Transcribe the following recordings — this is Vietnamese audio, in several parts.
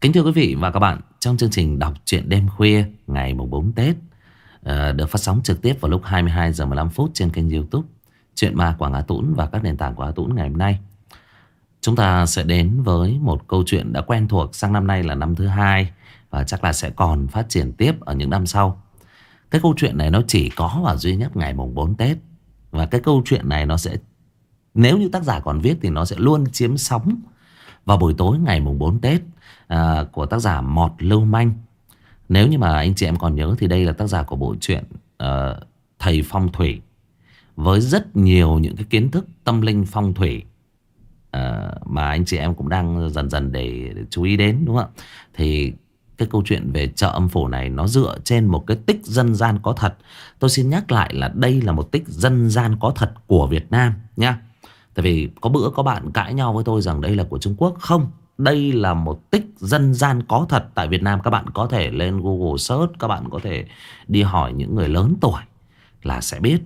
Kính thưa quý vị và các bạn, trong chương trình đọc truyện đêm khuya ngày mùng 4 Tết ờ, được phát sóng trực tiếp vào lúc 22 giờ 15 phút trên kênh YouTube Chuyện ma Quảng Á Tũng và các nền tảng của Á Tũng ngày hôm nay. Chúng ta sẽ đến với một câu chuyện đã quen thuộc sang năm nay là năm thứ hai và chắc là sẽ còn phát triển tiếp ở những năm sau. Cái câu chuyện này nó chỉ có và duy nhất ngày mùng 4 Tết và cái câu chuyện này nó sẽ nếu như tác giả còn viết thì nó sẽ luôn chiếm sóng vào buổi tối ngày mùng 4 Tết à, của tác giả Mọt Lưu Manh. Nếu như mà anh chị em còn nhớ thì đây là tác giả của bộ truyện uh, Thầy Phong Thủy với rất nhiều những cái kiến thức tâm linh phong thủy uh, mà anh chị em cũng đang dần dần để, để chú ý đến đúng không ạ? Thì cái câu chuyện về chợ âm phủ này nó dựa trên một cái tích dân gian có thật. Tôi xin nhắc lại là đây là một tích dân gian có thật của Việt Nam nha. Tại vì có bữa có bạn cãi nhau với tôi rằng đây là của Trung Quốc. Không, đây là một tích dân gian có thật tại Việt Nam. Các bạn có thể lên Google search, các bạn có thể đi hỏi những người lớn tuổi là sẽ biết.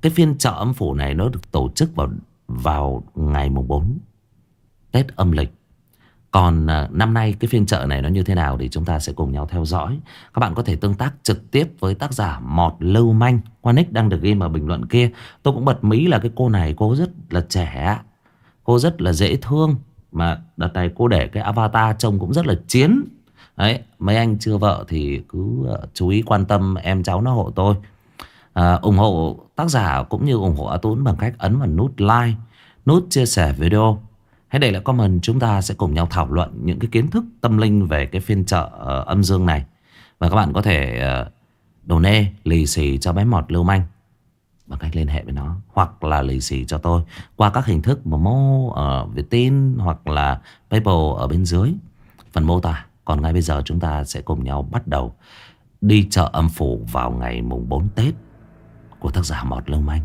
Cái phiên chợ âm phủ này nó được tổ chức vào vào ngày mùng 4 Tết âm lịch. Còn à, năm nay cái phiên chợ này nó như thế nào thì chúng ta sẽ cùng nhau theo dõi. Các bạn có thể tương tác trực tiếp với tác giả Mọt Lưu Manh. Qua nick đang được ghi ở bình luận kia. Tôi cũng bật mí là cái cô này cô rất là trẻ. Cô rất là dễ thương. Mà đợt này cô để cái avatar trông cũng rất là chiến. Đấy, mấy anh chưa vợ thì cứ ờ, chú ý quan tâm em cháu nó hộ tôi. À, ủng hộ tác giả cũng như ủng hộ A Tún bằng cách ấn vào nút like, nút chia sẻ video Hãy để lại comment chúng ta sẽ cùng nhau thảo luận những cái kiến thức tâm linh về cái phiên chợ uh, âm dương này. Và các bạn có thể uh, đồ nê, lì xì cho bé mọt lưu manh bằng cách liên hệ với nó. Hoặc là lì xì cho tôi qua các hình thức Momo ở Việt Tin hoặc là Paypal ở bên dưới phần mô tả. Còn ngay bây giờ chúng ta sẽ cùng nhau bắt đầu đi chợ âm phủ vào ngày mùng 4 Tết của tác giả Mọt Lương Manh.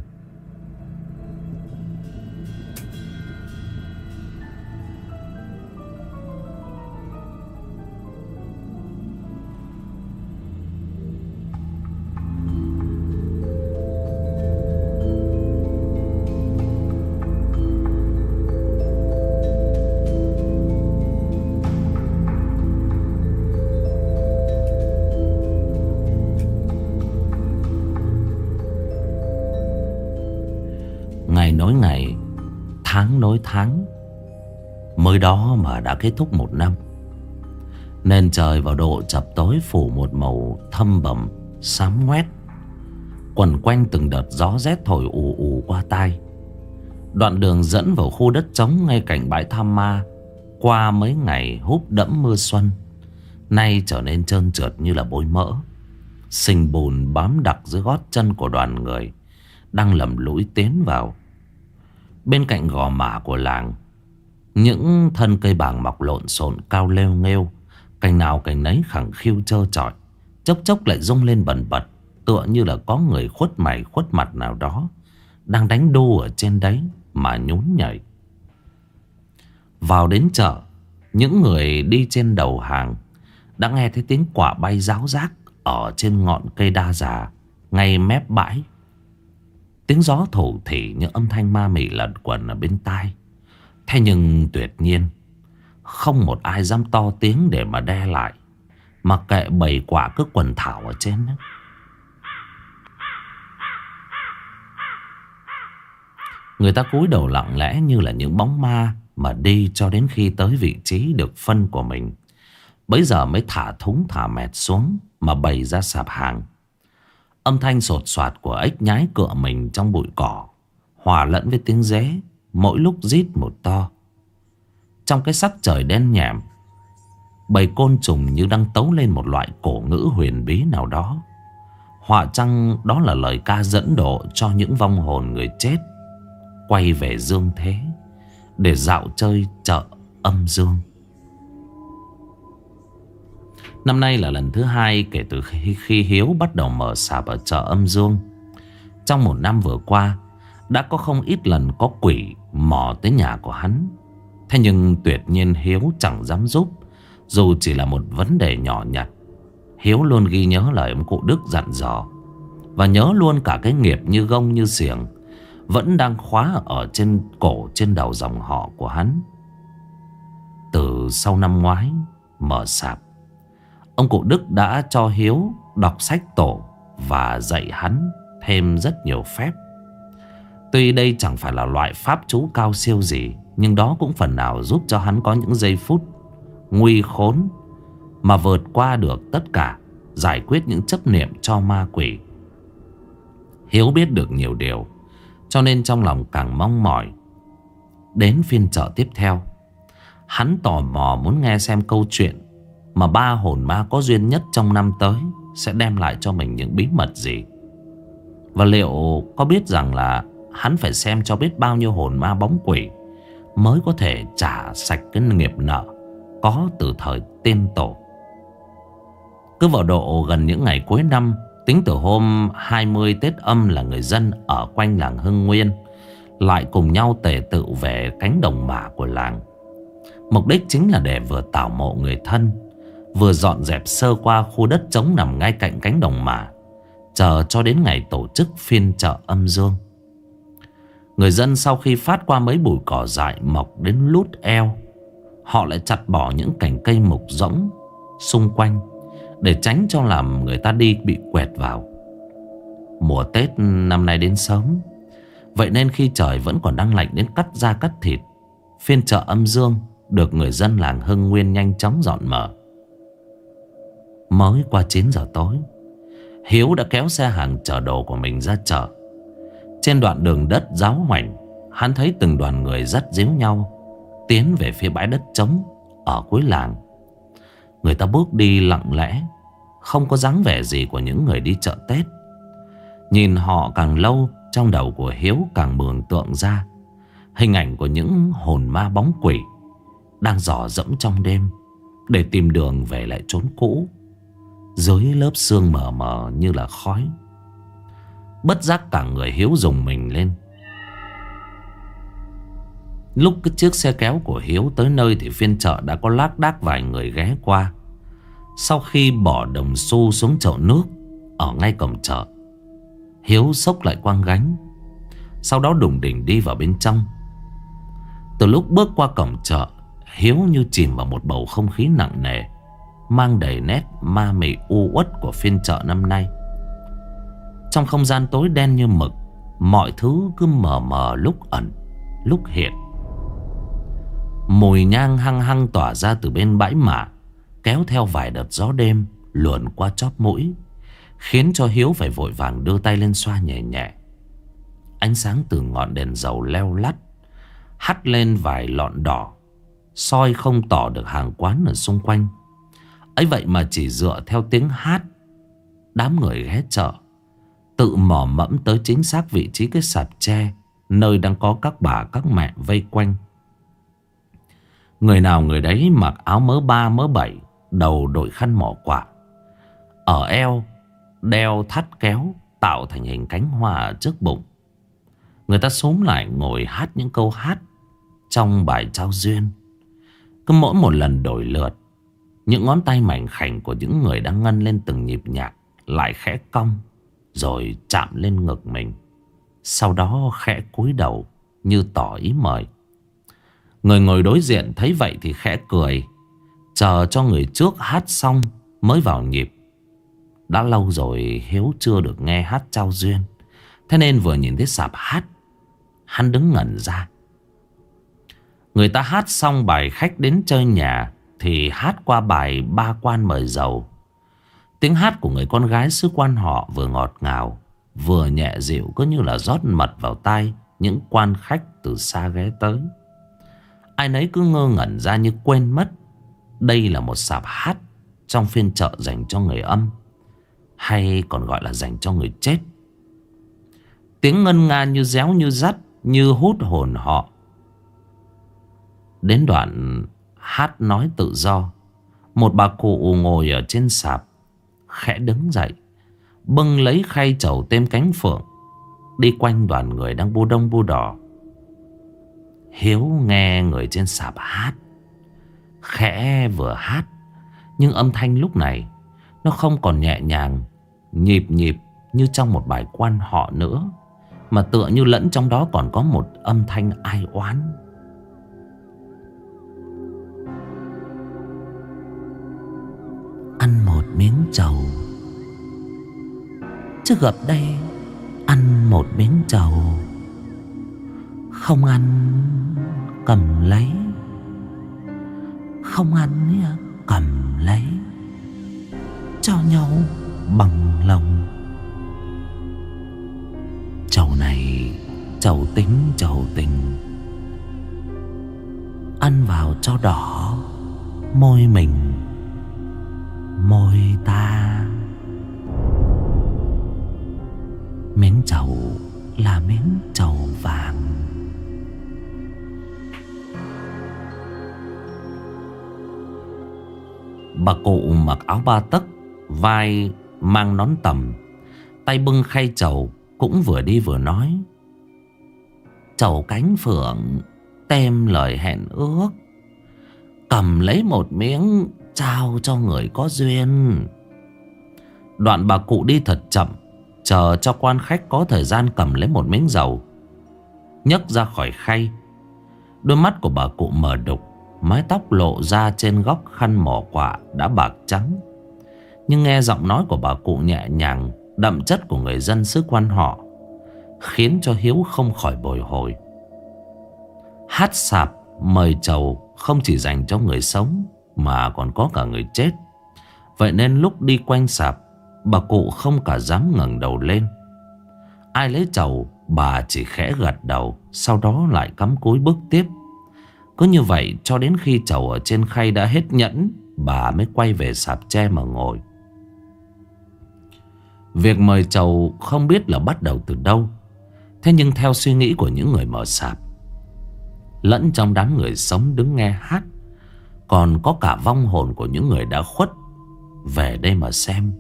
Mới đó mà đã kết thúc một năm. Nên trời vào độ chập tối phủ một màu thâm bẩm Xám ngoét. Quần quanh từng đợt gió rét thổi ù ù qua tai. Đoạn đường dẫn vào khu đất trống ngay cạnh bãi tham ma, Qua mấy ngày húp đẫm mưa xuân, Nay trở nên trơn trượt như là bôi mỡ. Sình bùn bám đặc dưới gót chân của đoàn người Đang lầm lũi tiến vào. Bên cạnh gò mả của làng những thân cây bàng mọc lộn xộn cao leo nghêu, Cành nào cành nấy khẳng khiu trơ trọi, Chốc chốc lại rung lên bần bật, Tựa như là có người khuất mày khuất mặt nào đó Đang đánh đu ở trên đấy Mà nhún nhảy Vào đến chợ, Những người đi trên đầu hàng Đã nghe thấy tiếng quả bay ráo rác Ở trên ngọn cây đa già, Ngay mép bãi Tiếng gió thổ thỉ những âm thanh ma mị lẩn quẩn ở bên tai. Thế nhưng tuyệt nhiên, không một ai dám to tiếng để mà đe lại. Mặc kệ bầy quả cứ quần thảo ở trên đó. Người ta cúi đầu lặng lẽ như là những bóng ma mà đi cho đến khi tới vị trí được phân của mình. Bây giờ mới thả thúng thả mẹt xuống mà bày ra sạp hàng. Âm thanh sột soạt của ếch nhái cựa mình trong bụi cỏ Hòa lẫn với tiếng ré Mỗi lúc rít một to. Trong cái sắc trời đen nhẹm Bầy côn trùng như đang tấu lên một loại cổ ngữ huyền bí nào đó. Họa chăng đó là lời ca dẫn độ cho những vong hồn người chết Quay về dương thế Để dạo chơi chợ âm dương. Năm nay là lần thứ hai kể từ khi, khi Hiếu bắt đầu mở sạp ở chợ âm dương. Trong một năm vừa qua, đã có không ít lần có quỷ mò tới nhà của hắn. Thế nhưng tuyệt nhiên Hiếu chẳng dám giúp, dù chỉ là một vấn đề nhỏ nhặt. Hiếu luôn ghi nhớ lời ông cụ Đức dặn dò. Và nhớ luôn cả cái nghiệp như gông như xiềng Vẫn đang khóa ở trên cổ trên đầu dòng họ của hắn Từ sau năm ngoái mở sạp Ông cụ Đức đã cho Hiếu đọc sách tổ Và dạy hắn thêm rất nhiều phép Tuy đây chẳng phải là loại pháp chú cao siêu gì, Nhưng đó cũng phần nào giúp cho hắn có những giây phút Nguy khốn Mà vượt qua được tất cả, Giải quyết những chấp niệm cho ma quỷ. Hiếu biết được nhiều điều, Cho nên trong lòng càng mong mỏi. Đến phiên chợ tiếp theo, Hắn tò mò muốn nghe xem câu chuyện Mà ba hồn ma có duyên nhất trong năm tới Sẽ đem lại cho mình những bí mật gì. Và liệu có biết rằng là Hắn phải xem cho biết bao nhiêu hồn ma bóng quỷ Mới có thể trả sạch cái nghiệp nợ Có từ thời tiên tổ. Cứ vào độ gần những ngày cuối năm, Tính từ hôm 20 Tết âm là người dân ở quanh làng Hưng Nguyên Lại cùng nhau tề tự về cánh đồng mả của làng. Mục đích chính là để vừa tảo mộ người thân, Vừa dọn dẹp sơ qua khu đất trống nằm ngay cạnh cánh đồng mả Chờ cho đến ngày tổ chức phiên chợ âm dương. Người dân sau khi phát qua mấy bụi cỏ dại mọc đến lút eo, Họ lại chặt bỏ những cành cây mục rỗng xung quanh Để tránh cho làm người ta đi bị quẹt vào. Mùa Tết năm nay đến sớm, Vậy nên khi trời vẫn còn đang lạnh đến cắt da cắt thịt, Phiên chợ âm dương được người dân làng Hưng Nguyên nhanh chóng dọn mở. Mới qua 9 giờ tối, Hiếu đã kéo xe hàng chở đồ của mình ra chợ. Trên đoạn đường đất giáo hoành Hắn thấy từng đoàn người dắt díu nhau, Tiến về phía bãi đất trống Ở cuối làng. Người ta bước đi lặng lẽ, Không có dáng vẻ gì của những người đi chợ Tết. Nhìn họ càng lâu, Trong đầu của Hiếu càng mường tượng ra Hình ảnh của những hồn ma bóng quỷ đang dò dẫm trong đêm Để tìm đường về lại trốn cũ, Dưới lớp sương mờ mờ như là khói. Bất giác cả người Hiếu dùng mình lên. Lúc cái chiếc xe kéo của Hiếu tới nơi Thì phiên chợ đã có lác đác vài người ghé qua. Sau khi bỏ đồng xu xuống chậu nước, Ở ngay cổng chợ, Hiếu xốc lại quang gánh. Sau đó đùng đỉnh đi vào bên trong. Từ lúc bước qua cổng chợ, Hiếu như chìm vào một bầu không khí nặng nề, Mang đầy nét ma mị u uất của phiên chợ năm nay. Trong không gian tối đen như mực Mọi thứ cứ mờ mờ lúc ẩn Lúc hiện. Mùi nhang hăng hăng tỏa ra từ bên bãi mả Kéo theo vài đợt gió đêm Luồn qua chóp mũi Khiến cho Hiếu phải vội vàng đưa tay lên xoa nhẹ nhẹ. Ánh sáng từ ngọn đèn dầu leo lắt Hắt lên vài lọn đỏ soi không tỏ được hàng quán ở xung quanh. ấy vậy mà chỉ dựa theo tiếng hát, đám người ghé chợ, tự mò mẫm tới chính xác vị trí cái sạp tre, nơi đang có các bà các mẹ vây quanh. Người nào người đấy mặc áo mớ ba mớ bảy, đầu đội khăn mỏ quả. Ở eo, đeo thắt kéo, tạo thành hình cánh hoa trước bụng. Người ta xúm lại ngồi hát những câu hát trong bài trao duyên. Cứ mỗi một lần đổi lượt Những ngón tay mảnh khảnh của những người đang ngân lên từng nhịp nhạc Lại khẽ cong rồi chạm lên ngực mình. Sau đó khẽ cúi đầu Như tỏ ý mời. Người ngồi đối diện thấy vậy thì khẽ cười. Chờ cho người trước hát xong Mới vào nhịp. Đã lâu rồi Hiếu chưa được nghe hát trao duyên. Thế nên vừa nhìn thấy sạp hát, Hắn đứng ngẩn ra. Người ta hát xong bài khách đến chơi nhà Thì hát qua bài ba quan mời giàu. Tiếng hát của người con gái xứ quan họ vừa ngọt ngào, Vừa nhẹ dịu cứ như là rót mật vào tai Những quan khách từ xa ghé tới. Ai nấy cứ ngơ ngẩn ra như quên mất, Đây là một sạp hát Trong phiên chợ dành cho người âm, Hay còn gọi là dành cho người chết. Tiếng ngân nga như réo như dắt Như hút hồn họ. Đến đoạn hát nói tự do, Một bà cụ ngồi ở trên sạp Khẽ đứng dậy, Bưng lấy khay chầu tem cánh phượng, Đi quanh đoàn người đang bu đông bu đỏ. Hiếu nghe người trên sạp hát, Khẽ vừa hát, Nhưng âm thanh lúc này Nó không còn nhẹ nhàng, Nhịp nhịp như trong một bài quan họ nữa, Mà tựa như lẫn trong đó còn có một âm thanh ai oán miếng trầu. Chứ gặp đây, Ăn một miếng trầu. Không ăn, Cầm lấy. Không ăn cầm lấy. Cho nhau bằng lòng. Chầu này Chầu tính chầu tình. Ăn vào cho đỏ Môi mình. Môi ta. Miếng chầu là miếng chầu vàng. Bà cụ mặc áo ba tấc, Vai mang nón tầm, Tay bưng khay chầu Cũng vừa đi vừa nói. Chầu cánh phượng, Tem lời hẹn ước. Cầm lấy một miếng Trao cho người có duyên. Đoạn bà cụ đi thật chậm, Chờ cho quan khách có thời gian cầm lấy một miếng dầu. Nhấc ra khỏi khay, Đôi mắt của bà cụ mở đục, Mái tóc lộ ra trên góc khăn mỏ quả đã bạc trắng. Nhưng nghe giọng nói của bà cụ nhẹ nhàng, Đậm chất của người dân xứ quan họ, Khiến cho Hiếu không khỏi bồi hồi. Hát sạp, mời chầu không chỉ dành cho người sống. Mà còn có cả người chết. Vậy nên lúc đi quanh sạp, Bà cụ không cả dám ngẩng đầu lên. Ai lấy chầu, Bà chỉ khẽ gật đầu, Sau đó lại cắm cúi bước tiếp. Cứ như vậy cho đến khi chầu ở trên khay đã hết nhẫn, Bà mới quay về sạp tre mà ngồi. Việc mời chầu không biết là bắt đầu từ đâu, Thế nhưng theo suy nghĩ của những người mở sạp, Lẫn trong đám người sống đứng nghe hát còn có cả vong hồn của những người đã khuất. Về đây mà xem.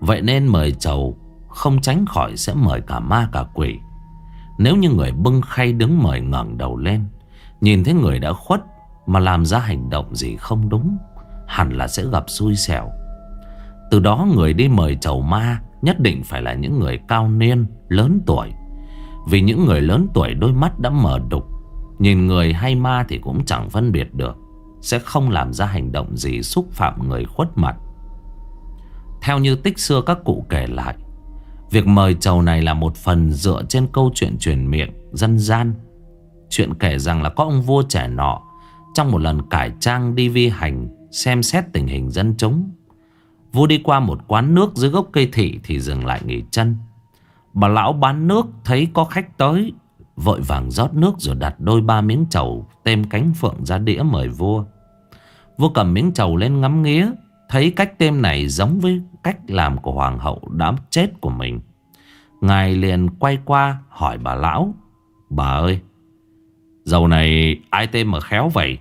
Vậy nên mời chầu, Không tránh khỏi sẽ mời cả ma cả quỷ. Nếu như người bưng khay đứng mời ngẩng đầu lên, Nhìn thấy người đã khuất Mà làm ra hành động gì không đúng, Hẳn là sẽ gặp xui xẻo. Từ đó người đi mời chầu ma Nhất định phải là những người cao niên, Lớn tuổi. Vì những người lớn tuổi đôi mắt đã mở đục Nhìn người hay ma thì cũng chẳng phân biệt được, Sẽ không làm ra hành động gì xúc phạm người khuất mặt. Theo như tích xưa các cụ kể lại, Việc mời chầu này là một phần dựa trên câu chuyện truyền miệng, dân gian. Chuyện kể rằng là có ông vua trẻ nọ Trong một lần cải trang đi vi hành, Xem xét tình hình dân chúng. Vua đi qua một quán nước dưới gốc cây thị Thì dừng lại nghỉ chân. Bà lão bán nước thấy có khách tới Vội vàng rót nước rồi đặt đôi ba miếng chầu Tem cánh phượng ra đĩa mời vua Vua cầm miếng chầu lên ngắm nghía Thấy cách tem này giống với cách làm của hoàng hậu đã chết của mình. Ngài liền quay qua hỏi bà lão. Bà ơi, dầu này ai tên mà khéo vậy?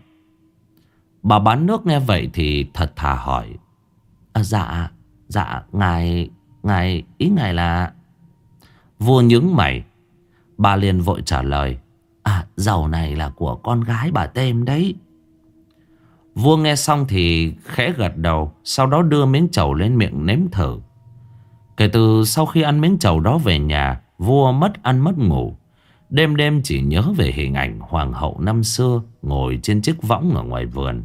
Bà bán nước nghe vậy thì thật thà hỏi. À, dạ, dạ, ngài, ngài, ý ngài là... Vua nhướng mày. Bà liền vội trả lời. À, dầu này là của con gái bà tem đấy. Vua nghe xong thì khẽ gật đầu Sau đó đưa miếng chầu lên miệng nếm thử Kể từ sau khi ăn miếng chầu đó về nhà Vua mất ăn mất ngủ Đêm đêm chỉ nhớ về hình ảnh hoàng hậu năm xưa Ngồi trên chiếc võng ở ngoài vườn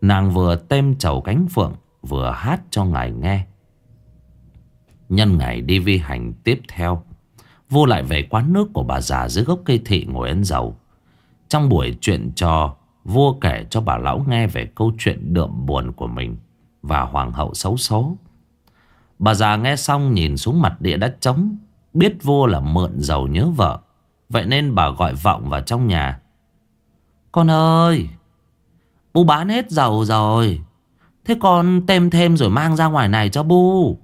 Nàng vừa tem chầu cánh phượng Vừa hát cho ngài nghe Nhân ngày đi vi hành tiếp theo vô lại về quán nước của bà già dưới gốc cây thị ngồi ăn dầu. Trong buổi chuyện trò Vua kể cho bà lão nghe về câu chuyện đượm buồn của mình Và hoàng hậu xấu số Bà già nghe xong nhìn xuống mặt địa đất trống, Biết vua là mượn giàu nhớ vợ. Vậy nên bà gọi vọng vào trong nhà. Con ơi, Bu bán hết dầu rồi. Thế con tem thêm rồi mang ra ngoài này cho bu.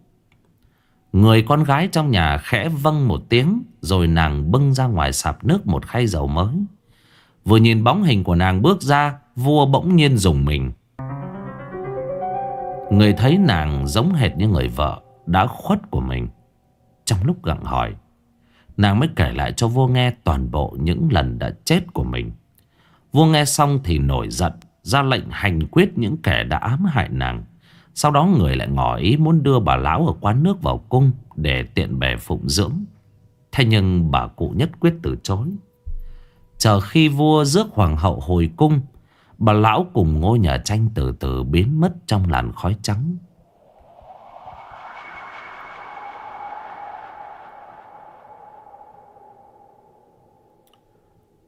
Người con gái trong nhà khẽ vâng một tiếng, Rồi nàng bưng ra ngoài sạp nước một khay dầu mới. Vừa nhìn bóng hình của nàng bước ra, Vua bỗng nhiên dùng mình. Người thấy nàng giống hệt như người vợ, Đã khuất của mình. Trong lúc gặng hỏi, Nàng mới kể lại cho vua nghe toàn bộ những lần đã chết của mình. Vua nghe xong thì nổi giận, Ra lệnh hành quyết những kẻ đã ám hại nàng. Sau đó người lại ngỏ ý muốn đưa bà lão ở quán nước vào cung Để tiện bề phụng dưỡng. Thế nhưng bà cụ nhất quyết từ chối. Chờ khi vua rước hoàng hậu hồi cung, Bà lão cùng ngôi nhà tranh từ từ biến mất trong làn khói trắng.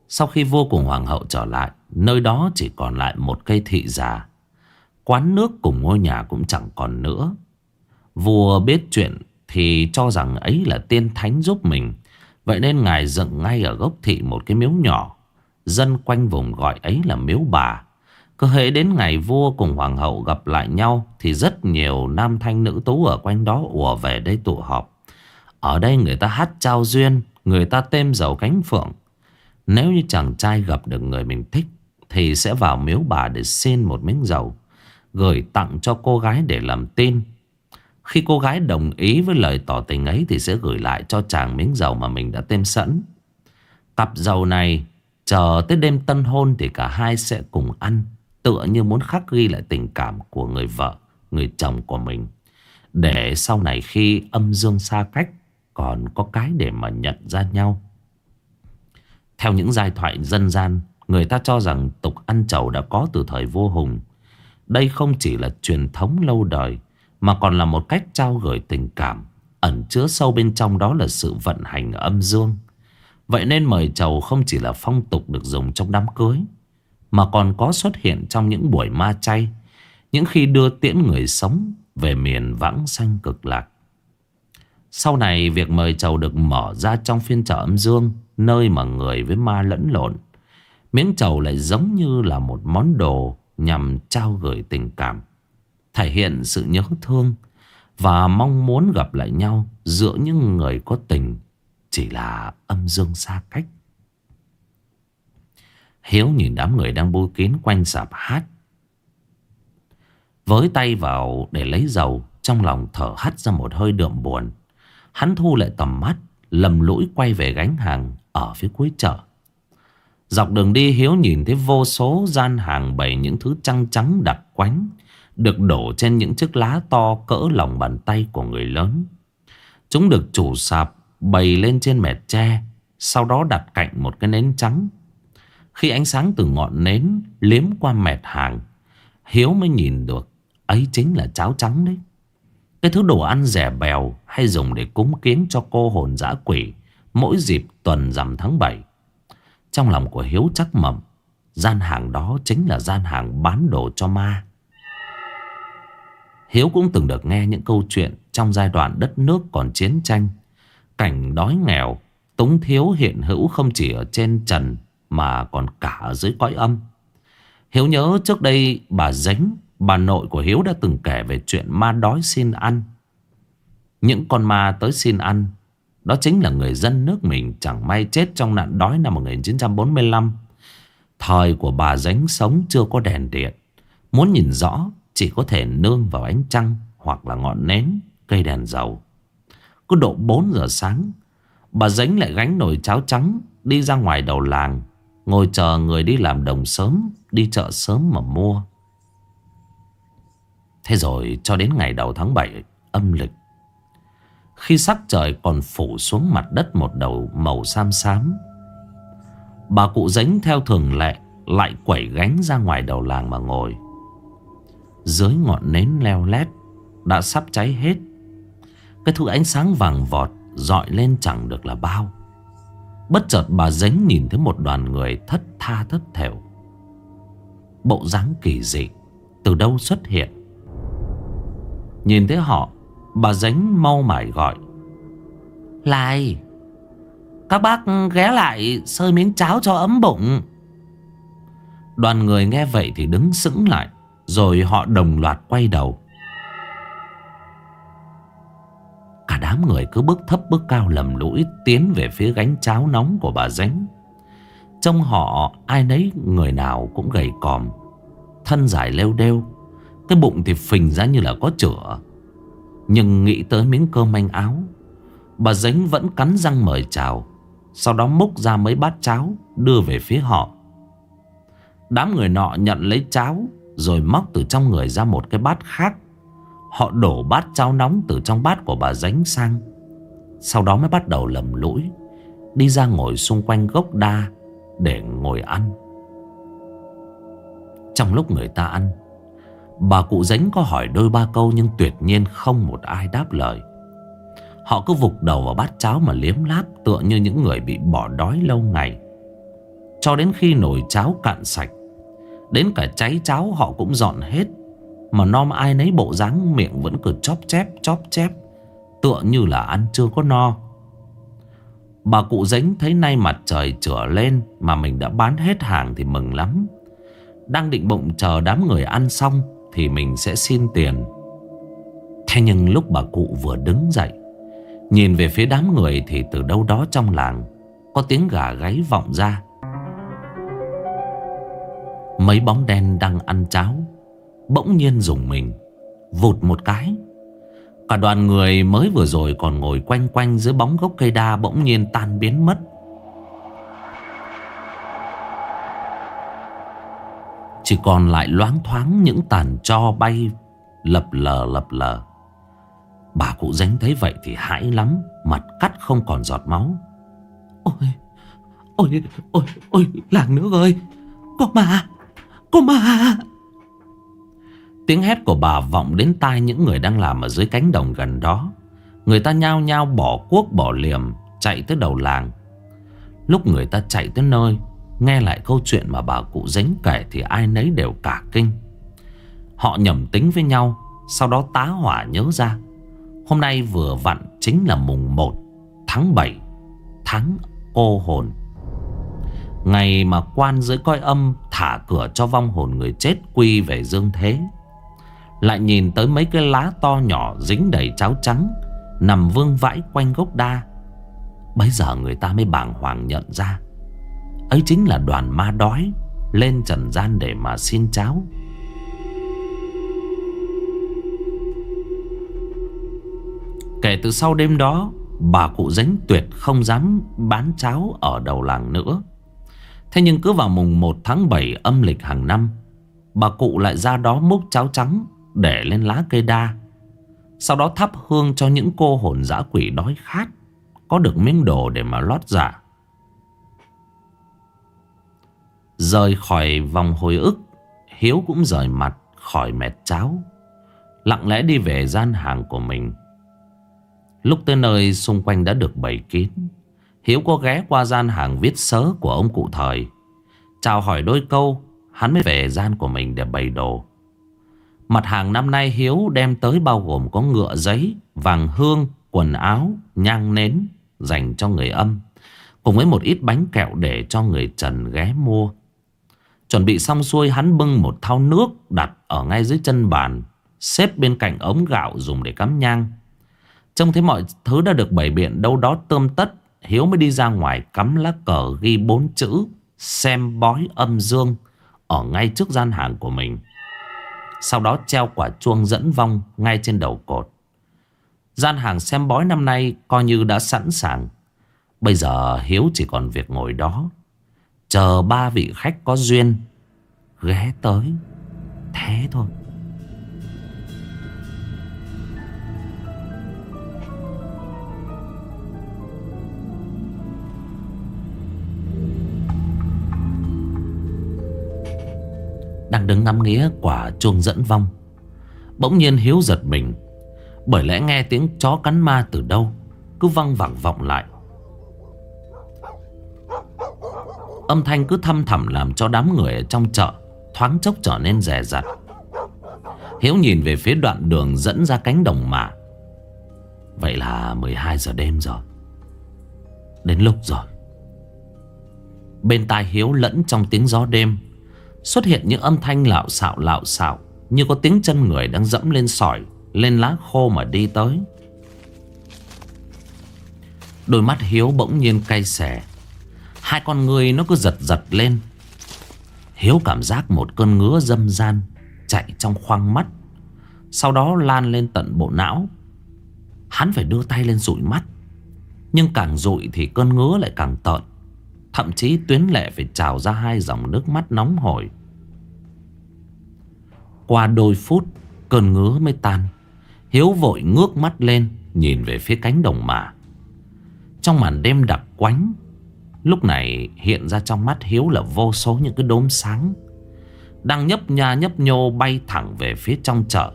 Sau khi vua cùng hoàng hậu trở lại, Nơi đó chỉ còn lại một cây thị già. Quán nước cùng ngôi nhà cũng chẳng còn nữa. Vua biết chuyện thì cho rằng ấy là tiên thánh giúp mình. Vậy nên ngài dựng ngay ở gốc thị một cái miếu nhỏ. Dân quanh vùng gọi ấy là miếu bà. Cơ hệ đến ngày vua cùng hoàng hậu gặp lại nhau Thì rất nhiều nam thanh nữ tú ở quanh đó ùa về đây tụ họp. Ở đây người ta hát trao duyên, Người ta têm dầu cánh phượng. Nếu như chàng trai gặp được người mình thích Thì sẽ vào miếu bà để xin một miếng dầu. Gửi tặng cho cô gái để làm tin. Khi cô gái đồng ý với lời tỏ tình ấy Thì sẽ gửi lại cho chàng miếng dầu mà mình đã tem sẵn. Cặp dầu này, Chờ tới đêm tân hôn thì cả hai sẽ cùng ăn, Tựa như muốn khắc ghi lại tình cảm của người vợ, Người chồng của mình. Để sau này khi âm dương xa cách, Còn có cái để mà nhận ra nhau. Theo những giai thoại dân gian, Người ta cho rằng tục ăn chầu đã có từ thời vua Hùng. Đây không chỉ là truyền thống lâu đời, Mà còn là một cách trao gửi tình cảm, Ẩn chứa sâu bên trong đó là sự vận hành âm dương. Vậy nên mời chầu không chỉ là phong tục được dùng trong đám cưới, Mà còn có xuất hiện trong những buổi ma chay, Những khi đưa tiễn người sống về miền vãng xanh cực lạc. Sau này, việc mời chầu được mở ra trong phiên chợ âm dương, Nơi mà người với ma lẫn lộn, Miếng chầu lại giống như là một món đồ nhằm trao gửi tình cảm, Thể hiện sự nhớ thương và mong muốn gặp lại nhau giữa những người có tình, chỉ là âm dương xa cách. Hiếu nhìn đám người đang bôi kín quanh sạp hát, Với tay vào để lấy dầu, Trong lòng thở hắt ra một hơi đượm buồn. Hắn thu lại tầm mắt, Lầm lũi quay về gánh hàng Ở phía cuối chợ. Dọc đường đi Hiếu nhìn thấy vô số gian hàng bày những thứ trăng trắng đặc quánh Được đổ trên những chiếc lá to cỡ lòng bàn tay của người lớn Chúng được chủ sạp bày lên trên mẹt tre, sau đó đặt cạnh một cái nến trắng. Khi ánh sáng từ ngọn nến liếm qua mẹt hàng, Hiếu mới nhìn được ấy chính là cháo trắng đấy. Cái thứ đồ ăn rẻ bèo hay dùng để cúng kiến cho cô hồn dã quỷ mỗi dịp tuần rằm tháng 7. Trong lòng của Hiếu chắc mầm, gian hàng đó chính là gian hàng bán đồ cho ma. Hiếu cũng từng được nghe những câu chuyện trong giai đoạn đất nước còn chiến tranh. Cảnh đói nghèo, túng thiếu hiện hữu không chỉ ở trên trần mà còn cả ở dưới cõi âm. Hiếu nhớ trước đây bà Dính, bà nội của Hiếu đã từng kể về chuyện ma đói xin ăn. Những con ma tới xin ăn, đó chính là người dân nước mình chẳng may chết trong nạn đói năm 1945. Thời của bà Dính sống chưa có đèn điện. Muốn nhìn rõ chỉ có thể nương vào ánh trăng hoặc là ngọn nến, cây đèn dầu. Cứ độ 4 giờ sáng Bà dính lại gánh nồi cháo trắng Đi ra ngoài đầu làng Ngồi chờ người đi làm đồng sớm Đi chợ sớm mà mua Thế rồi cho đến ngày đầu tháng 7 âm lịch khi sắc trời còn phủ xuống mặt đất một đầu màu xám xám, Bà cụ dính theo thường lệ Lại quẩy gánh ra ngoài đầu làng mà ngồi. Dưới ngọn nến leo lét Đã sắp cháy hết. Cái thứ ánh sáng vàng vọt dọi lên chẳng được là bao. Bất chợt bà dính nhìn thấy một đoàn người thất tha thất thểu. Bộ dáng kỳ dị Từ đâu xuất hiện? Nhìn thấy họ Bà dính mau mải gọi. Lại Các bác ghé lại Sơi miếng cháo cho ấm bụng. Đoàn người nghe vậy thì đứng sững lại Rồi họ đồng loạt quay đầu. Cả đám người cứ bước thấp bước cao lầm lũi Tiến về phía gánh cháo nóng của bà Dánh Trong họ ai nấy người nào cũng gầy còm Thân dài leo đeo Cái bụng thì phình ra như là có chữa nhưng nghĩ tới miếng cơm manh áo, Bà dính vẫn cắn răng mời chào, Sau đó múc ra mấy bát cháo Đưa về phía họ. Đám người nọ nhận lấy cháo Rồi móc từ trong người ra một cái bát khác. Họ đổ bát cháo nóng từ trong bát của bà dính sang, Sau đó mới bắt đầu lầm lũi, Đi ra ngồi xung quanh gốc đa Để ngồi ăn. Trong lúc người ta ăn Bà cụ dính có hỏi đôi ba câu Nhưng tuyệt nhiên không một ai đáp lời. Họ cứ vụt đầu vào bát cháo mà liếm láp Tựa như những người bị bỏ đói lâu ngày. Cho đến khi nồi cháo cạn sạch, Đến cả cháy cháo họ cũng dọn hết. Mà nom ai nấy bộ dáng miệng vẫn cứ chóp chép chóp chép, Tựa như là ăn chưa có no. Bà cụ dính thấy nay mặt trời trở lên Mà mình đã bán hết hàng thì mừng lắm. Đang định bụng chờ đám người ăn xong thì mình sẽ xin tiền. Thế nhưng lúc bà cụ vừa đứng dậy, Nhìn về phía đám người thì từ đâu đó trong làng Có tiếng gà gáy vọng ra. Mấy bóng đen đang ăn cháo, Bỗng nhiên dùng mình, Vụt một cái. Cả đoàn người mới vừa rồi còn ngồi quanh quanh dưới bóng gốc cây đa bỗng nhiên tan biến mất. Chỉ còn lại loáng thoáng những tàn cho bay lập lờ lập lờ. Bà cụ dánh thấy vậy thì hãi lắm, mặt cắt không còn giọt máu. Ôi, ôi, ôi, ôi, làng nữa ơi, có ma, có ma. Tiếng hét của bà vọng đến tai những người đang làm ở dưới cánh đồng gần đó. Người ta nhao nhao bỏ cuốc bỏ liềm chạy tới đầu làng. Lúc người ta chạy tới nơi, nghe lại câu chuyện mà bà cụ dính kể thì ai nấy đều cả kinh. Họ nhầm tính với nhau, sau đó tá hỏa nhớ ra. Hôm nay vừa vặn chính là mùng 1 tháng 7, tháng ô hồn. Ngày mà quan dưới coi âm thả cửa cho vong hồn người chết quy về dương thế. Lại nhìn tới mấy cái lá to nhỏ dính đầy cháo trắng Nằm vương vãi quanh gốc đa Bây giờ người ta mới bàng hoàng nhận ra Ấy chính là đoàn ma đói Lên trần gian để mà xin cháo Kể từ sau đêm đó Bà cụ dánh tuyệt không dám bán cháo ở đầu làng nữa Thế nhưng cứ vào mùng 1 tháng 7 âm lịch hàng năm Bà cụ lại ra đó múc cháo trắng để lên lá cây đa. Sau đó thắp hương cho những cô hồn dã quỷ đói khát, có được miếng đồ để mà lót dạ. Rời khỏi vòng hồi ức, Hiếu cũng rời mặt khỏi mệt cháo, lặng lẽ đi về gian hàng của mình. Lúc tới nơi xung quanh đã được bày kín, Hiếu có ghé qua gian hàng viết sớ của ông cụ thời. Chào hỏi đôi câu, hắn mới về gian của mình để bày đồ. Mặt hàng năm nay Hiếu đem tới bao gồm có ngựa giấy, vàng hương, quần áo, nhang nến dành cho người âm. Cùng với một ít bánh kẹo để cho người trần ghé mua. Chuẩn bị xong xuôi, hắn bưng một thau nước đặt ở ngay dưới chân bàn. Xếp bên cạnh ống gạo dùng để cắm nhang. Trông thấy mọi thứ đã được bày biện đâu đó tươm tất. Hiếu mới đi ra ngoài cắm lá cờ ghi bốn chữ, xem bói âm dương, ở ngay trước gian hàng của mình. Sau đó treo quả chuông dẫn vong ngay trên đầu cột Gian hàng xem bói năm nay coi như đã sẵn sàng Bây giờ Hiếu chỉ còn việc ngồi đó Chờ ba vị khách có duyên, Ghé tới. Thế thôi. Đang đứng ngắm nghía quả chuông dẫn vong, Bỗng nhiên Hiếu giật mình. Bởi lẽ nghe tiếng chó cắn ma từ đâu, Cứ văng vẳng vọng lại. Âm thanh cứ thăm thẳm làm cho đám người ở trong chợ Thoáng chốc trở nên rè rặt. Hiếu nhìn về phía đoạn đường dẫn ra cánh đồng mạ, Vậy là 12 giờ đêm rồi. Đến lúc rồi. Bên tai Hiếu lẫn trong tiếng gió đêm Xuất hiện những âm thanh lạo xạo lạo xạo Như có tiếng chân người đang dẫm lên sỏi Lên lá khô mà đi tới. Đôi mắt Hiếu bỗng nhiên cay xẻ Hai con người nó cứ giật giật lên. Hiếu cảm giác một cơn ngứa dâm gian Chạy trong khoang mắt. Sau đó lan lên tận bộ não. Hắn phải đưa tay lên dụi mắt. Nhưng càng dụi thì cơn ngứa lại càng tợn. Thậm chí tuyến lệ phải trào ra hai dòng nước mắt nóng hổi. Qua đôi phút, Cơn ngứa mới tan. Hiếu vội ngước mắt lên, Nhìn về phía cánh đồng mả Trong màn đêm đặc quánh Lúc này hiện ra trong mắt Hiếu là vô số những cái đốm sáng Đang nhấp nha nhấp nhô bay thẳng về phía trong chợ.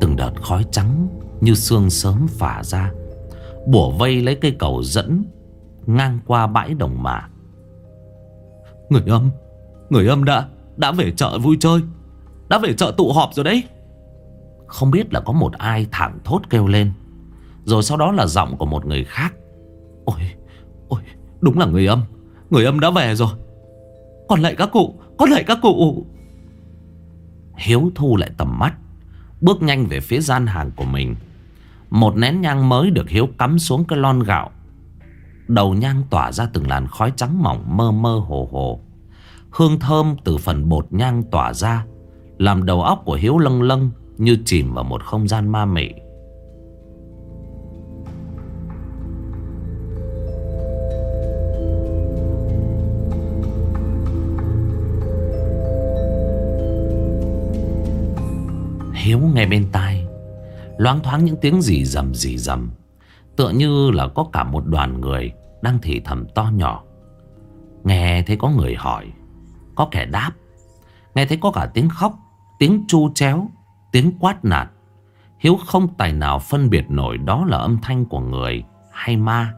Từng đợt khói trắng như sương sớm phả ra, Bủa vây lấy cây cầu dẫn Ngang qua bãi đồng mạ. Người âm Người âm đã Đã về chợ vui chơi, Đã về chợ tụ họp rồi đấy. Không biết là có một ai thẳng thốt kêu lên. Rồi sau đó là giọng của một người khác. Ôi Ôi, Đúng là người âm. Người âm đã về rồi. Còn lại các cụ, Còn lại các cụ. Hiếu thu lại tầm mắt, Bước nhanh về phía gian hàng của mình. Một nén nhang mới được Hiếu cắm xuống cái lon gạo. Đầu nhang tỏa ra từng làn khói trắng mỏng mơ mơ hồ hồ. Hương thơm từ phần bột nhang tỏa ra, Làm đầu óc của Hiếu lâng lâng. Như chìm vào một không gian ma mị. Hiếu nghe bên tai, Loáng thoáng những tiếng gì rầm gì rầm, Tựa như là có cả một đoàn người Đang thì thầm to nhỏ. Nghe thấy có người hỏi, Có kẻ đáp, Nghe thấy có cả tiếng khóc, Tiếng chu chéo Tiếng quát nạt. Hiếu không tài nào phân biệt nổi Đó là âm thanh của người hay ma.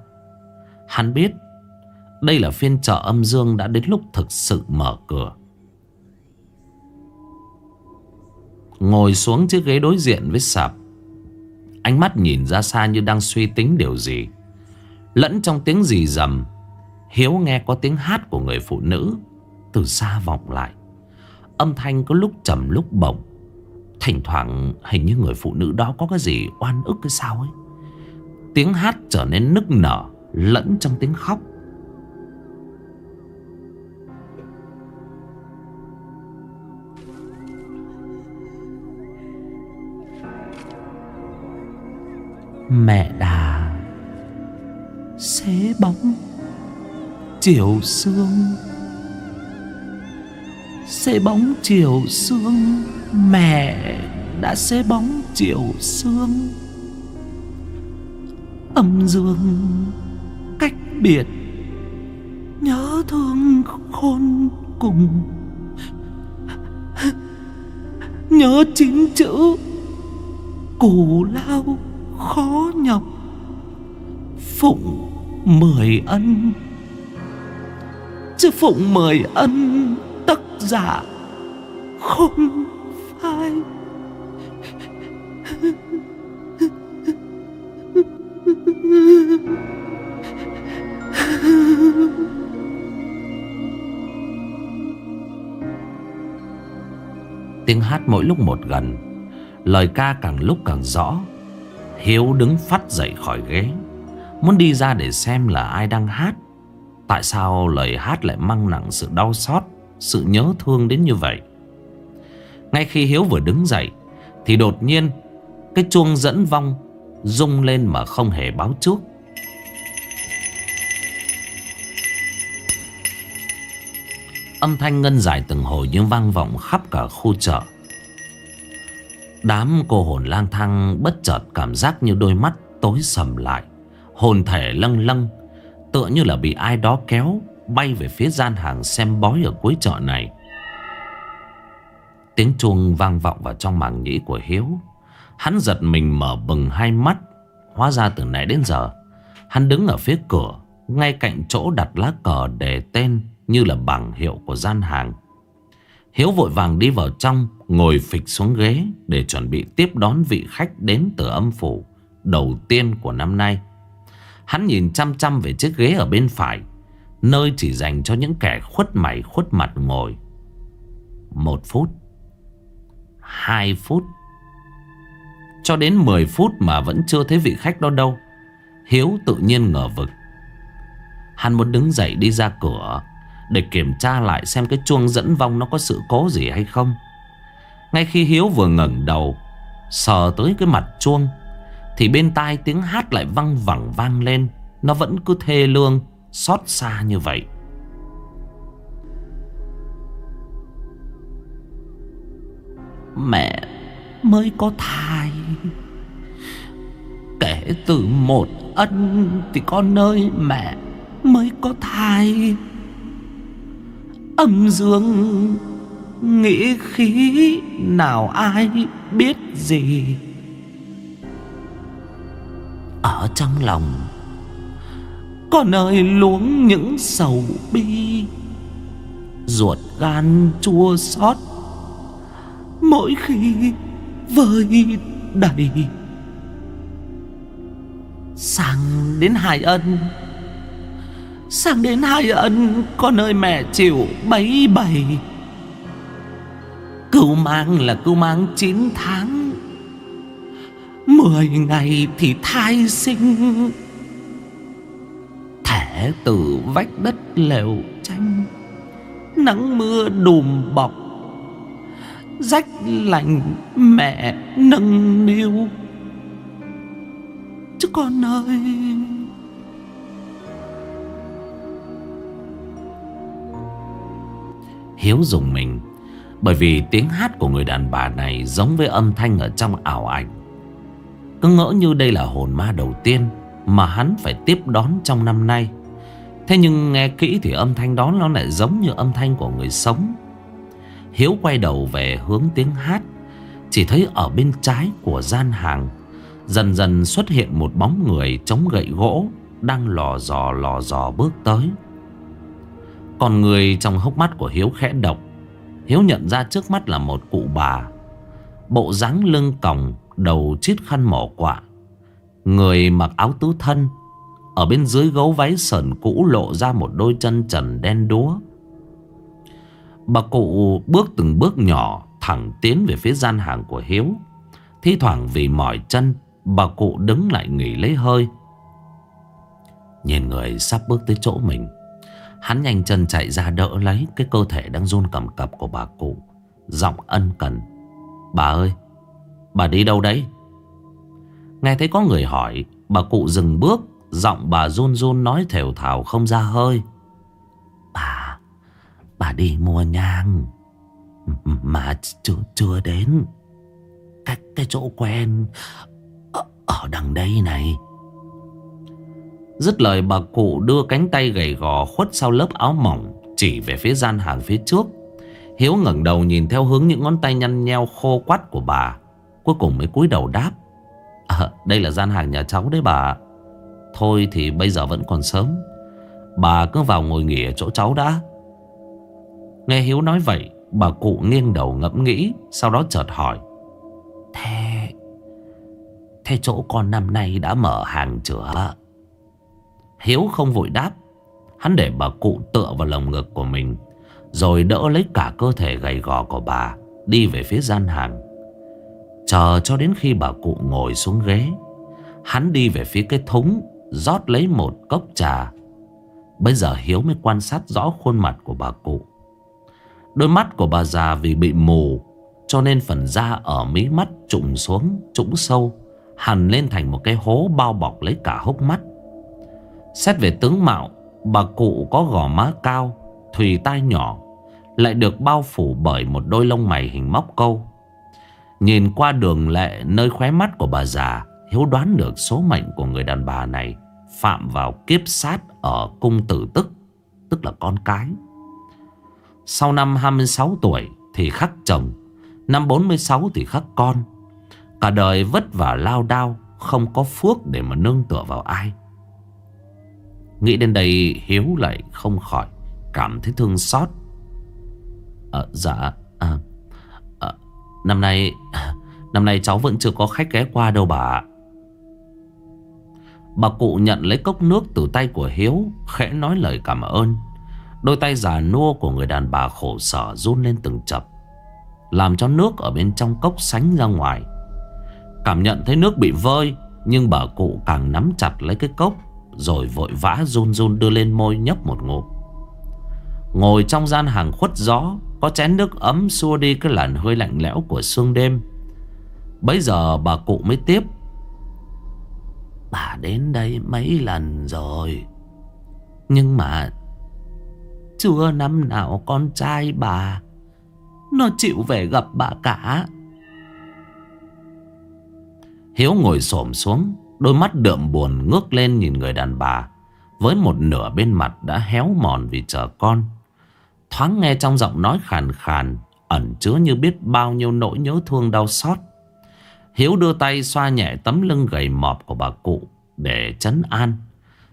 Hắn biết Đây là phiên chợ âm dương Đã đến lúc thực sự mở cửa. Ngồi xuống chiếc ghế đối diện với sạp, Ánh mắt nhìn ra xa như đang suy tính điều gì. Lẫn trong tiếng gì rầm Hiếu nghe có tiếng hát của người phụ nữ Từ xa vọng lại. Âm thanh có lúc trầm lúc bổng Thỉnh thoảng hình như người phụ nữ đó có cái gì oan ức cái sao ấy. Tiếng hát trở nên nức nở, Lẫn trong tiếng khóc. Mẹ đà, Xế bóng, Chiều sương. Xế bóng chiều sương. Mẹ đã xế bóng chiều sương. Âm dương Cách biệt, Nhớ thương khôn cùng. Nhớ chín chữ Củ lao khó nhọc. Phụng mười ân, Chứ phụng mười ân giả Không phải. Tiếng hát mỗi lúc một gần, Lời ca càng lúc càng rõ. Hiếu đứng phát dậy khỏi ghế, Muốn đi ra để xem là ai đang hát. Tại sao lời hát lại mang nặng sự đau xót? Sự nhớ thương đến như vậy. Ngay khi Hiếu vừa đứng dậy, Thì đột nhiên, Cái chuông dẫn vong Rung lên mà không hề báo trước. Âm thanh ngân dài từng hồi như vang vọng khắp cả khu chợ. Đám cô hồn lang thang bất chợt cảm giác như đôi mắt tối sầm lại, Hồn thể lâng lâng, Tựa như là bị ai đó kéo Bay về phía gian hàng xem bói ở cuối chợ này. Tiếng chuông vang vọng vào trong màng nhĩ của Hiếu. Hắn giật mình mở bừng hai mắt, Hóa ra từ nãy đến giờ, Hắn đứng ở phía cửa, Ngay cạnh chỗ đặt lá cờ đề tên Như là bằng hiệu của gian hàng. Hiếu vội vàng đi vào trong, Ngồi phịch xuống ghế Để chuẩn bị tiếp đón vị khách đến từ âm phủ Đầu tiên của năm nay. Hắn nhìn chăm chăm về chiếc ghế ở bên phải Nơi chỉ dành cho những kẻ khuất mày, khuất mặt ngồi. Một phút, Hai phút, Cho đến mười phút mà vẫn chưa thấy vị khách đó đâu. Hiếu tự nhiên ngờ vực. Hắn muốn đứng dậy đi ra cửa để kiểm tra lại xem cái chuông dẫn vong nó có sự cố gì hay không. Ngay khi Hiếu vừa ngẩng đầu, Sờ tới cái mặt chuông, Thì bên tai tiếng hát lại văng vẳng vang lên. Nó vẫn cứ thê lương. Xót xa như vậy. Mẹ mới có thai. Kể từ một ân Thì con ơi mẹ mới có thai. Âm dương nghĩ khí nào ai biết gì. Ở trong lòng con ơi luống những sầu bi. Ruột gan chua xót. Mỗi khi vơi đầy. Sang đến hai ân. Sang đến hai ân Con ơi mẹ chịu bấy bầy. Cưu mang là cưu mang 9 tháng. Mười ngày thì thai sinh thể từ vách đất lều tranh. Nắng mưa đùm bọc, Rách lành mẹ nâng niu. Chứ con ơi, Hiếu dùng mình, Bởi vì tiếng hát của người đàn bà này Giống với âm thanh ở trong ảo ảnh. Cứ ngỡ như đây là hồn ma đầu tiên mà hắn phải tiếp đón trong năm nay. Thế nhưng nghe kỹ thì âm thanh đó Nó lại giống như âm thanh của người sống. Hiếu quay đầu về hướng tiếng hát. Chỉ thấy ở bên trái của gian hàng, Dần dần xuất hiện một bóng người chống gậy gỗ Đang lò dò lò dò bước tới. Còn người trong hốc mắt của Hiếu khẽ độc Hiếu nhận ra trước mắt là một cụ bà. Bộ dáng lưng còng, Đầu chít khăn mỏ quạ. Người mặc áo tứ thân, Ở bên dưới gấu váy sờn cũ lộ ra một đôi chân trần đen đúa. Bà cụ bước từng bước nhỏ Thẳng tiến về phía gian hàng của Hiếu. Thi thoảng vì mỏi chân, Bà cụ đứng lại nghỉ lấy hơi. Nhìn người sắp bước tới chỗ mình, Hắn nhanh chân chạy ra đỡ lấy Cái cơ thể đang run cầm cập của bà cụ. Giọng ân cần, Bà ơi, Bà đi đâu đấy? Nghe thấy có người hỏi Bà cụ dừng bước Giọng bà run run nói thều thào không ra hơi. Bà Bà đi mua nhang. Mà chưa, chưa đến. Cách cái chỗ quen ở, ở đằng đây này. Dứt lời bà cụ đưa cánh tay gầy gò khuất sau lớp áo mỏng Chỉ về phía gian hàng phía trước. Hiếu ngẩng đầu nhìn theo hướng những ngón tay nhăn nheo khô quắt của bà Cuối cùng mới cúi đầu đáp à, Đây là gian hàng nhà cháu đấy bà. Thôi thì bây giờ vẫn còn sớm. Bà cứ vào ngồi nghỉ ở chỗ cháu đã. Nghe Hiếu nói vậy Bà cụ nghiêng đầu ngẫm nghĩ Sau đó chợt hỏi. Thế Thế chỗ con năm nay đã mở hàng chưa Hiếu không vội đáp. Hắn để bà cụ tựa vào lồng ngực của mình Rồi đỡ lấy cả cơ thể gầy gò của bà Đi về phía gian hàng. Chờ cho đến khi bà cụ ngồi xuống ghế Hắn đi về phía cái thúng rót lấy một cốc trà. Bây giờ Hiếu mới quan sát rõ khuôn mặt của bà cụ. Đôi mắt của bà già vì bị mù, cho nên phần da ở mí mắt trụng xuống, trũng sâu, hằn lên thành một cái hố bao bọc lấy cả hốc mắt. Xét về tướng mạo, bà cụ có gò má cao, thùy tai nhỏ, lại được bao phủ bởi một đôi lông mày hình móc câu. Nhìn qua đường lệ nơi khóe mắt của bà già, Hiếu đoán được số mệnh của người đàn bà này phạm vào kiếp sát ở cung tử tức, tức là con cái. Sau năm 26 tuổi thì khắc chồng, năm 46 thì khắc con. Cả đời vất vả lao đao, không có phước để mà nương tựa vào ai. Nghĩ đến đây Hiếu lại không khỏi cảm thấy thương xót. À, dạ, năm nay... Năm nay cháu vẫn chưa có khách ghé qua đâu bà Bà cụ nhận lấy cốc nước từ tay của Hiếu, Khẽ nói lời cảm ơn. Đôi tay già nua của người đàn bà khổ sở run lên từng chập, Làm cho nước ở bên trong cốc sánh ra ngoài. Cảm nhận thấy nước bị vơi, Nhưng bà cụ càng nắm chặt lấy cái cốc, Rồi vội vã run run đưa lên môi nhấp một ngụm. Ngồi trong gian hàng khuất gió có chén nước ấm xua đi cái làn hơi lạnh lẽo của sương đêm. Bây giờ bà cụ mới tiếp. Bà đến đây mấy lần rồi. Nhưng mà Chưa năm nào con trai bà Nó chịu về gặp bà cả. Hiếu ngồi xổm xuống, Đôi mắt đượm buồn ngước lên nhìn người đàn bà, Với một nửa bên mặt đã héo mòn vì chờ con. Thoáng nghe trong giọng nói khàn khàn, Ẩn chứa như biết bao nhiêu nỗi nhớ thương đau xót. Hiếu đưa tay xoa nhẹ tấm lưng gầy mọp của bà cụ Để chấn an.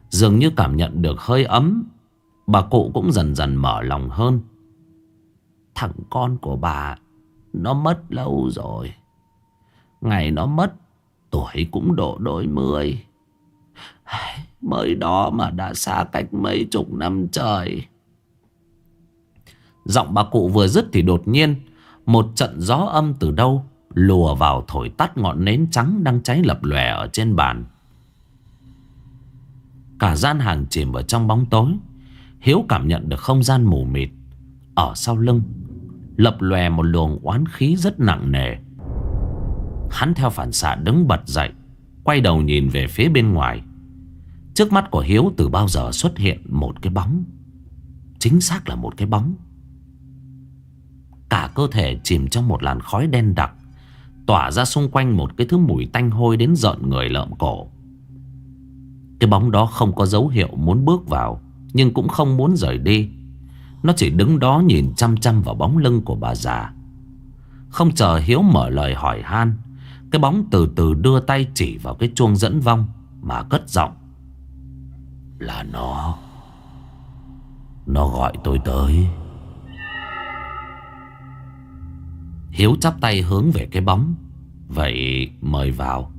Dường như cảm nhận được hơi ấm, Bà cụ cũng dần dần mở lòng hơn. Thằng con của bà, Nó mất lâu rồi. Ngày nó mất, Tuổi cũng độ đôi mươi. Mới đó mà đã xa cách mấy chục năm trời. Giọng bà cụ vừa dứt thì đột nhiên, Một trận gió âm từ đâu Lùa vào thổi tắt ngọn nến trắng đang cháy lập lòe ở trên bàn. Cả gian hàng chìm vào trong bóng tối. Hiếu cảm nhận được không gian mù mịt Ở sau lưng, Lập lòe một luồng oán khí rất nặng nề. Hắn theo phản xạ đứng bật dậy, Quay đầu nhìn về phía bên ngoài. Trước mắt của Hiếu từ bao giờ xuất hiện một cái bóng? Chính xác là một cái bóng. Cả cơ thể chìm trong một làn khói đen đặc, Tỏa ra xung quanh một cái thứ mùi tanh hôi đến giận người lợm cổ. Cái bóng đó không có dấu hiệu muốn bước vào, Nhưng cũng không muốn rời đi. Nó chỉ đứng đó nhìn chăm chăm vào bóng lưng của bà già. Không chờ Hiếu mở lời hỏi han, Cái bóng từ từ đưa tay chỉ vào cái chuông dẫn vong Mà cất giọng. Là nó. Nó gọi tôi tới. Hiếu chắp tay hướng về cái bóng. Vậy mời vào.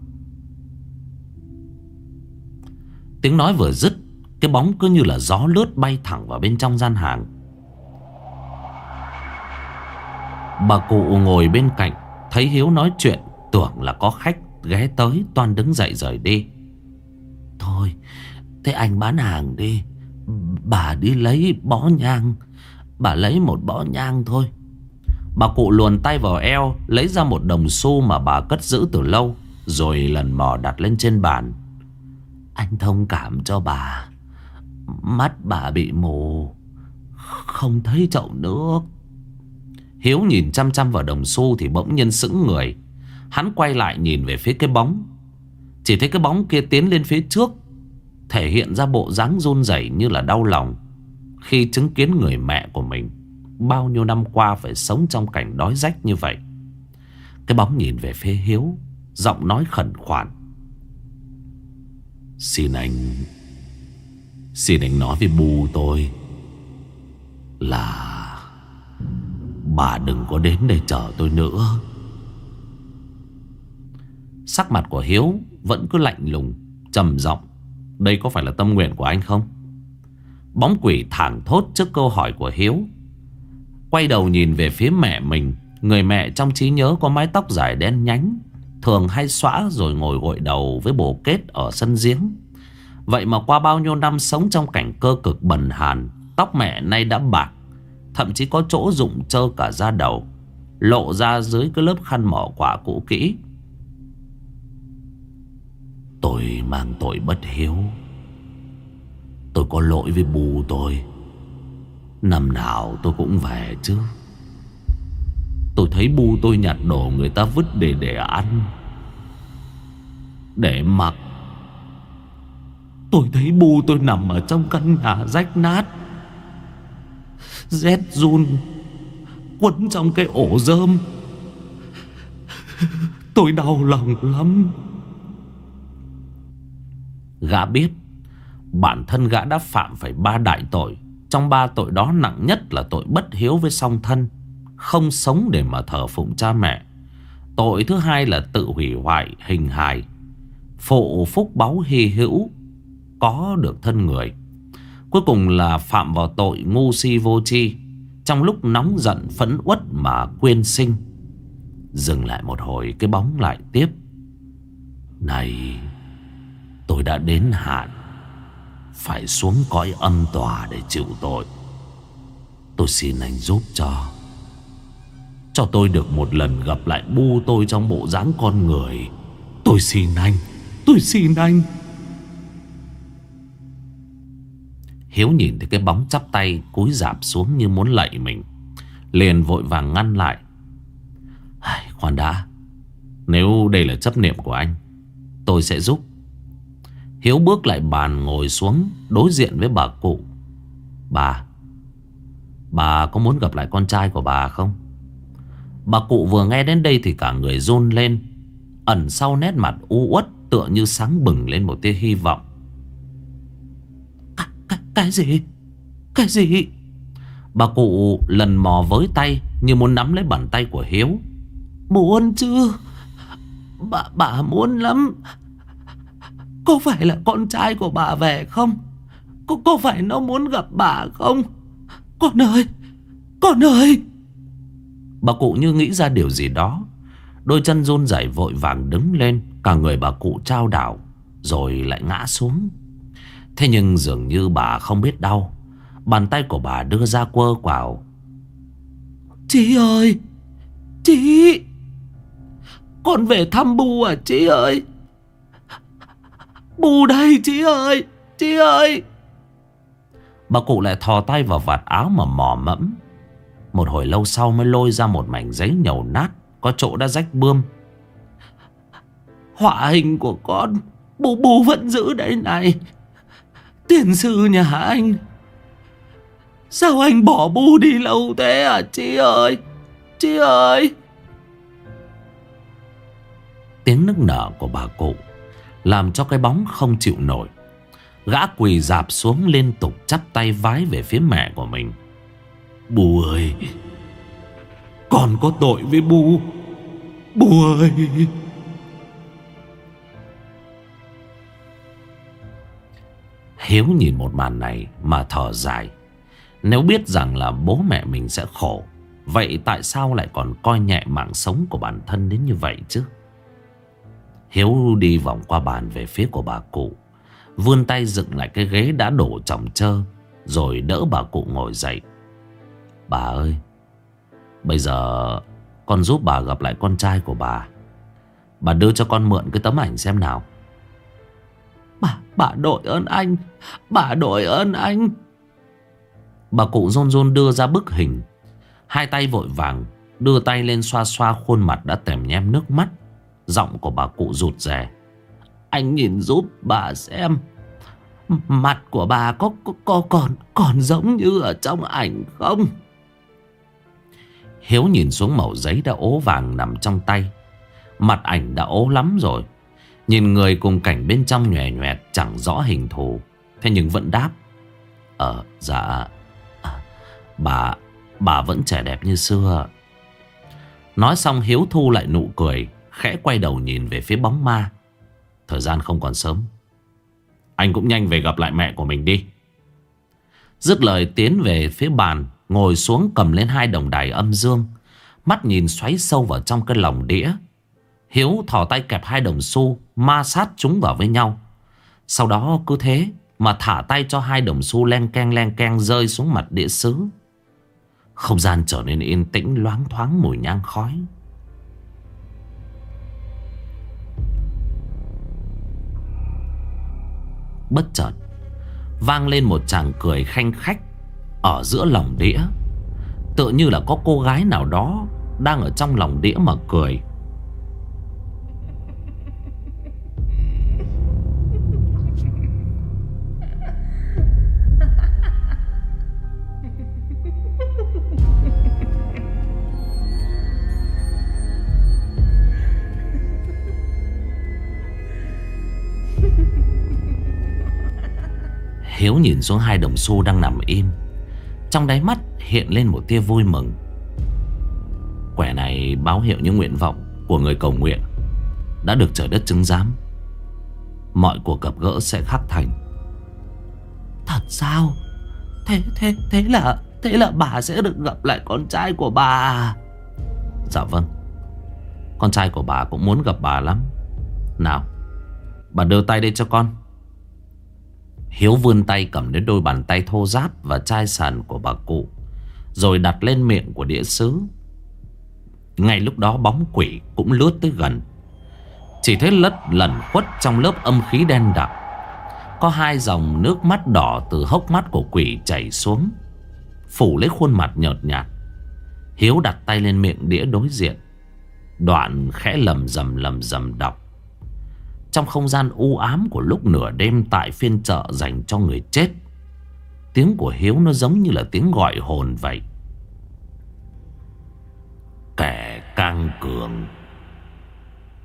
Tiếng nói vừa dứt, Cái bóng cứ như là gió lướt bay thẳng vào bên trong gian hàng. Bà cụ ngồi bên cạnh, Thấy Hiếu nói chuyện, Tưởng là có khách ghé tới Toàn đứng dậy rời đi. Thôi, Thế anh bán hàng đi. Bà đi lấy bó nhang. Bà lấy một bó nhang thôi. Bà cụ luồn tay vào eo, Lấy ra một đồng xu mà bà cất giữ từ lâu, Rồi lần mò đặt lên trên bàn. Anh thông cảm cho bà. Mắt bà bị mù. Không thấy chậu nước. Hiếu nhìn chăm chăm vào đồng xu Thì bỗng nhiên sững người. Hắn quay lại nhìn về phía cái bóng. Chỉ thấy cái bóng kia tiến lên phía trước, Thể hiện ra bộ dáng run rẩy như là đau lòng Khi chứng kiến người mẹ của mình. Bao nhiêu năm qua phải sống trong cảnh đói rách như vậy? Cái bóng nhìn về phía Hiếu, Giọng nói khẩn khoản. Xin anh Xin anh nói với bu tôi Là Bà đừng có đến đây chờ tôi nữa. Sắc mặt của Hiếu Vẫn cứ lạnh lùng, trầm giọng. Đây có phải là tâm nguyện của anh không? Bóng quỷ thẳng thốt trước câu hỏi của Hiếu. Quay đầu nhìn về phía mẹ mình. Người mẹ trong trí nhớ có mái tóc dài đen nhánh, Thường hay xõa rồi ngồi gội đầu với bồ kết ở sân giếng. Vậy mà qua bao nhiêu năm sống trong cảnh cơ cực bần hàn, Tóc mẹ nay đã bạc, Thậm chí có chỗ rụng trơ cả da đầu, Lộ ra dưới cái lớp khăn mỏ quả cũ kỹ. Tôi mang tội bất hiếu. Tôi có lỗi với bù tôi. Năm nào tôi cũng về chứ. Tôi thấy bu tôi nhặt đồ người ta vứt để để ăn. Để mặc. Tôi thấy bu tôi nằm ở trong căn nhà rách nát. Rét run. Quấn trong cái ổ rơm. Tôi đau lòng lắm. Gã biết, Bản thân gã đã phạm phải ba đại tội trong ba tội đó nặng nhất là tội bất hiếu với song thân, Không sống để mà thờ phụng cha mẹ. Tội thứ hai là tự hủy hoại hình hài, Phụ phúc báu hy hữu, Có được thân người. Cuối cùng là phạm vào tội ngu si vô tri, Trong lúc nóng giận phẫn uất mà quên sinh. Dừng lại một hồi, cái bóng lại tiếp. Này, Tôi đã đến hạn phải xuống cõi âm tòa để chịu tội. Tôi xin anh giúp cho. Cho tôi được một lần gặp lại bu tôi trong bộ dáng con người. Tôi xin anh, Tôi xin anh. Hiếu nhìn thấy cái bóng chắp tay Cúi dạp xuống như muốn lạy mình. Liền vội vàng ngăn lại. Khoan đã. Nếu đây là chấp niệm của anh, Tôi sẽ giúp. Hiếu bước lại bàn ngồi xuống Đối diện với bà cụ. Bà Bà có muốn gặp lại con trai của bà không? Bà cụ vừa nghe đến đây Thì cả người run lên Ẩn sau nét mặt u uất Tựa như sáng bừng lên một tia hy vọng. Cái, cái, cái gì? Cái gì? Bà cụ lần mò với tay Như muốn nắm lấy bàn tay của Hiếu. Muốn chứ? Bà, bà muốn lắm Có phải là con trai của bà về không? Có, có phải nó muốn gặp bà không? Con ơi Con ơi! Bà cụ như nghĩ ra điều gì đó. Đôi chân run rẩy vội vàng đứng lên Cả người bà cụ trao đảo Rồi lại ngã xuống. Thế nhưng dường như bà không biết đau. Bàn tay của bà đưa ra quơ quào. Chị ơi Chị! Con về thăm Bu à chị ơi bù đây chị ơi Chị ơi. Bà cụ lại thò tay vào vạt áo mà mò mẫm. Một hồi lâu sau mới lôi ra một mảnh giấy nhầu nát Có chỗ đã rách bươm. Họa hình của con, bù bù vẫn giữ đây này. Tiền sư nhà anh. Sao anh bỏ Bu đi lâu thế à chị ơi Chị ơi? Tiếng nức nở của bà cụ làm cho cái bóng không chịu nổi. Gã quỳ dạp xuống liên tục chắp tay vái về phía mẹ của mình. Bù ơi, Con có tội với bù. Bù ơi. Hiếu nhìn một màn này mà thở dài. Nếu biết rằng là bố mẹ mình sẽ khổ, Vậy tại sao lại còn coi nhẹ mạng sống của bản thân đến như vậy chứ? Hiếu đi vòng qua bàn về phía của bà cụ. Vươn tay dựng lại cái ghế đã đổ chồng chơ Rồi đỡ bà cụ ngồi dậy. Bà ơi Bây giờ con giúp bà gặp lại con trai của bà. Bà đưa cho con mượn cái tấm ảnh xem nào. Bà, bà đội ơn anh Bà đội ơn anh. Bà cụ rôn rôn đưa ra bức hình. Hai tay vội vàng Đưa tay lên xoa xoa khuôn mặt đã tèm nhem nước mắt Giọng của bà cụ rụt rè. Anh nhìn giúp bà xem. Mặt của bà có, có, có còn còn giống như ở trong ảnh không? Hiếu nhìn xuống mẩu giấy đã ố vàng nằm trong tay. Mặt ảnh đã ố lắm rồi. Nhìn người cùng cảnh bên trong nhòe nhòe chẳng rõ hình thù. Thế nhưng vẫn đáp. Ờ dạ. À, Bà Bà vẫn trẻ đẹp như xưa. Nói xong Hiếu thu lại nụ cười. Khẽ quay đầu nhìn về phía bóng ma. Thời gian không còn sớm. Anh cũng nhanh về gặp lại mẹ của mình đi. Dứt lời tiến về phía bàn, Ngồi xuống cầm lên hai đồng đài âm dương. Mắt nhìn xoáy sâu vào trong cái lòng đĩa. Hiếu thò tay kẹp hai đồng xu, Ma sát chúng vào với nhau. Sau đó cứ thế Mà thả tay cho hai đồng xu len keng len keng Rơi xuống mặt đĩa sứ Không gian trở nên yên tĩnh, Loáng thoáng, mùi nhang khói. Bất chợt. Vang lên một chàng cười khanh khách Ở giữa lòng đĩa. Tựa như là có cô gái nào đó Đang ở trong lòng đĩa mà cười. Hiếu nhìn xuống hai đồng xu đang nằm im. Trong đáy mắt hiện lên một tia vui mừng. Quẻ này báo hiệu những nguyện vọng của người cầu nguyện Đã được trời đất chứng giám. Mọi cuộc gặp gỡ sẽ khắc thành. Thật sao? Thế thế thế là Thế là bà sẽ được gặp lại con trai của bà Dạ vâng. Con trai của bà cũng muốn gặp bà lắm. Nào Bà đưa tay đây cho con Hiếu vươn tay cầm đến đôi bàn tay thô ráp và chai sàn của bà cụ. Rồi đặt lên miệng của đĩa sứ. Ngay lúc đó bóng quỷ cũng lướt tới gần. Chỉ thấy lất lẩn khuất trong lớp âm khí đen đặc. Có hai dòng nước mắt đỏ từ hốc mắt của quỷ chảy xuống. Phủ lấy khuôn mặt nhợt nhạt. Hiếu đặt tay lên miệng đĩa đối diện. Đoạn khẽ lầm rầm lầm rầm đọc. Trong không gian u ám của lúc nửa đêm Tại phiên chợ dành cho người chết. Tiếng của Hiếu nó giống như là tiếng gọi hồn vậy. Kẻ căng cường,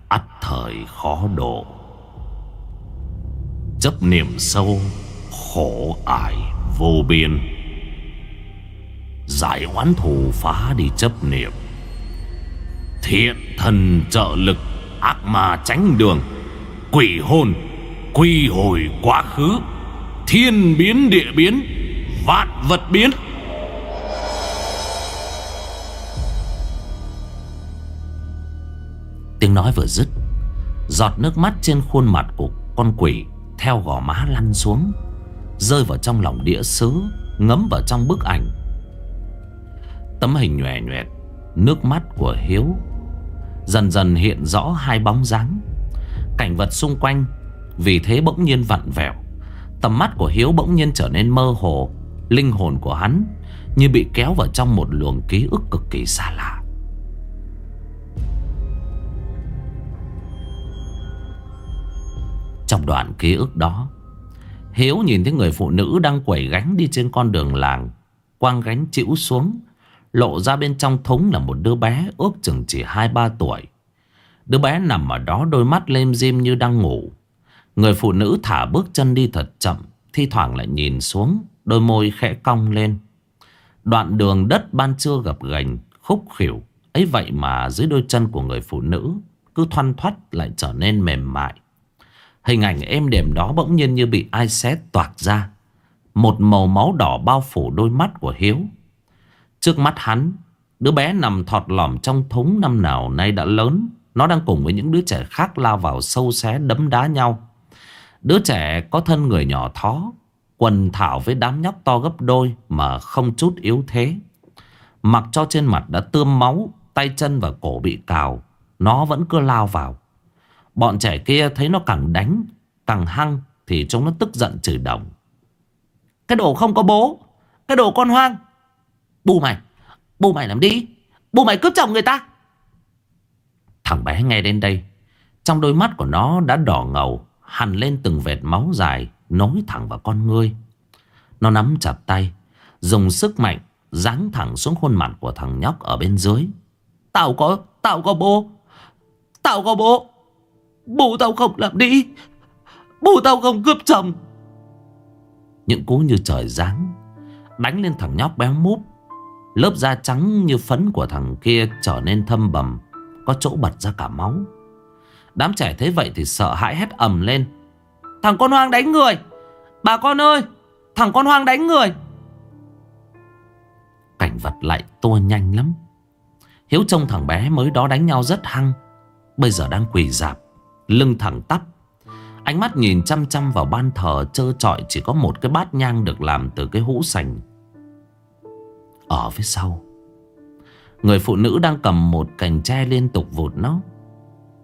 ắt thời khó độ. Chấp niệm sâu, Khổ ải vô biên. Giải oán thù phá đi chấp niệm. Thiện thần trợ lực, Ác ma tránh đường. Quỷ hồn, Quy hồi quá khứ, Thiên biến địa biến, Vạn vật biến. Tiếng nói vừa dứt, Giọt nước mắt trên khuôn mặt của con quỷ Theo gò má lăn xuống, Rơi vào trong lòng đĩa sứ Ngấm vào trong bức ảnh. Tấm hình nhòe nhòe Nước mắt của Hiếu Dần dần hiện rõ hai bóng dáng. Cảnh vật xung quanh. Vì thế bỗng nhiên vặn vẹo. Tầm mắt của Hiếu bỗng nhiên trở nên mơ hồ. Linh hồn của hắn Như bị kéo vào trong một luồng ký ức cực kỳ xa lạ. Trong đoạn ký ức đó, Hiếu nhìn thấy người phụ nữ đang quẩy gánh đi trên con đường làng Quang gánh chịu xuống, Lộ ra bên trong thúng là một đứa bé ước chừng chỉ 2-3 tuổi. Đứa bé nằm ở đó đôi mắt lêm dim như đang ngủ. Người phụ nữ thả bước chân đi thật chậm, Thi thoảng lại nhìn xuống, Đôi môi khẽ cong lên. Đoạn đường đất ban trưa gập gành Khúc khỉu ấy vậy mà dưới đôi chân của người phụ nữ Cứ thoăn thoắt lại trở nên mềm mại. Hình ảnh êm đềm đó bỗng nhiên như bị ai xé toạc ra. Một màu máu đỏ bao phủ đôi mắt của Hiếu. Trước mắt hắn, Đứa bé nằm thọt lỏm trong thúng năm nào nay đã lớn. Nó đang cùng với những đứa trẻ khác lao vào sâu xé đấm đá nhau. Đứa trẻ có thân người nhỏ thó, Quần thảo với đám nhóc to gấp đôi Mà không chút yếu thế. Mặc cho trên mặt đã tươm máu, Tay chân và cổ bị cào, Nó vẫn cứ lao vào. Bọn trẻ kia thấy nó càng đánh, Càng hăng Thì chúng nó tức giận chửi đồng Cái đồ không có bố, Cái đồ con hoang. Bù mày bù mày làm đi, bù mày cướp chồng người ta. Thằng bé nghe đến đây. Trong đôi mắt của nó đã đỏ ngầu, Hằn lên từng vệt máu dài, Nối thẳng vào con ngươi. Nó nắm chặt tay, Dùng sức mạnh Giáng thẳng xuống khuôn mặt của thằng nhóc ở bên dưới. Tao có Tao có bố. Tao có bố. Bố tao không làm đi. Bố tao không cướp chồng. Những cú như trời giáng, Đánh lên thằng nhóc béo múp. Lớp da trắng như phấn của thằng kia trở nên thâm bầm. Có chỗ bật ra cả máu. Đám trẻ thấy vậy thì sợ hãi hét ầm lên. Thằng con hoang đánh người! Bà con ơi! Thằng con hoang đánh người! Cảnh vật lại tua nhanh lắm. Hiếu trông thằng bé mới đó đánh nhau rất hăng. Bây giờ đang quỳ dạp, Lưng thẳng tắp. Ánh mắt nhìn chăm chăm vào ban thờ trơ trọi Chỉ có một cái bát nhang được làm từ cái hũ sành. Ở phía sau Người phụ nữ đang cầm một cành tre liên tục vụt nó.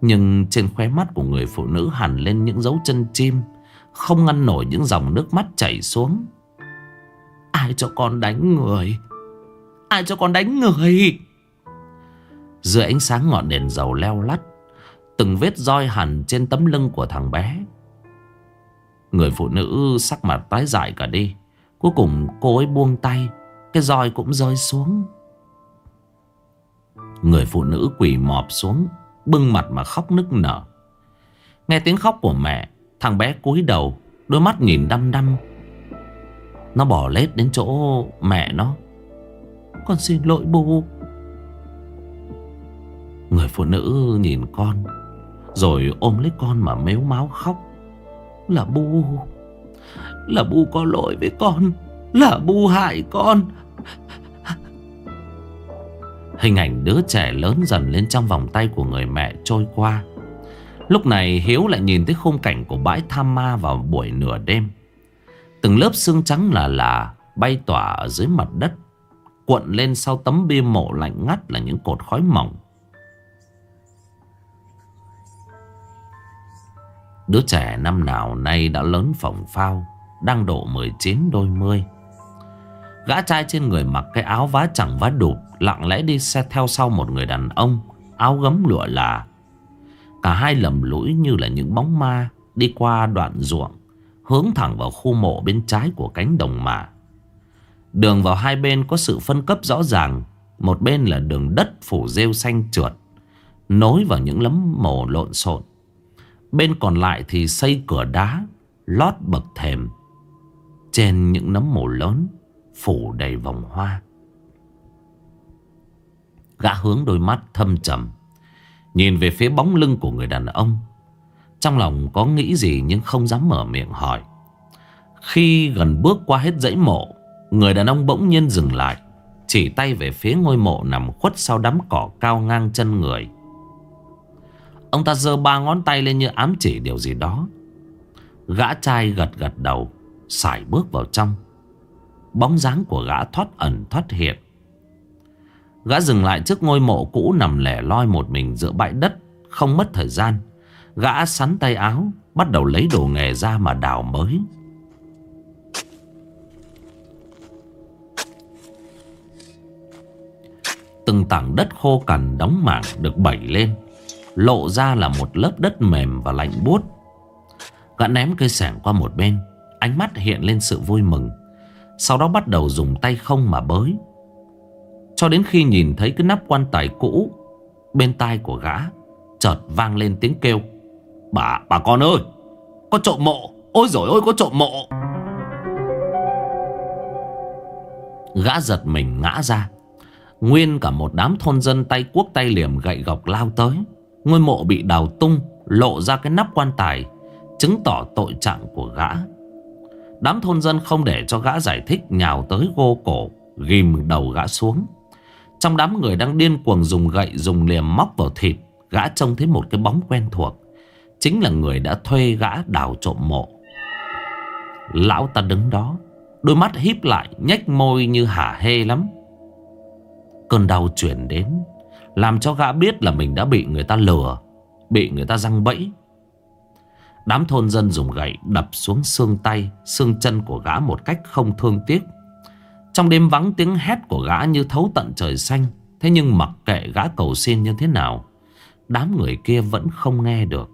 Nhưng trên khóe mắt của người phụ nữ hẳn lên những dấu chân chim, Không ngăn nổi những dòng nước mắt chảy xuống. Ai cho con đánh người? Ai cho con đánh người? Dưới ánh sáng ngọn đèn dầu leo lắt, Từng vết roi hẳn trên tấm lưng của thằng bé. Người phụ nữ sắc mặt tái dại cả đi, Cuối cùng cô ấy buông tay, Cái roi cũng rơi xuống. Người phụ nữ quỳ mọp xuống, Bưng mặt mà khóc nức nở. Nghe tiếng khóc của mẹ, Thằng bé cúi đầu, Đôi mắt nhìn đăm đăm. Nó bỏ lết đến chỗ mẹ nó. Con xin lỗi bố. Người phụ nữ nhìn con, Rồi ôm lấy con mà mếu máu khóc. Là bu Là bu có lỗi với con, Là bu hại con Hình ảnh đứa trẻ lớn dần lên trong vòng tay của người mẹ trôi qua. Lúc này Hiếu lại nhìn thấy khung cảnh của bãi tham ma vào buổi nửa đêm. Từng lớp xương trắng là là bay tỏa ở dưới mặt đất, Cuộn lên sau tấm bia mộ lạnh ngắt là những cột khói mỏng. Đứa trẻ năm nào nay đã lớn phỏng phao, Đang độ 19 đôi mươi. Gã trai trên người mặc cái áo vá chẳng vá đụp Lặng lẽ đi xe theo sau một người đàn ông, Áo gấm lụa là. Cả hai lầm lũi như là những bóng ma Đi qua đoạn ruộng, Hướng thẳng vào khu mộ bên trái của cánh đồng mạ Đường vào hai bên có sự phân cấp rõ ràng, Một bên là đường đất phủ rêu xanh trượt, Nối vào những lấm mồ lộn xộn. Bên còn lại thì xây cửa đá, Lót bậc thềm. Trên những nấm mồ lớn Phủ đầy vòng hoa. Gã hướng đôi mắt thâm trầm, Nhìn về phía bóng lưng của người đàn ông. Trong lòng có nghĩ gì nhưng không dám mở miệng hỏi. Khi gần bước qua hết dãy mộ, Người đàn ông bỗng nhiên dừng lại, Chỉ tay về phía ngôi mộ nằm khuất sau đám cỏ cao ngang chân người. Ông ta giơ ba ngón tay lên như ám chỉ điều gì đó. Gã trai gật gật đầu Xài bước vào trong. Bóng dáng của gã thoát ẩn thoát hiện Gã dừng lại trước ngôi mộ cũ nằm lẻ loi một mình giữa bãi đất, Không mất thời gian. Gã sắn tay áo, Bắt đầu lấy đồ nghề ra mà đào mới. Từng tảng đất khô cằn đóng mảng được bẩy lên, Lộ ra là một lớp đất mềm và lạnh buốt. Gã ném cây sẻng qua một bên, Ánh mắt hiện lên sự vui mừng. Sau đó bắt đầu dùng tay không mà bới. Cho đến khi nhìn thấy cái nắp quan tài cũ Bên tai của gã Chợt vang lên tiếng kêu. Bà, bà con ơi Có trộm mộ. Ôi rồi ôi có trộm mộ. Gã giật mình ngã ra. Nguyên cả một đám thôn dân tay cuốc tay liềm gậy gọc lao tới. Ngôi mộ bị đào tung Lộ ra cái nắp quan tài Chứng tỏ tội trạng của gã. Đám thôn dân không để cho gã giải thích Nhào tới gô cổ Ghim đầu gã xuống. Trong đám người đang điên cuồng dùng gậy, Dùng liềm móc vào thịt, Gã trông thấy một cái bóng quen thuộc. Chính là người đã thuê gã đào trộm mộ. Lão ta đứng đó, Đôi mắt híp lại, nhếch môi như hả hê lắm. Cơn đau chuyển đến, Làm cho gã biết là mình đã bị người ta lừa, Bị người ta răng bẫy. Đám thôn dân dùng gậy đập xuống xương tay, Xương chân của gã một cách không thương tiếc. Trong đêm vắng tiếng hét của gã như thấu tận trời xanh, Thế nhưng mặc kệ gã cầu xin như thế nào, Đám người kia vẫn không nghe được.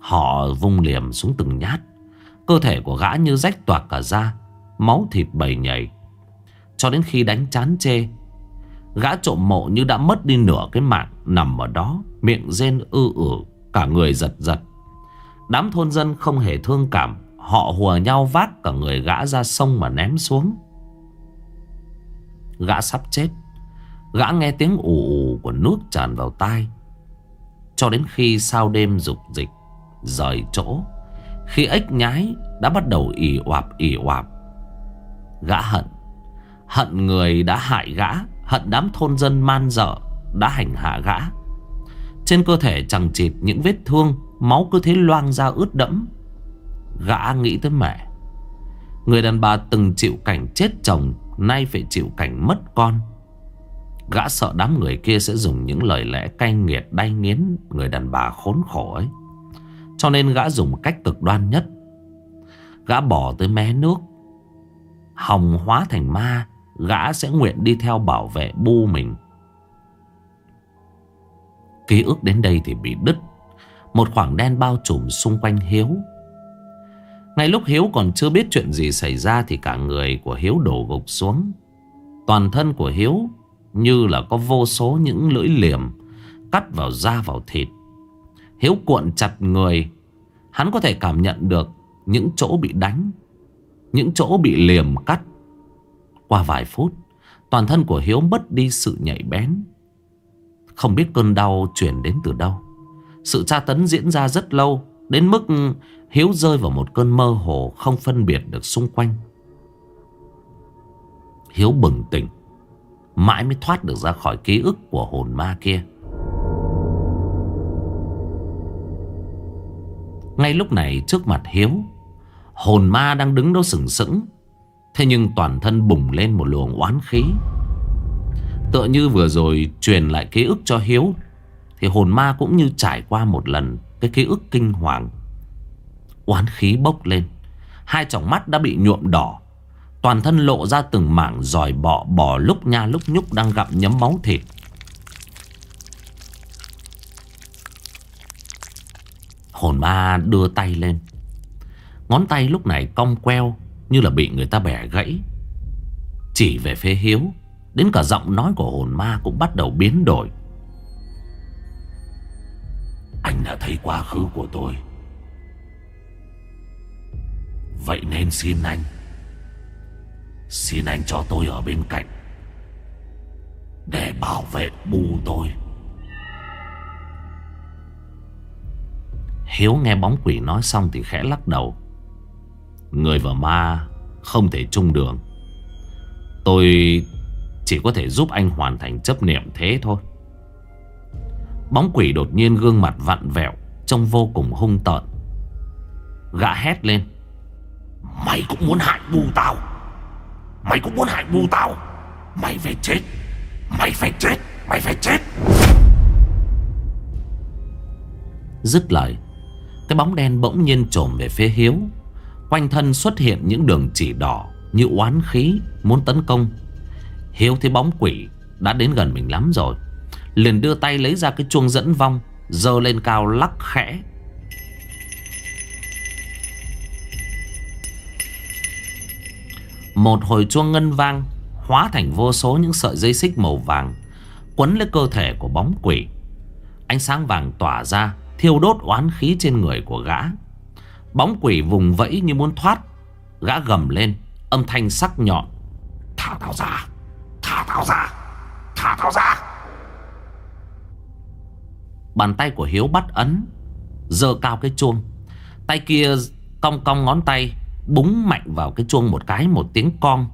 Họ vung liềm xuống từng nhát, Cơ thể của gã như rách toạc cả da, Máu thịt bầy nhảy Cho đến khi đánh chán chê, Gã trộm mộ như đã mất đi nửa cái mạng Nằm ở đó, Miệng rên ư ử, Cả người giật giật. Đám thôn dân không hề thương cảm, Họ hùa nhau vác cả người gã ra sông mà ném xuống. Gã sắp chết. Gã nghe tiếng ù ù của nước tràn vào tai. Cho đến khi sao đêm dục dịch Rời chỗ, Khi ếch nhái đã bắt đầu ỉ oạp ỉ oạp, Gã hận. Hận người đã hại gã, Hận đám thôn dân man dợ Đã hành hạ gã. Trên cơ thể chẳng chịt những vết thương, Máu cứ thế loang ra ướt đẫm. Gã nghĩ tới mẹ. Người đàn bà từng chịu cảnh chết chồng Nay phải chịu cảnh mất con. Gã sợ đám người kia sẽ dùng những lời lẽ cay nghiệt, đay nghiến, Người đàn bà khốn khổ ấy. Cho nên gã dùng cách cực đoan nhất. Gã bỏ tới mé nước. Hồng hóa thành ma, Gã sẽ nguyện đi theo bảo vệ bu mình. Ký ức đến đây thì bị đứt. Một khoảng đen bao trùm xung quanh Hiếu. Ngay lúc Hiếu còn chưa biết chuyện gì xảy ra Thì cả người của Hiếu đổ gục xuống. Toàn thân của Hiếu Như là có vô số những lưỡi liềm Cắt vào da vào thịt. Hiếu cuộn chặt người. Hắn có thể cảm nhận được Những chỗ bị đánh, Những chỗ bị liềm cắt. Qua vài phút, Toàn thân của Hiếu mất đi sự nhạy bén. Không biết cơn đau chuyển đến từ đâu. Sự tra tấn diễn ra rất lâu, Đến mức Hiếu rơi vào một cơn mơ hồ Không phân biệt được xung quanh. Hiếu bừng tỉnh, Mãi mới thoát được ra khỏi ký ức của hồn ma kia. Ngay lúc này, trước mặt Hiếu, Hồn ma đang đứng đó sừng sững. Thế nhưng toàn thân bùng lên một luồng oán khí. Tựa như vừa rồi truyền lại ký ức cho Hiếu, Thì hồn ma cũng như trải qua một lần Cái ký ức kinh hoàng. Oán khí bốc lên. Hai tròng mắt đã bị nhuộm đỏ. Toàn thân lộ ra từng mảng giòi bọ, bò lúc nha lúc nhúc đang gặm nhấm máu thịt. Hồn ma đưa tay lên. Ngón tay lúc này cong queo Như là bị người ta bẻ gãy. Chỉ về phía Hiếu, Đến cả giọng nói của hồn ma cũng bắt đầu biến đổi. Anh đã thấy quá khứ của tôi. Vậy nên xin anh. Xin anh cho tôi ở bên cạnh. Để bảo vệ bu tôi. Hiếu nghe bóng quỷ nói xong thì khẽ lắc đầu. Người và ma không thể chung đường. Tôi chỉ có thể giúp anh hoàn thành chấp niệm thế thôi. Bóng quỷ đột nhiên gương mặt vặn vẹo, Trông vô cùng hung tợn. Gã hét lên. Mày cũng muốn hại bu tao. Mày cũng muốn hại bu tao. Mày phải chết. Mày phải chết. Mày phải chết. Dứt lời, Cái bóng đen bỗng nhiên trồm về phía Hiếu. Quanh thân xuất hiện những đường chỉ đỏ Như oán khí Muốn tấn công. Hiếu thấy bóng quỷ Đã đến gần mình lắm rồi. Liền đưa tay lấy ra cái chuông dẫn vong Dơ lên cao lắc khẽ. Một hồi chuông ngân vang, Hóa thành vô số những sợi dây xích màu vàng, Quấn lấy cơ thể của bóng quỷ. Ánh sáng vàng tỏa ra, Thiêu đốt oán khí trên người của gã. Bóng quỷ vùng vẫy như muốn thoát. Gã gầm lên, Âm thanh sắc nhọn. Thả tao ra! Thả tao ra! Thả tao ra! Bàn tay của Hiếu bắt ấn Dơ cao cái chuông. Tay kia cong cong ngón tay Búng mạnh vào cái chuông một cái, Một tiếng con.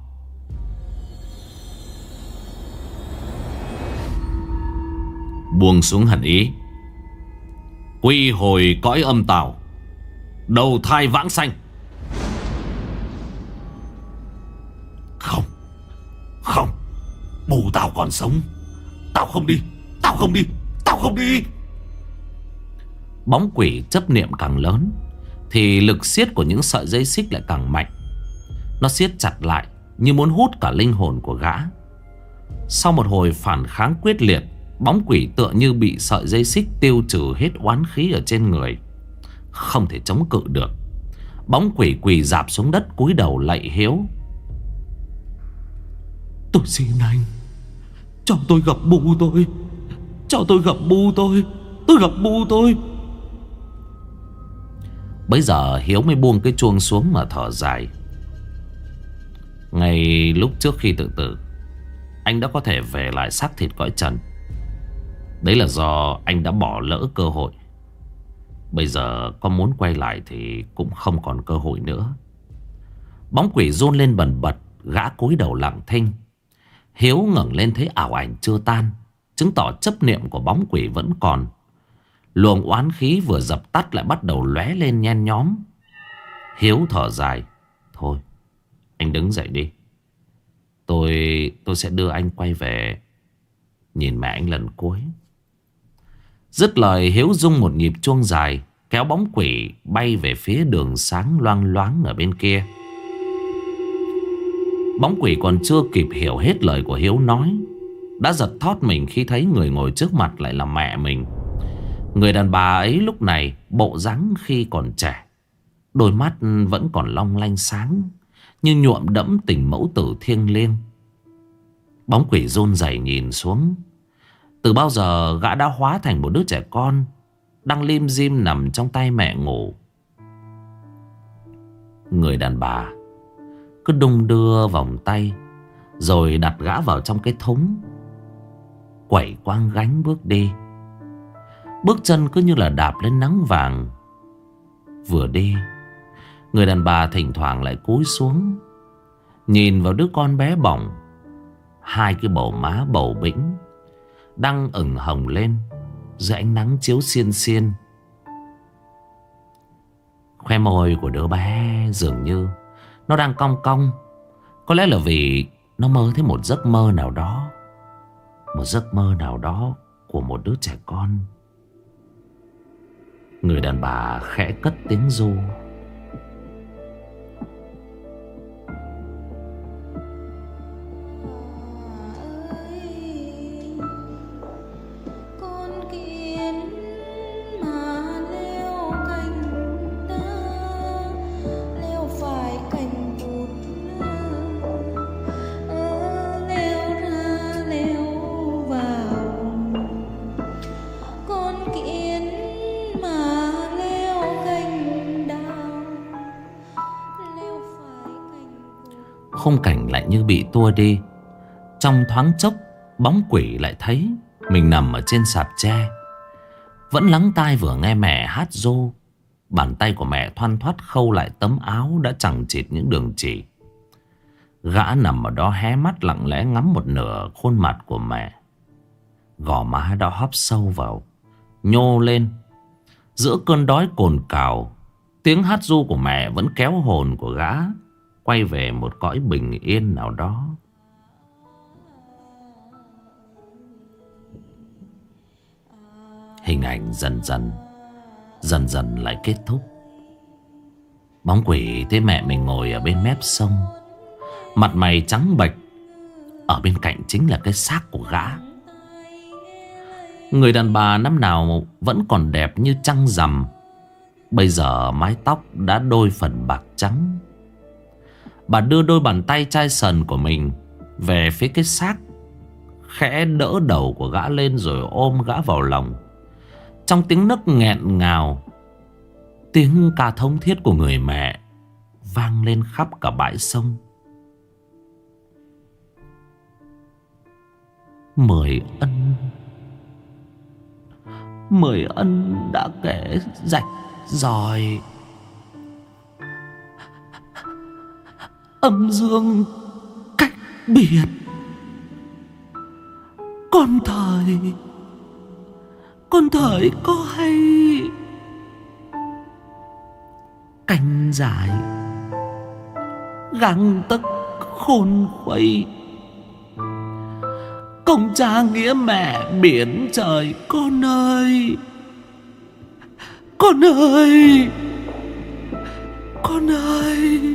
Buông xuống hẳn ý. Quy hồi cõi âm tào. Đầu thai vãng xanh Không Không. Bù tao còn sống. Tao không đi, Tao không đi, Tao không đi. Bóng quỷ chấp niệm càng lớn. Thì lực siết của những sợi dây xích lại càng mạnh. Nó siết chặt lại Như muốn hút cả linh hồn của gã. Sau một hồi phản kháng quyết liệt, Bóng quỷ tựa như bị sợi dây xích tiêu trừ hết oán khí ở trên người. Không thể chống cự được. Bóng quỷ quỳ dạp xuống đất, cúi đầu lạy hiếu. Tôi xin anh, Cho tôi gặp bu tôi. Cho tôi gặp bu tôi. Tôi gặp bu tôi. Bây giờ Hiếu mới buông cái chuông xuống mà thở dài. Ngay lúc trước khi tự tử, Anh đã có thể về lại xác thịt cõi trần. Đấy là do anh đã bỏ lỡ cơ hội. Bây giờ có muốn quay lại thì cũng không còn cơ hội nữa. Bóng quỷ run lên bần bật, Gã cúi đầu lặng thinh. Hiếu ngẩng lên thấy ảo ảnh chưa tan, Chứng tỏ chấp niệm của bóng quỷ vẫn còn. Luồng oán khí vừa dập tắt lại bắt đầu lóe lên nhen nhóm. Hiếu thở dài. Thôi, Anh đứng dậy đi. Tôi tôi sẽ đưa anh quay về. Nhìn mẹ anh lần cuối. Dứt lời, Hiếu rung một nhịp chuông dài, Kéo bóng quỷ bay về phía đường sáng loang loáng ở bên kia. Bóng quỷ còn chưa kịp hiểu hết lời của Hiếu nói, Đã giật thót mình khi thấy người ngồi trước mặt lại là mẹ mình. Người đàn bà ấy lúc này bộ dáng khi còn trẻ, Đôi mắt vẫn còn long lanh sáng, Như nhuộm đẫm tình mẫu tử thiêng liêng. Bóng quỷ run rẩy nhìn xuống. Từ bao giờ gã đã hóa thành một đứa trẻ con Đang lim dim nằm trong tay mẹ ngủ? Người đàn bà Cứ đung đưa vòng tay, Rồi đặt gã vào trong cái thúng, Quẩy quang gánh bước đi. Bước chân cứ như là đạp lên nắng vàng. Vừa đi, Người đàn bà thỉnh thoảng lại cúi xuống, Nhìn vào đứa con bé bỏng. Hai cái bầu má bầu bĩnh, Đang ửng hồng lên Dưới ánh nắng chiếu xiên xiên. Khoe môi của đứa bé dường như Nó đang cong cong. Có lẽ là vì nó mơ thấy một giấc mơ nào đó, Một giấc mơ nào đó Của một đứa trẻ con. Người đàn bà khẽ cất tiếng ru. Khung cảnh lại như bị tua đi. Trong thoáng chốc, Bóng quỷ lại thấy Mình nằm ở trên sạp tre. Vẫn lắng tai vừa nghe mẹ hát rô. Bàn tay của mẹ thoăn thoát khâu lại tấm áo Đã chẳng chịt những đường chỉ. Gã nằm ở đó hé mắt lặng lẽ ngắm một nửa khuôn mặt của mẹ. Gò má đã hóp sâu vào, Nhô lên. Giữa cơn đói cồn cào, Tiếng hát ru của mẹ vẫn kéo hồn của gã. Quay về một cõi bình yên nào đó. Hình ảnh dần dần Dần dần lại kết thúc. Bóng quỷ thấy mẹ mình ngồi ở bên mép sông. Mặt mày trắng bệch, Ở bên cạnh chính là cái xác của gã. Người đàn bà năm nào vẫn còn đẹp như trăng rằm. Bây giờ mái tóc đã đôi phần bạc trắng. Bà đưa đôi bàn tay chai sần của mình Về phía cái xác Khẽ đỡ đầu của gã lên rồi ôm gã vào lòng. Trong tiếng nấc nghẹn ngào, Tiếng ca thống thiết của người mẹ Vang lên khắp cả bãi sông. Mười ân Mười ân đã kể rạch ròi. Âm dương cách biệt. Con thời Con thời có hay. Canh dài Găng tấc khôn khuây. Công cha nghĩa mẹ biển trời, con ơi Con ơi Con ơi.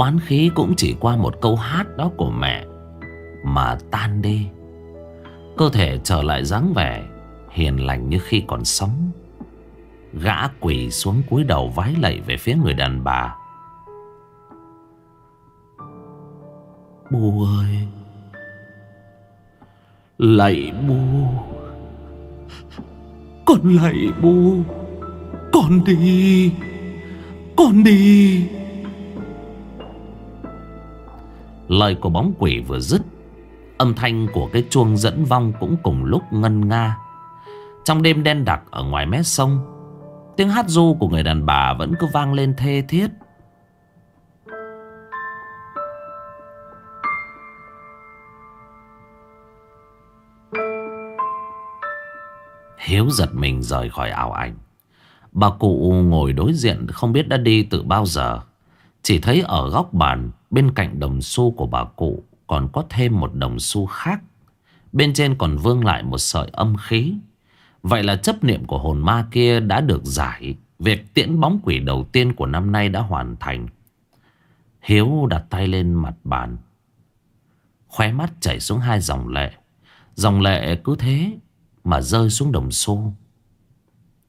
Oán khí cũng chỉ qua một câu hát đó của mẹ, Mà tan đi. Cơ thể trở lại dáng vẻ, Hiền lành như khi còn sống. Gã quỳ xuống cúi đầu vái lạy về phía người đàn bà. Bu ơi, Lạy bu Con lạy bu Con đi. Con đi. Lời của bóng quỷ vừa dứt, Âm thanh của cái chuông dẫn vong cũng cùng lúc ngân nga. Trong đêm đen đặc ở ngoài mé sông, Tiếng hát ru của người đàn bà vẫn cứ vang lên thê thiết. Hiếu giật mình rời khỏi ảo ảnh. Bà cụ ngồi đối diện không biết đã đi từ bao giờ. Chỉ thấy ở góc bàn bên cạnh đồng xu của bà cụ Còn có thêm một đồng xu khác. Bên trên còn vương lại một sợi âm khí. Vậy là chấp niệm của hồn ma kia đã được giải. Việc tiễn bóng quỷ đầu tiên của năm nay đã hoàn thành. Hiếu đặt tay lên mặt bàn. Khóe mắt chảy xuống hai dòng lệ. Dòng lệ cứ thế mà rơi xuống đồng xu.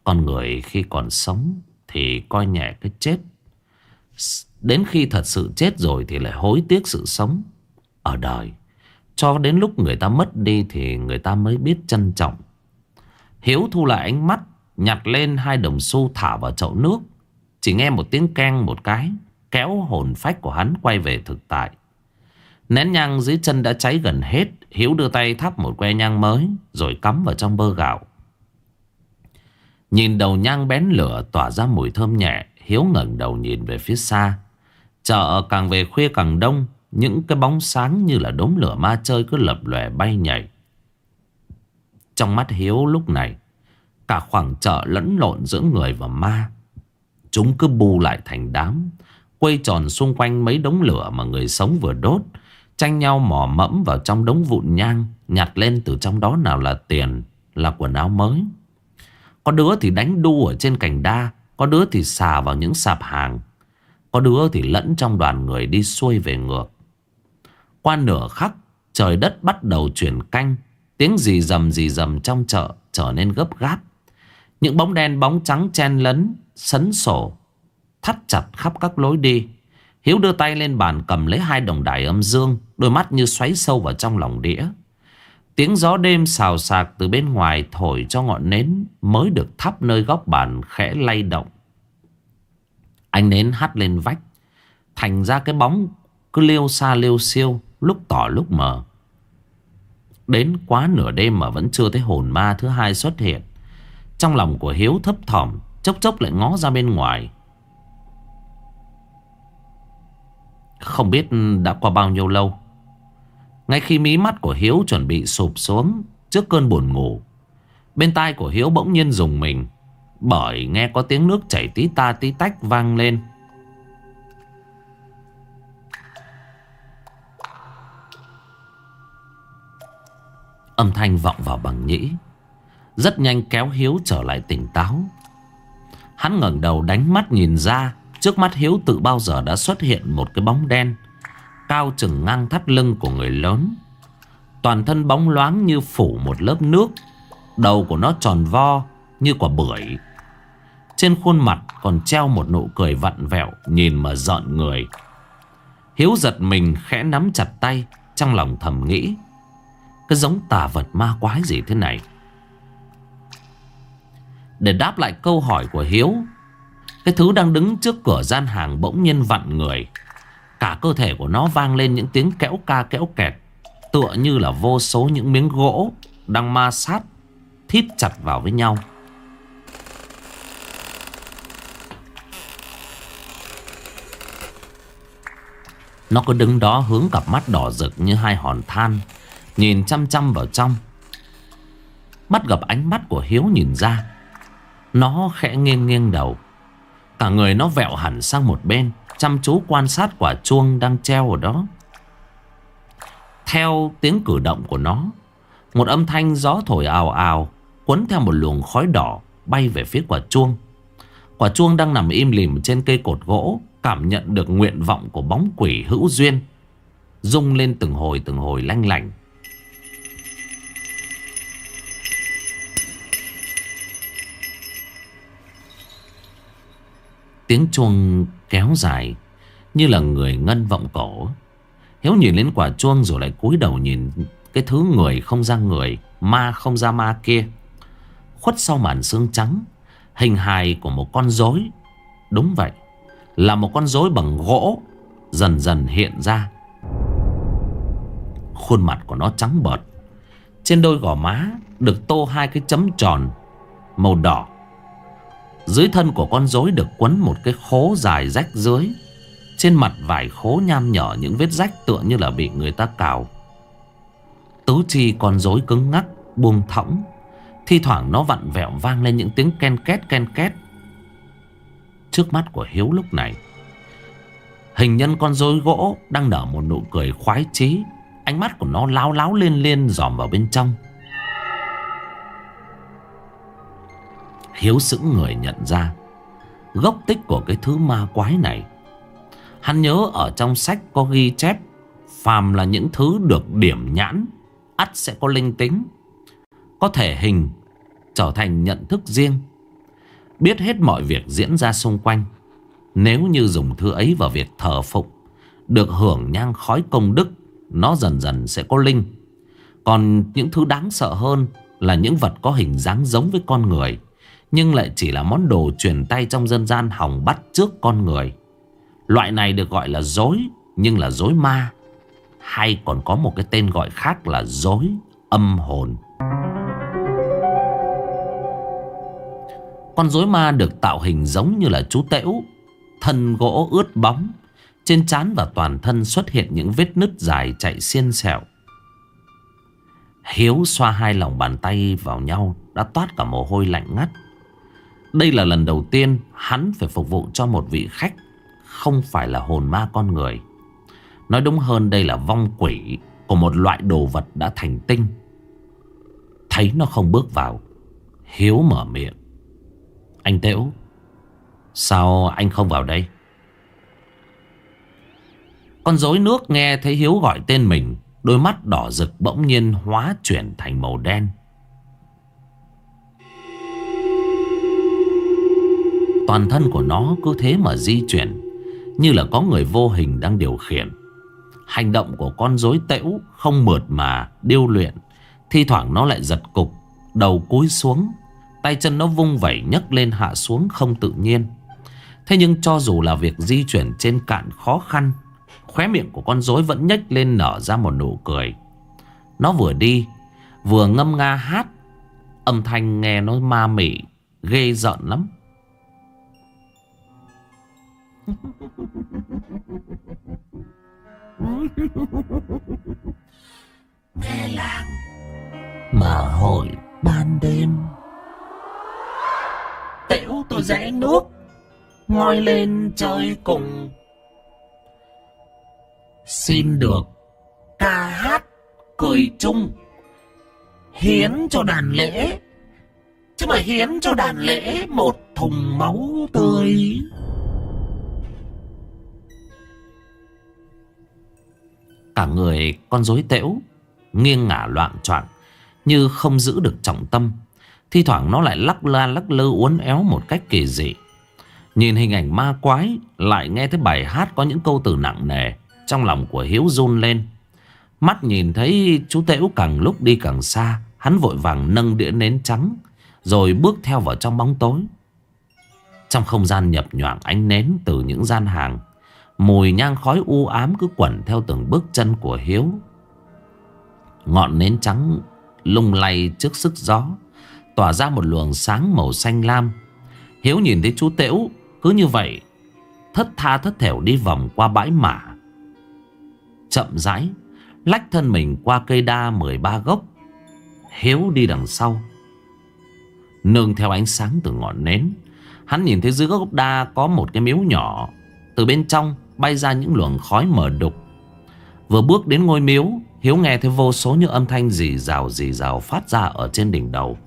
Con người khi còn sống thì coi nhẹ cái chết. Đến khi thật sự chết rồi thì lại hối tiếc sự sống Ở đời. Cho đến lúc người ta mất đi thì người ta mới biết trân trọng. Hiếu thu lại ánh mắt, Nhặt lên hai đồng xu thả vào chậu nước. Chỉ nghe một tiếng keng một cái, Kéo hồn phách của hắn quay về thực tại. Nén nhang dưới chân đã cháy gần hết, Hiếu đưa tay thắp một que nhang mới, Rồi cắm vào trong bơ gạo. Nhìn đầu nhang bén lửa tỏa ra mùi thơm nhẹ, Hiếu ngẩng đầu nhìn về phía xa. Chợ càng về khuya càng đông, Những cái bóng sáng như là đốm lửa ma chơi cứ lập lòe bay nhảy. Trong mắt Hiếu lúc này, Cả khoảng chợ lẫn lộn giữa người và ma. Chúng cứ bù lại thành đám, quây tròn xung quanh mấy đống lửa mà người sống vừa đốt, Tranh nhau mò mẫm vào trong đống vụn nhang, Nhặt lên từ trong đó nào là tiền, Là quần áo mới. Có đứa thì đánh đu ở trên cành đa, Có đứa thì xà vào những sạp hàng. Có đứa thì lẫn trong đoàn người đi xuôi về ngược. Qua nửa khắc, Trời đất bắt đầu chuyển canh. Tiếng gì rầm gì rầm trong chợ Trở nên gấp gáp. Những bóng đen bóng trắng chen lấn, Sấn sổ, Thắt chặt khắp các lối đi. Hiếu đưa tay lên bàn cầm lấy hai đồng đài âm dương, Đôi mắt như xoáy sâu vào trong lòng đĩa. Tiếng gió đêm xào xạc từ bên ngoài thổi cho ngọn nến mới được thắp nơi góc bàn khẽ lay động. Anh nến hắt lên vách, thành ra cái bóng cứ liêu xa liêu siêu, lúc tỏ lúc mờ. Đến quá nửa đêm mà vẫn chưa thấy hồn ma thứ hai xuất hiện. Trong lòng của Hiếu thấp thỏm, chốc chốc lại ngó ra bên ngoài. Không biết đã qua bao nhiêu lâu ngay khi mí mắt của Hiếu chuẩn bị sụp xuống trước cơn buồn ngủ Bên tai của Hiếu bỗng nhiên dùng mình bởi nghe có tiếng nước chảy tí ta tí tách vang lên. Âm thanh vọng vào bằng nhĩ, Rất nhanh kéo Hiếu trở lại tỉnh táo. Hắn ngẩng đầu đánh mắt nhìn ra, Trước mắt Hiếu tự bao giờ đã xuất hiện một cái bóng đen, Cao chừng ngang thắt lưng của người lớn. Toàn thân bóng loáng như phủ một lớp nước, Đầu của nó tròn vo như quả bưởi. Trên khuôn mặt còn treo một nụ cười vặn vẹo, Nhìn mà giận người. Hiếu giật mình, khẽ nắm chặt tay, Trong lòng thầm nghĩ, Cái giống tà vật ma quái gì thế này? Để đáp lại câu hỏi của Hiếu, Cái thứ đang đứng trước cửa gian hàng bỗng nhiên vặn người. Cả cơ thể của nó vang lên những tiếng kéo ca kéo kẹt, Tựa như là vô số những miếng gỗ Đang ma sát, Thít chặt vào với nhau. Nó cứ đứng đó hướng cặp mắt đỏ rực như hai hòn than, Nhìn chăm chăm vào trong. Bắt gặp ánh mắt của Hiếu nhìn ra, Nó khẽ nghiêng nghiêng đầu. Cả người nó vẹo hẳn sang một bên, Chăm chú quan sát quả chuông đang treo ở đó. Theo tiếng cử động của nó, Một âm thanh gió thổi ào ào Quấn theo một luồng khói đỏ Bay về phía quả chuông. Quả chuông đang nằm im lìm trên cây cột gỗ Cảm nhận được nguyện vọng của bóng quỷ hữu duyên. Rung lên từng hồi từng hồi lanh lành Tiếng chuông kéo dài Như là người ngân vọng cổ. Hiếu nhìn lên quả chuông rồi lại cúi đầu nhìn Cái thứ người không ra người, Ma không ra ma kia. Khuất sau màn xương trắng, Hình hài của một con rối. Đúng vậy là một con rối bằng gỗ Dần dần hiện ra. Khuôn mặt của nó trắng bợt. Trên đôi gò má Được tô hai cái chấm tròn Màu đỏ. Dưới thân của con rối được quấn một cái khố dài rách dưới. Trên mặt vải khố nham nhở những vết rách tựa như là bị người ta cào. Tứ chi con rối cứng ngắc, buông thõng. Thi thoảng nó vặn vẹo vang lên những tiếng ken két ken két. Trước mắt của Hiếu lúc này. Hình nhân con rối gỗ đang nở một nụ cười khoái chí. Ánh mắt của nó láo láo lên lên dòm vào bên trong. Hiếu sững người nhận ra Gốc tích của cái thứ ma quái này. Hắn nhớ ở trong sách có ghi chép, Phàm là những thứ được điểm nhãn, ắt sẽ có linh tính, Có thể hình Trở thành nhận thức riêng. Biết hết mọi việc diễn ra xung quanh. Nếu như dùng thứ ấy vào việc thờ phụng, Được hưởng nhang khói công đức, Nó dần dần sẽ có linh. Còn những thứ đáng sợ hơn Là những vật có hình dáng giống với con người, nhưng lại chỉ là món đồ truyền tay trong dân gian hỏng bắt trước con người. Loại này được gọi là dối, Nhưng là dối ma. Hay còn có một cái tên gọi khác là dối âm hồn. Con rối ma được tạo hình giống như là chú tễu. Thân gỗ ướt bóng, Trên trán và toàn thân xuất hiện những vết nứt dài chạy xiên xẹo. Hiếu xoa hai lòng bàn tay vào nhau, Đã toát cả mồ hôi lạnh ngắt. Đây là lần đầu tiên hắn phải phục vụ cho một vị khách, Không phải là hồn ma con người. Nói đúng hơn, đây là vong quỷ Của một loại đồ vật đã thành tinh. Thấy nó không bước vào, Hiếu mở miệng. Anh Tễu, Sao anh không vào đây? Con rối nước nghe thấy Hiếu gọi tên mình, Đôi mắt đỏ rực bỗng nhiên hóa chuyển thành màu đen. Toàn thân của nó cứ thế mà di chuyển, Như là có người vô hình đang điều khiển. Hành động của con rối tễu không mượt mà điêu luyện, Thi thoảng nó lại giật cục, Đầu cúi xuống Tay chân nó vung vẩy nhấc lên hạ xuống không tự nhiên. Thế nhưng cho dù là việc di chuyển trên cạn khó khăn, Khóe miệng của con rối vẫn nhếch lên nở ra một nụ cười. Nó vừa đi, Vừa ngâm nga hát. Âm thanh nghe nó ma mị, Ghê giận lắm. Nghe làng Mở hội ban đêm Tiểu tôi rẽ nước, ngoi lên chơi cùng. Xin được ca hát cười chung, Hiến cho đàn lễ. Chứ mà hiến cho đàn lễ một thùng máu tươi. Cả người con rối tễu, Nghiêng ngả loạn choạng, Như không giữ được trọng tâm. Thi thoảng nó lại lắc la lắc lư uốn éo một cách kỳ dị. Nhìn hình ảnh ma quái, Lại nghe thấy bài hát có những câu từ nặng nề Trong lòng của Hiếu run lên. Mắt nhìn thấy chú Tễu càng lúc đi càng xa, Hắn vội vàng nâng đĩa nến trắng, Rồi bước theo vào trong bóng tối. Trong không gian nhập nhoảng ánh nến từ những gian hàng, Mùi nhang khói u ám cứ quẩn theo từng bước chân của Hiếu. Ngọn nến trắng lung lay trước sức gió Tỏa ra một luồng sáng màu xanh lam. Hiếu nhìn thấy chú Tễu, cứ như vậy, Thất tha thất thểu đi vòng qua bãi mả. Chậm rãi, Lách thân mình qua cây đa 13 gốc. Hiếu đi đằng sau. Nương theo ánh sáng từ ngọn nến, Hắn nhìn thấy dưới gốc đa có một cái miếu nhỏ. Từ bên trong bay ra những luồng khói mờ đục. Vừa bước đến ngôi miếu, Hiếu nghe thấy vô số những âm thanh rì rào rì rào phát ra ở trên đỉnh đầu.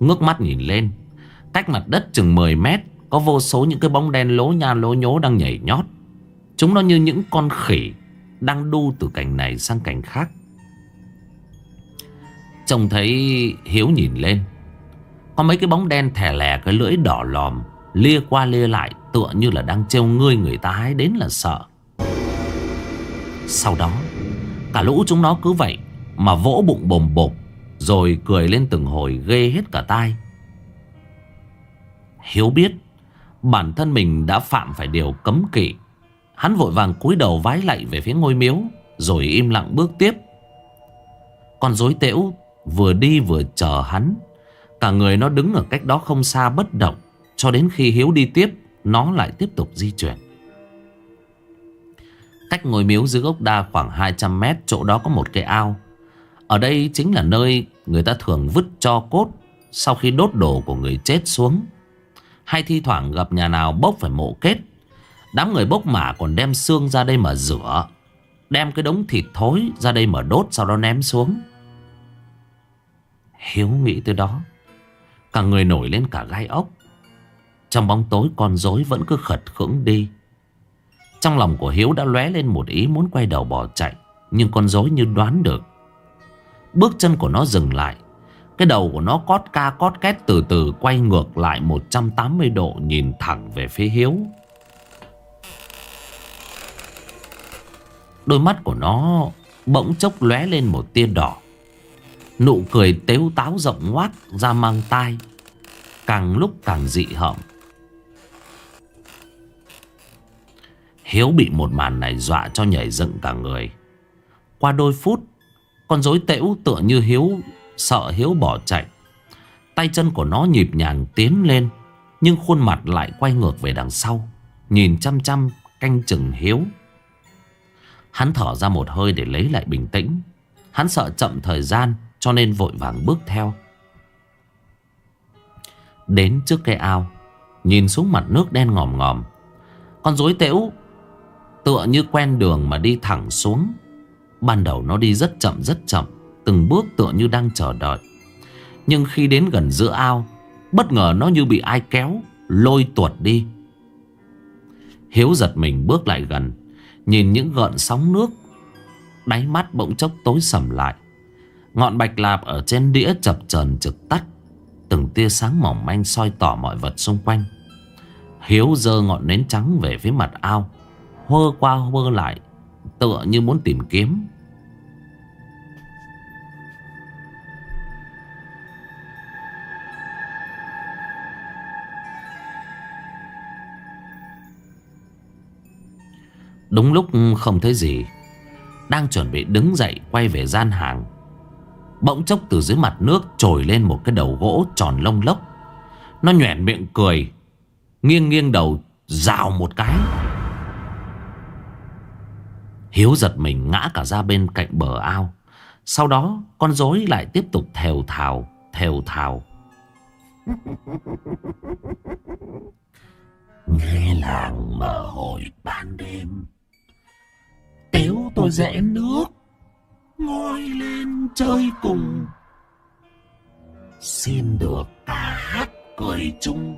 Ngước mắt nhìn lên. Cách mặt đất chừng 10 mét, Có vô số những cái bóng đen lố nha lố nhố đang nhảy nhót. Chúng nó như những con khỉ Đang đu từ cành này sang cành khác. Trông thấy Hiếu nhìn lên. Có mấy cái bóng đen thẻ lè cái lưỡi đỏ lòm, Lia qua lia lại, Tựa như là đang trêu ngươi người ta hái đến là sợ. Sau đó, Cả lũ chúng nó cứ vậy Mà vỗ bụng bồm bộp rồi cười lên từng hồi ghê hết cả tai. Hiếu biết Bản thân mình đã phạm phải điều cấm kỵ. Hắn vội vàng cúi đầu vái lạy về phía ngôi miếu, Rồi im lặng bước tiếp. Con rối tễu vừa đi vừa chờ hắn. Cả người nó đứng ở cách đó không xa bất động, Cho đến khi Hiếu đi tiếp, Nó lại tiếp tục di chuyển. Cách ngôi miếu dưới gốc đa khoảng 200 mét, Chỗ đó có một cái ao. Ở đây chính là nơi người ta thường vứt cho cốt Sau khi đốt đồ của người chết xuống. Hay thi thoảng gặp nhà nào bốc phải mộ kết, Đám người bốc mả còn đem xương ra đây mà rửa, Đem cái đống thịt thối ra đây mà đốt Sau đó ném xuống. Hiếu nghĩ tới đó, Cả người nổi lên cả gai ốc. Trong bóng tối con rối vẫn cứ khật khưỡng đi. Trong lòng của Hiếu đã lóe lên một ý muốn quay đầu bỏ chạy, Nhưng con rối như đoán được. Bước chân của nó dừng lại. Cái đầu của nó cót ca cót két từ từ quay ngược lại 180 độ nhìn thẳng về phía Hiếu. Đôi mắt của nó bỗng chốc lóe lên một tia đỏ. Nụ cười tếu táo rộng ngoác ra mang tai, Càng lúc càng dị hợm. Hiếu bị một màn này dọa cho nhảy dựng cả người. Qua đôi phút con rối tễu tựa như Hiếu, Sợ Hiếu bỏ chạy. Tay chân của nó nhịp nhàng tiến lên, Nhưng khuôn mặt lại quay ngược về đằng sau, Nhìn chăm chăm canh chừng Hiếu. Hắn thở ra một hơi để lấy lại bình tĩnh. Hắn sợ chậm thời gian, Cho nên vội vàng bước theo. Đến trước cây ao, Nhìn xuống mặt nước đen ngòm ngòm. Con rối tễu Tựa như quen đường mà đi thẳng xuống. Ban đầu nó đi rất chậm rất chậm, Từng bước tựa như đang chờ đợi. Nhưng khi đến gần giữa ao, Bất ngờ nó như bị ai kéo, Lôi tuột đi. Hiếu giật mình bước lại gần, Nhìn những gợn sóng nước, Đáy mắt bỗng chốc tối sầm lại. Ngọn bạch lạp ở trên đĩa chập chờn trực tắt, Từng tia sáng mỏng manh soi tỏ mọi vật xung quanh. Hiếu dơ ngọn nến trắng về phía mặt ao, Hơ qua hơ lại, Tựa như muốn tìm kiếm. Đúng lúc không thấy gì, Đang chuẩn bị đứng dậy quay về gian hàng, Bỗng chốc từ dưới mặt nước trồi lên một cái đầu gỗ tròn lông lốc. Nó nhoẻn miệng cười, Nghiêng nghiêng đầu, Rào một cái. Hiếu giật mình ngã cả ra bên cạnh bờ ao. Sau đó, con rối lại tiếp tục thèo thào Thèo thào. Nghe làng mở hội ban đêm tiếu tôi rẽ nước, Ngồi lên chơi cùng. Xin được ta hát cười chung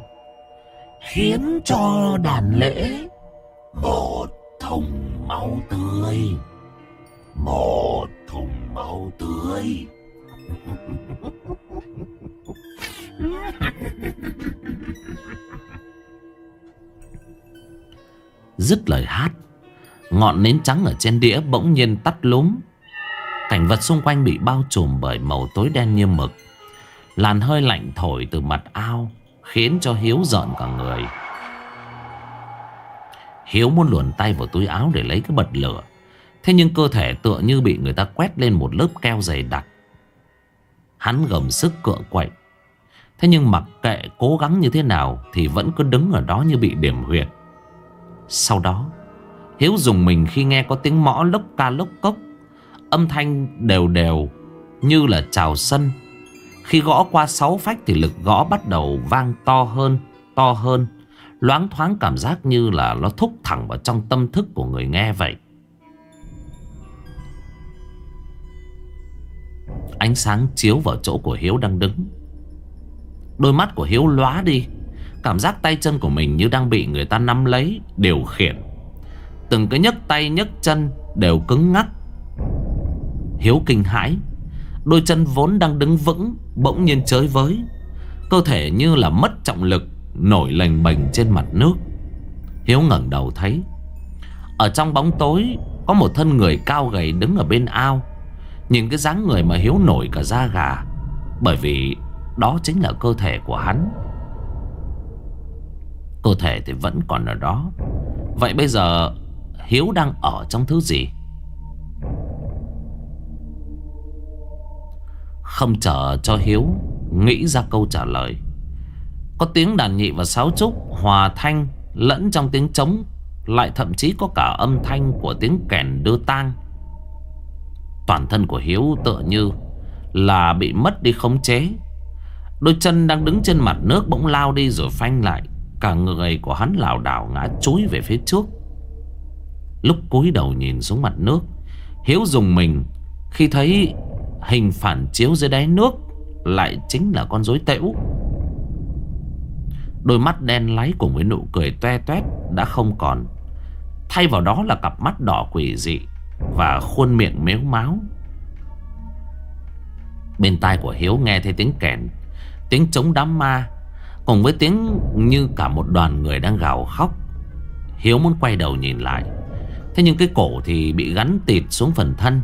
Khiến cho đàn lễ Một thùng máu tươi. Một thùng máu tươi. Dứt lời hát Ngọn nến trắng ở trên đĩa bỗng nhiên tắt lúm. Cảnh vật xung quanh bị bao trùm bởi màu tối đen như mực. Làn hơi lạnh thổi từ mặt ao, Khiến cho Hiếu giận cả người. Hiếu muốn luồn tay vào túi áo để lấy cái bật lửa. Thế nhưng cơ thể tựa như bị người ta quét lên một lớp keo dày đặc. Hắn gầm sức cựa quậy. Thế nhưng mặc kệ cố gắng như thế nào Thì vẫn cứ đứng ở đó như bị điểm huyệt. Sau đó Hiếu dùng mình khi nghe có tiếng mõ lốc ca lốc cốc. Âm thanh đều đều, Như là chào sân. Khi gõ qua sáu phách Thì lực gõ bắt đầu vang to hơn To hơn. Loáng thoáng cảm giác như là nó thúc thẳng vào trong tâm thức của người nghe vậy. Ánh sáng chiếu vào chỗ của Hiếu đang đứng. Đôi mắt của Hiếu lóa đi. Cảm giác tay chân của mình như đang bị người ta nắm lấy, Điều khiển. Từng cái nhấc tay, nhấc chân Đều cứng ngắc. Hiếu kinh hãi, Đôi chân vốn đang đứng vững, Bỗng nhiên chới với. Cơ thể như là mất trọng lực, Nổi lềnh bềnh trên mặt nước. Hiếu ngẩng đầu thấy, Ở trong bóng tối, Có một thân người cao gầy đứng ở bên ao. Nhìn cái dáng người mà Hiếu nổi cả da gà, Bởi vì Đó chính là cơ thể của hắn. Cơ thể thì vẫn còn ở đó. Vậy bây giờ Hiếu đang ở trong thứ gì? Không chờ cho Hiếu Nghĩ ra câu trả lời. Có tiếng đàn nhị và sáo trúc, Hòa thanh, lẫn trong tiếng trống, Lại thậm chí có cả âm thanh Của tiếng kèn đưa tang. Toàn thân của Hiếu tựa như Là bị mất đi khống chế. Đôi chân đang đứng trên mặt nước Bỗng lao đi rồi phanh lại. Cả người của hắn lảo đảo ngã chúi về phía trước. Lúc cúi đầu nhìn xuống mặt nước. Hiếu dùng mình, Khi thấy hình phản chiếu dưới đáy nước Lại chính là con rối tễu. Đôi mắt đen láy cùng với nụ cười toe toét Đã không còn. Thay vào đó là cặp mắt đỏ quỷ dị Và khuôn miệng méo máu. Bên tai của Hiếu nghe thấy tiếng kèn, Tiếng trống đám ma, Cùng với tiếng như cả một đoàn người đang gào khóc. Hiếu muốn quay đầu nhìn lại. Thế nhưng cái cổ thì bị gắn tịt xuống phần thân.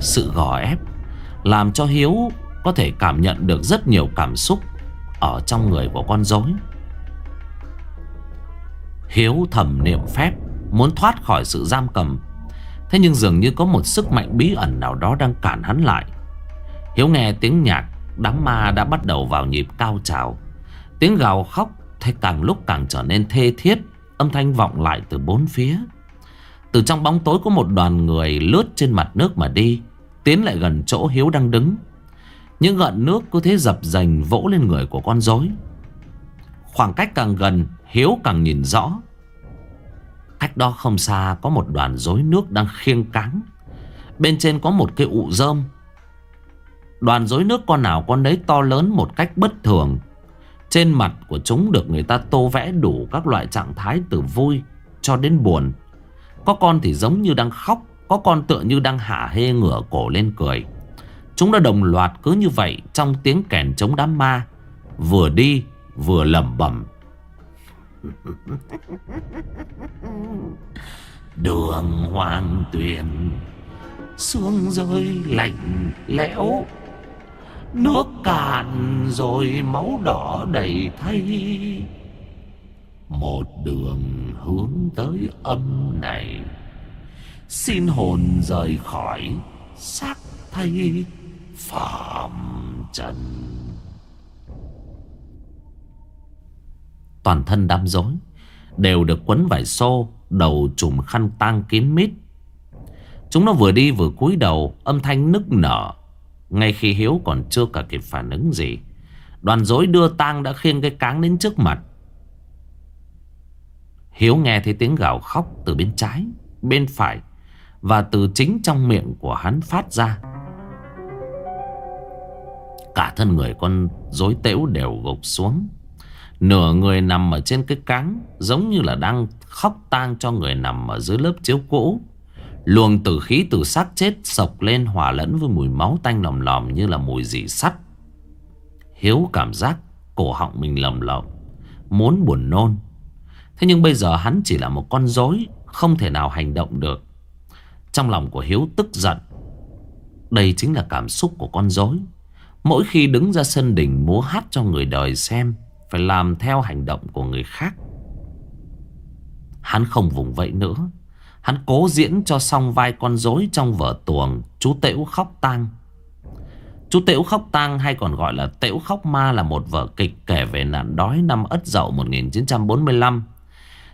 Sự gò ép Làm cho Hiếu có thể cảm nhận được rất nhiều cảm xúc Ở trong người của con rối. Hiếu thầm niệm phép, Muốn thoát khỏi sự giam cầm. Thế nhưng dường như có một sức mạnh bí ẩn nào đó đang cản hắn lại. Hiếu nghe tiếng nhạc, Đám ma đã bắt đầu vào nhịp cao trào. Tiếng gào khóc, Thế càng lúc càng trở nên thê thiết, Âm thanh vọng lại từ bốn phía. Từ trong bóng tối có một đoàn người Lướt trên mặt nước mà đi, Tiến lại gần chỗ Hiếu đang đứng. Những gợn nước cứ thế dập dành Vỗ lên người của con rối. Khoảng cách càng gần, Hiếu càng nhìn rõ. Cách đó không xa Có một đoàn rối nước đang khiêng cáng. Bên trên có một cái ụ rơm. Đoàn rối nước con nào con đấy to lớn một cách bất thường. Trên mặt của chúng được người ta tô vẽ đủ các loại trạng thái từ vui cho đến buồn. Có con thì giống như đang khóc, có con tựa như đang hả hê ngửa cổ lên cười. Chúng đã đồng loạt cứ như vậy trong tiếng kèn chống đám ma, vừa đi vừa lẩm bẩm. Đường hoàng tuyền Xuống rơi lạnh lẽo Nước cạn rồi máu đỏ đầy thay một đường hướng tới âm này. Xin hồn rời khỏi xác thay phạm trần. Toàn thân đám rối Đều được quấn vải xô, Đầu trùm khăn tang kín mít. Chúng nó vừa đi vừa cúi đầu, Âm thanh nức nở. Ngay khi Hiếu còn chưa cả kịp phản ứng gì, Đoàn rối đưa tang đã khiêng cái cáng đến trước mặt. Hiếu nghe thấy tiếng gào khóc từ bên trái, Bên phải Và từ chính trong miệng của hắn phát ra. Cả thân người con dối tễu đều gục xuống. Nửa người nằm ở trên cái cáng, Giống như là đang khóc tang cho người nằm ở dưới lớp chiếu cũ. Luồng tử khí từ xác chết sộc lên hòa lẫn với mùi máu tanh lòm lòm như là mùi dị sắt. Hiếu cảm giác cổ họng mình lầm lộng Muốn buồn nôn. Thế nhưng bây giờ hắn chỉ là một con rối, Không thể nào hành động được. Trong lòng của Hiếu tức giận. Đây chính là cảm xúc của con rối. Mỗi khi đứng ra sân đỉnh múa hát cho người đời xem, Phải làm theo hành động của người khác. Hắn không vùng vậy nữa. Hắn cố diễn cho xong vai con rối trong vở tuồng Chú Tễu khóc tang. Chú Tễu khóc tang hay còn gọi là Tễu khóc ma là một vở kịch kể về nạn đói năm Ất Dậu 1945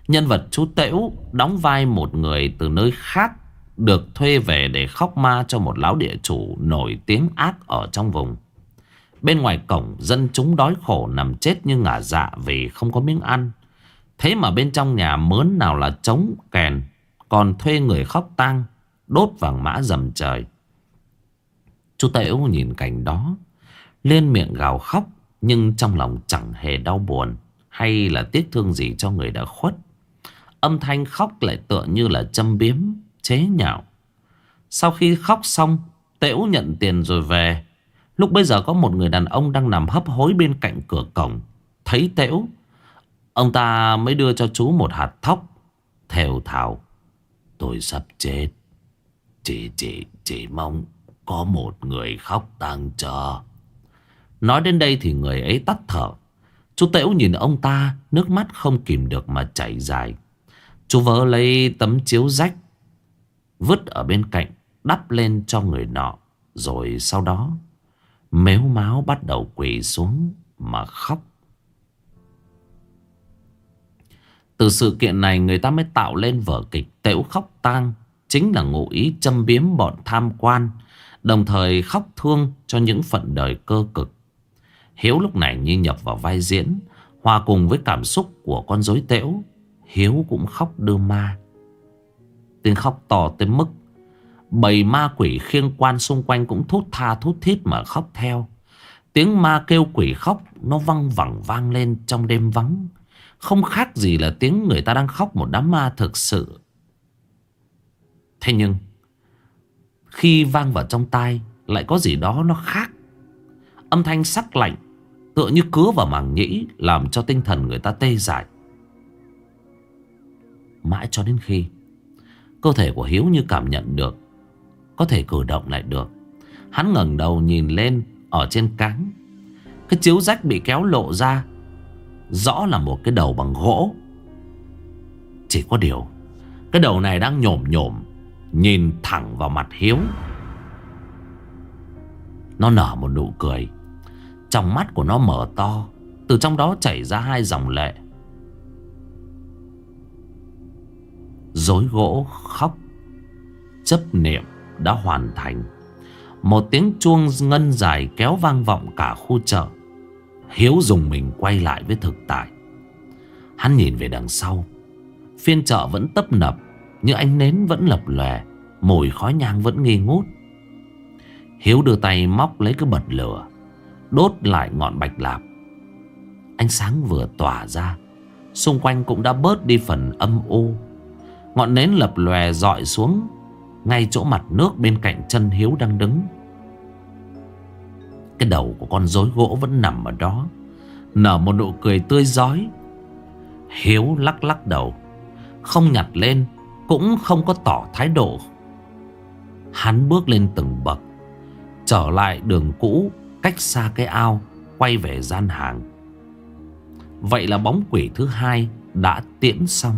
Nhân vật chú Tễu đóng vai một người từ nơi khác, Được thuê về để khóc ma cho một lão địa chủ nổi tiếng ác ở trong vùng. Bên ngoài cổng, dân chúng đói khổ nằm chết như ngả dạ vì không có miếng ăn. Thế mà bên trong nhà mớn nào là trống, kèn, Còn thuê người khóc tang, Đốt vàng mã dầm trời. Chú Tễu nhìn cảnh đó, Lên miệng gào khóc, Nhưng trong lòng chẳng hề đau buồn Hay là tiếc thương gì cho người đã khuất. Âm thanh khóc lại tựa như là châm biếm, Chế nhạo. Sau khi khóc xong, Tễu nhận tiền rồi về. Lúc bây giờ có một người đàn ông đang nằm hấp hối bên cạnh cửa cổng. Thấy Tễu, Ông ta mới đưa cho chú một hạt thóc, Thều thào Tôi sắp chết. Chỉ chỉ chỉ mong Có một người khóc tang cho. Nói đến đây thì người ấy tắt thở. Chú Tễu nhìn ông ta, Nước mắt không kìm được mà chảy dài. Chú vớ lấy tấm chiếu rách, Vứt ở bên cạnh, Đắp lên cho người nọ, Rồi sau đó, Mếu máu bắt đầu quỳ xuống Mà khóc. Từ sự kiện này, người ta mới tạo lên vở kịch Tễu khóc tang, Chính là ngụ ý châm biếm bọn tham quan, Đồng thời khóc thương cho những phận đời cơ cực. Hiếu lúc này như nhập vào vai diễn, Hòa cùng với cảm xúc của con rối tễu Hiếu cũng khóc đưa ma. Tiếng khóc to tới mức Bầy ma quỷ khiêng quan xung quanh cũng thút tha thút thít mà khóc theo. Tiếng ma kêu quỷ khóc, Nó văng vẳng vang lên trong đêm vắng. Không khác gì là tiếng người ta đang khóc một đám ma thực sự. Thế nhưng, Khi vang vào trong tai, Lại có gì đó nó khác. Âm thanh sắc lạnh, Tựa như cứa vào màng nhĩ, Làm cho tinh thần người ta tê dại. Mãi cho đến khi. Cơ thể của Hiếu như cảm nhận được, Có thể cử động lại được. Hắn ngẩng đầu nhìn lên Ở trên cáng. Cái chiếu rách bị kéo lộ ra, Rõ là một cái đầu bằng gỗ. Chỉ có điều, Cái đầu này đang nhổm nhổm, Nhìn thẳng vào mặt Hiếu. Nó nở một nụ cười. Trong mắt của nó mở to, Từ trong đó chảy ra hai dòng lệ. Dối gỗ khóc. Chấp niệm đã hoàn thành. Một tiếng chuông ngân dài kéo vang vọng cả khu chợ. Hiếu dùng mình quay lại với thực tại. Hắn nhìn về đằng sau. Phiên chợ vẫn tấp nập Nhưng ánh nến vẫn lập lòe, Mùi khói nhang vẫn nghi ngút. Hiếu đưa tay móc lấy cái bật lửa, Đốt lại ngọn bạch lạp. Ánh sáng vừa tỏa ra, Xung quanh cũng đã bớt đi phần âm u. Ngọn nến lập lòe dọi xuống, Ngay chỗ mặt nước bên cạnh chân Hiếu đang đứng. Cái đầu của con rối gỗ vẫn nằm ở đó, Nở một nụ cười tươi giói. Hiếu lắc lắc đầu, Không nhặt lên, Cũng không có tỏ thái độ. Hắn bước lên từng bậc, Trở lại đường cũ Cách xa cái ao, Quay về gian hàng. Vậy là bóng quỷ thứ hai Đã tiễn xong.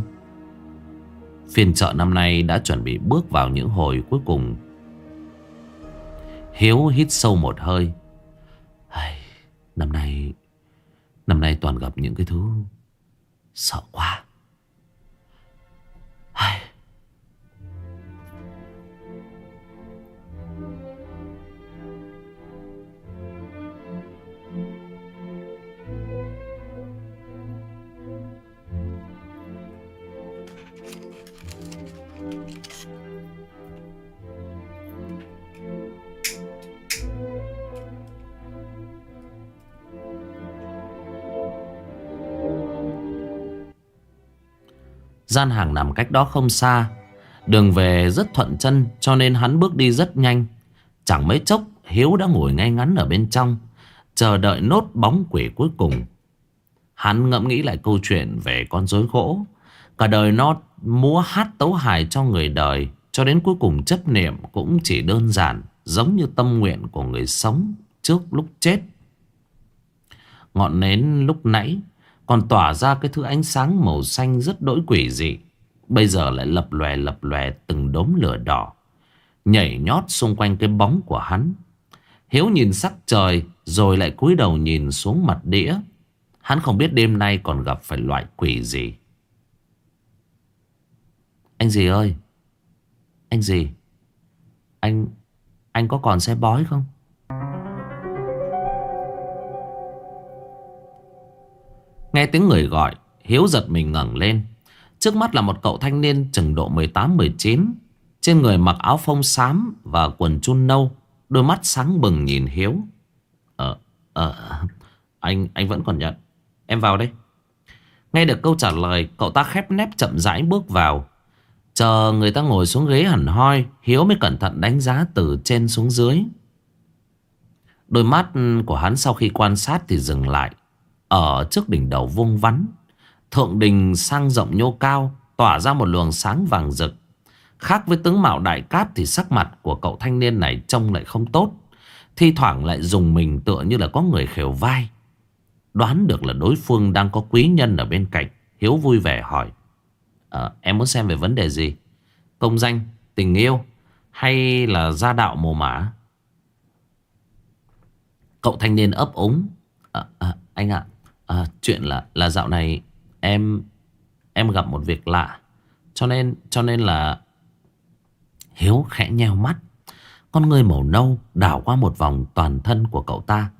Phiên chợ năm nay đã chuẩn bị bước vào những hồi cuối cùng. Hiếu hít sâu một hơi. Năm nay Năm nay toàn gặp những cái thứ Sợ quá. Ai... Gian hàng nằm cách đó không xa. Đường về rất thuận chân, Cho nên hắn bước đi rất nhanh. Chẳng mấy chốc, Hiếu đã ngồi ngay ngắn ở bên trong, Chờ đợi nốt bóng quỷ cuối cùng. Hắn ngẫm nghĩ lại câu chuyện Về con rối gỗ. Cả đời nó múa hát tấu hài cho người đời, Cho đến cuối cùng chấp niệm Cũng chỉ đơn giản, Giống như tâm nguyện của người sống Trước lúc chết. Ngọn nến lúc nãy còn tỏa ra cái thứ ánh sáng màu xanh rất đỗi quỷ dị, Bây giờ lại lập lòe lập lòe từng đốm lửa đỏ, Nhảy nhót xung quanh cái bóng của hắn. Hiếu nhìn sắc trời Rồi lại cúi đầu nhìn xuống mặt đĩa. Hắn không biết đêm nay còn gặp phải loại quỷ gì. Anh gì ơi? Anh gì? Anh Anh có còn xe bói không? Nghe tiếng người gọi Hiếu giật mình ngẩng lên. Trước mắt là một cậu thanh niên chừng độ 18-19 Trên người mặc áo phông xám Và quần chun nâu Đôi mắt sáng bừng nhìn Hiếu. Ờ, ờ, anh, anh vẫn còn nhận. Em vào đây. Nghe được câu trả lời Cậu ta khép nép chậm rãi bước vào. Chờ người ta ngồi xuống ghế hẳn hoi, Hiếu mới cẩn thận đánh giá từ trên xuống dưới. Đôi mắt của hắn sau khi quan sát thì dừng lại, ở trước đỉnh đầu vuông vắn. Thượng đình sang rộng nhô cao, Tỏa ra một luồng sáng vàng rực. Khác với tướng mạo đại cát Thì sắc mặt của cậu thanh niên này Trông lại không tốt. Thi thoảng lại dùng mình tựa như là có người khều vai. Đoán được là đối phương đang có quý nhân ở bên cạnh, Hiếu vui vẻ hỏi à, Em muốn xem về vấn đề gì Công danh, tình yêu Hay là gia đạo mồ mả Cậu thanh niên ấp úng à, à, Anh ạ À, chuyện là là dạo này em em gặp một việc lạ. Cho nên cho nên là Hiếu khẽ nheo mắt. Con người màu nâu đảo qua một vòng toàn thân của cậu ta.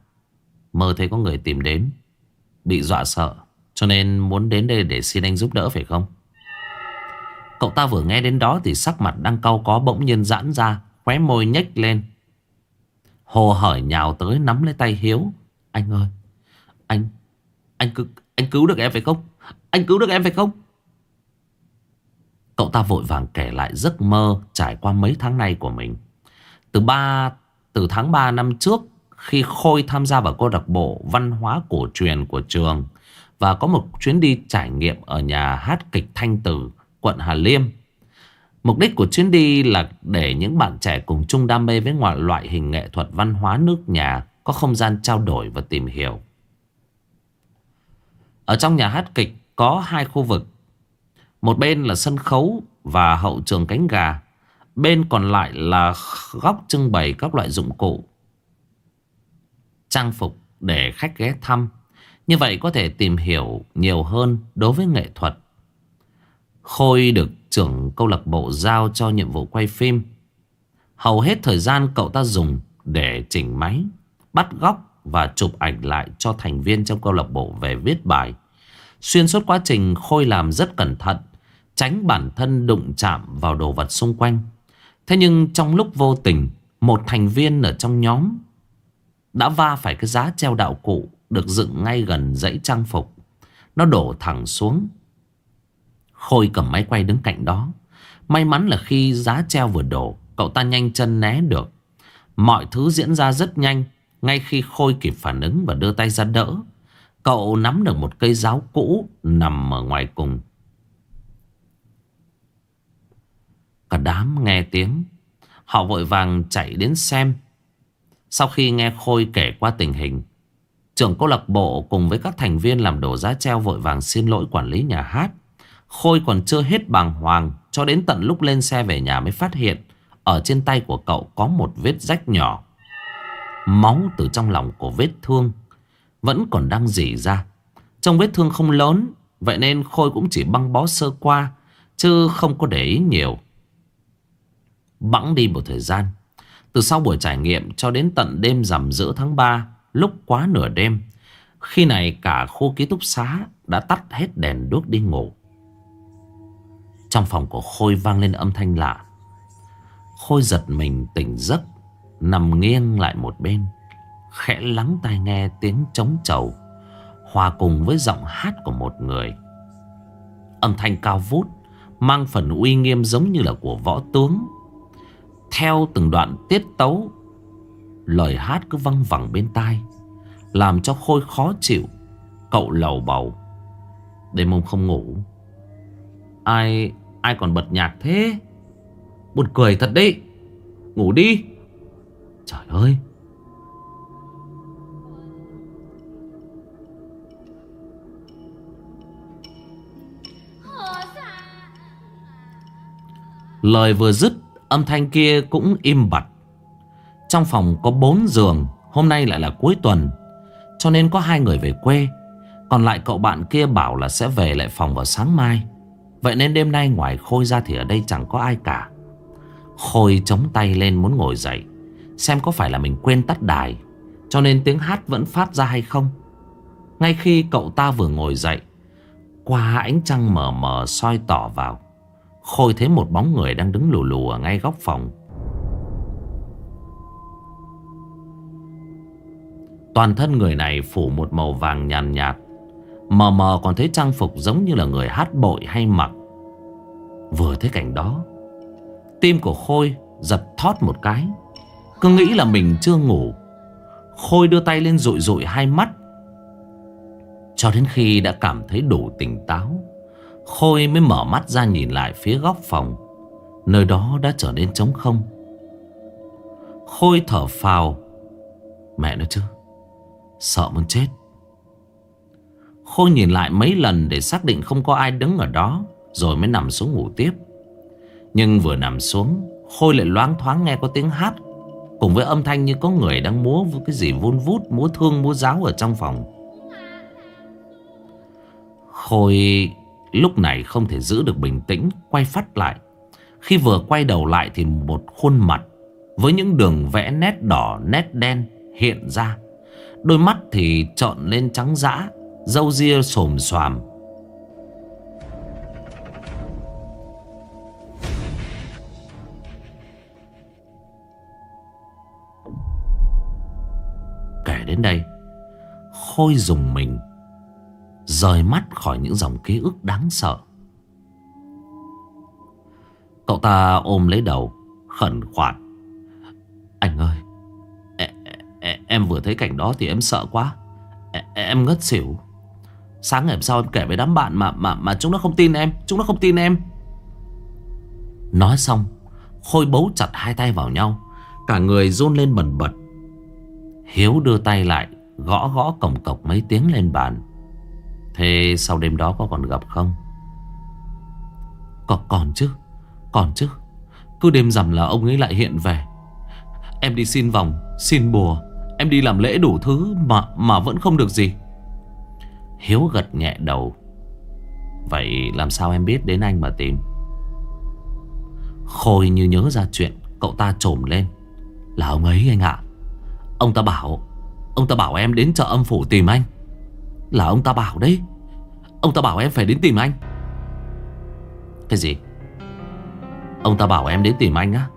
Mơ thấy có người tìm đến. Bị dọa sợ. Cho nên muốn đến đây để xin anh giúp đỡ phải không? Cậu ta vừa nghe đến đó thì sắc mặt đang cau có bỗng nhiên giãn ra. Khóe môi nhếch lên. Hồ hởi nhào tới nắm lấy tay Hiếu. Anh ơi, anh anh cứ anh cứu được em phải không? Anh cứu được em phải không? Cậu ta vội vàng kể lại giấc mơ trải qua mấy tháng nay của mình. Từ ba từ tháng 3 năm trước khi Khôi tham gia vào câu lạc bộ văn hóa cổ truyền của trường và có một chuyến đi trải nghiệm ở nhà hát kịch Thanh Tử, quận Hà Liêm. Mục đích của chuyến đi là để những bạn trẻ cùng chung đam mê với ngoại loại hình nghệ thuật văn hóa nước nhà có không gian trao đổi và tìm hiểu. Ở trong nhà hát kịch có hai khu vực. Một bên là sân khấu và hậu trường cánh gà. Bên còn lại là góc trưng bày các loại dụng cụ. Trang phục để khách ghé thăm. Như vậy có thể tìm hiểu nhiều hơn đối với nghệ thuật. Khôi được trưởng câu lạc bộ giao cho nhiệm vụ quay phim. Hầu hết thời gian cậu ta dùng để chỉnh máy, bắt góc và chụp ảnh lại cho thành viên trong câu lạc bộ về viết bài. Xuyên suốt quá trình Khôi làm rất cẩn thận Tránh bản thân đụng chạm vào đồ vật xung quanh Thế nhưng trong lúc vô tình Một thành viên ở trong nhóm Đã va phải cái giá treo đạo cụ Được dựng ngay gần dãy trang phục Nó đổ thẳng xuống Khôi cầm máy quay đứng cạnh đó May mắn là khi giá treo vừa đổ Cậu ta nhanh chân né được Mọi thứ diễn ra rất nhanh Ngay khi Khôi kịp phản ứng và đưa tay ra đỡ Cậu nắm được một cây giáo cũ nằm ở ngoài cùng. Cả đám nghe tiếng. Họ vội vàng chạy đến xem. Sau khi nghe Khôi kể qua tình hình, trưởng câu lạc bộ cùng với các thành viên làm đổ giá treo vội vàng xin lỗi quản lý nhà hát. Khôi còn chưa hết bàng hoàng cho đến tận lúc lên xe về nhà mới phát hiện ở trên tay của cậu có một vết rách nhỏ. Máu từ trong lòng của vết thương vẫn còn đang dỉ ra. Trong vết thương không lớn, vậy nên Khôi cũng chỉ băng bó sơ qua, chứ không có để ý nhiều. Bẵng đi một thời gian, từ sau buổi trải nghiệm cho đến tận đêm rằm giữa tháng 3, lúc quá nửa đêm, khi này cả khu ký túc xá đã tắt hết đèn đuốc đi ngủ. Trong phòng của Khôi vang lên âm thanh lạ. Khôi giật mình tỉnh giấc, nằm nghiêng lại một bên khẽ lắng tai nghe tiếng trống trầu hòa cùng với giọng hát của một người. Âm thanh cao vút, mang phần uy nghiêm giống như là của võ tướng. Theo từng đoạn tiết tấu, lời hát cứ văng vẳng bên tai, làm cho Khôi khó chịu. Cậu lầu bầu. Đêm hôm không ngủ. Ai, ai còn bật nhạc thế? Buồn cười thật đấy. Ngủ đi. Trời ơi. Lời vừa dứt, Âm thanh kia cũng im bặt Trong phòng có bốn giường, Hôm nay lại là cuối tuần, Cho nên có hai người về quê Còn lại cậu bạn kia bảo là sẽ về lại phòng vào sáng mai Vậy nên đêm nay ngoài Khôi ra thì ở đây chẳng có ai cả Khôi chống tay lên muốn ngồi dậy Xem có phải là mình quên tắt đài Cho nên tiếng hát vẫn phát ra hay không Ngay khi cậu ta vừa ngồi dậy Qua ánh trăng mờ mờ soi tỏ vào Khôi thấy một bóng người đang đứng lù lù ở ngay góc phòng. Toàn thân người này phủ một màu vàng nhàn nhạt, nhạt. Mờ mờ còn thấy trang phục giống như là người hát bội hay mặc. Vừa thấy cảnh đó, tim của Khôi giật thót một cái. Cứ nghĩ là mình chưa ngủ. Khôi đưa tay lên rụi rụi hai mắt. Cho đến khi đã cảm thấy đủ tỉnh táo Khôi mới mở mắt ra nhìn lại phía góc phòng Nơi đó đã trở nên trống không Khôi thở phào Mẹ nó chứ Sợ muốn chết Khôi nhìn lại mấy lần để xác định không có ai đứng ở đó, Rồi mới nằm xuống ngủ tiếp. Nhưng vừa nằm xuống, Khôi lại loáng thoáng nghe có tiếng hát, Cùng với âm thanh như có người đang múa cái gì vun vút, Múa thương, múa giáo ở trong phòng. Khôi Lúc này không thể giữ được bình tĩnh, Quay phát lại. Khi vừa quay đầu lại thì một khuôn mặt Với những đường vẽ nét đỏ, nét đen hiện ra. Đôi mắt thì trọn lên trắng dã Dâu ria xồm xoàm. Kể đến đây Khôi dùng mình Rời mắt khỏi những dòng ký ức đáng sợ. Cậu ta ôm lấy đầu Khẩn khoản. Anh ơi em, em vừa thấy cảnh đó thì em sợ quá. Em ngất xỉu. Sáng ngày hôm sau em kể với đám bạn mà mà mà chúng nó không tin em Chúng nó không tin em. Nói xong Khôi bấu chặt hai tay vào nhau Cả người run lên bần bật. Hiếu đưa tay lại Gõ gõ cổng cọc mấy tiếng lên bàn. Thế sau đêm đó có còn gặp không? Còn, còn chứ Còn chứ. Cứ đêm rằm là ông ấy lại hiện về. Em đi xin vòng Xin bùa Em đi làm lễ đủ thứ Mà mà vẫn không được gì. Hiếu gật nhẹ đầu. Vậy làm sao em biết đến anh mà tìm? Khôi như nhớ ra chuyện Cậu ta trồm lên. Là ông ấy anh ạ. Ông ta bảo, Ông ta bảo em đến chợ âm phủ tìm anh. Là ông ta bảo đấy. Ông ta bảo em phải đến tìm anh. Cái gì? Ông ta bảo em đến tìm anh á?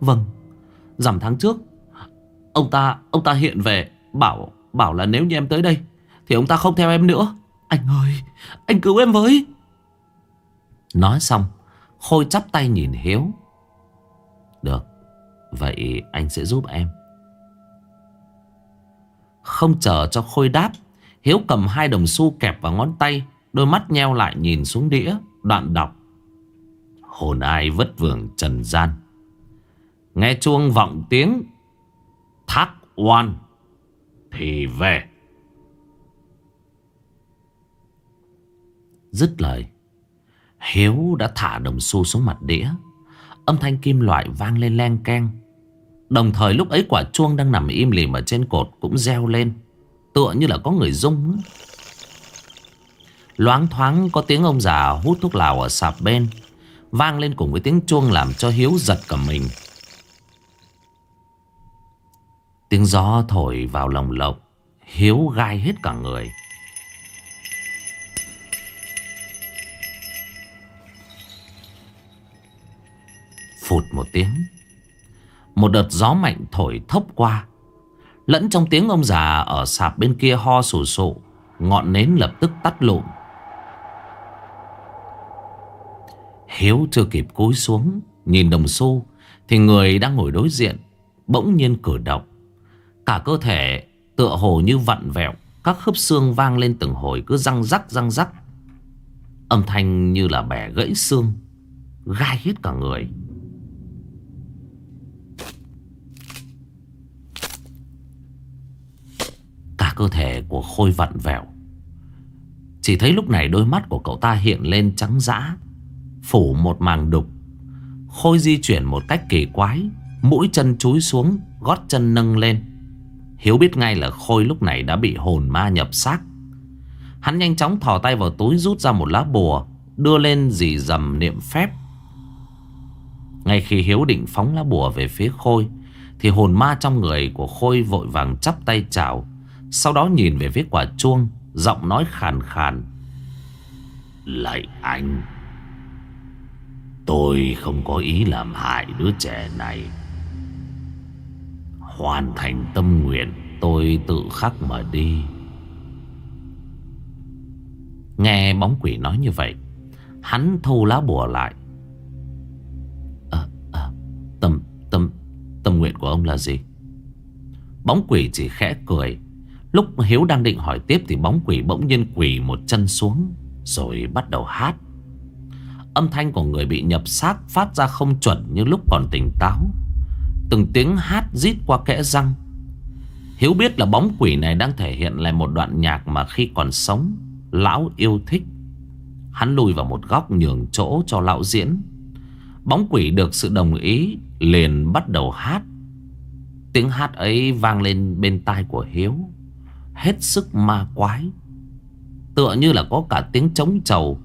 Vâng. Dằm tháng trước, Ông ta ông ta hiện về, Bảo bảo là nếu như em tới đây thì ông ta không theo em nữa. Anh ơi, Anh cứu em với. Nói xong, Khôi chắp tay nhìn Hiếu. Được, Vậy anh sẽ giúp em. Không chờ cho Khôi đáp, Hiếu cầm hai đồng xu kẹp vào ngón tay, Đôi mắt nheo lại nhìn xuống đĩa, Đoạn đọc. Hồn ai vất vưởng trần gian. Nghe chuông vọng tiếng, Thác oan, Thì về. Dứt lời. Hiếu đã thả đồng xu xuống mặt đĩa. Âm thanh kim loại vang lên len keng. Đồng thời lúc ấy quả chuông đang nằm im lìm ở trên cột cũng reo lên. Tựa như là có người rung Loáng thoáng có tiếng ông già hút thuốc lào ở sạp bên, Vang lên cùng với tiếng chuông làm cho Hiếu giật cả mình. Tiếng gió thổi vào lồng lộc Hiếu gai hết cả người. Phụt một tiếng. Một đợt gió mạnh thổi thốc qua. Lẫn trong tiếng ông già ở sạp bên kia ho sù sụ, Ngọn nến lập tức tắt lụm. Hiếu chưa kịp cúi xuống, Nhìn đồng xu, Thì người đang ngồi đối diện, Bỗng nhiên cử động. Cả cơ thể tựa hồ như vặn vẹo, Các khớp xương vang lên từng hồi cứ răng rắc răng rắc. Âm thanh như là bẻ gãy xương, Gai hết cả người. Cơ thể của Khôi vặn vẹo. Chỉ thấy lúc này đôi mắt của cậu ta hiện lên trắng dã, Phủ một màng đục. Khôi di chuyển một cách kỳ quái, Mũi chân chúi xuống, Gót chân nâng lên. Hiếu biết ngay là Khôi lúc này đã bị hồn ma nhập xác. Hắn nhanh chóng thò tay vào túi rút ra một lá bùa, Đưa lên dì dầm niệm phép. Ngay khi Hiếu định phóng lá bùa về phía Khôi, Thì hồn ma trong người của Khôi vội vàng chắp tay chào. Sau đó nhìn về phía quả chuông Giọng nói khàn khàn. Lại anh Tôi không có ý làm hại đứa trẻ này. Hoàn thành tâm nguyện Tôi tự khắc mà đi. Nghe bóng quỷ nói như vậy Hắn thu lá bùa lại. À, à, Tâm tâm tâm nguyện của ông là gì? Bóng quỷ chỉ khẽ cười. Lúc Hiếu đang định hỏi tiếp Thì bóng quỷ bỗng nhiên quỷ một chân xuống Rồi bắt đầu hát Âm thanh của người bị nhập xác phát ra không chuẩn như lúc còn tỉnh táo. Từng tiếng hát rít qua kẽ răng. Hiếu biết là bóng quỷ này đang thể hiện lại một đoạn nhạc mà khi còn sống, lão yêu thích. Hắn lùi vào một góc nhường chỗ cho lão diễn. Bóng quỷ được sự đồng ý liền bắt đầu hát. Tiếng hát ấy vang lên bên tai của Hiếu. Hết sức ma quái. Tựa như là có cả tiếng trống trầu,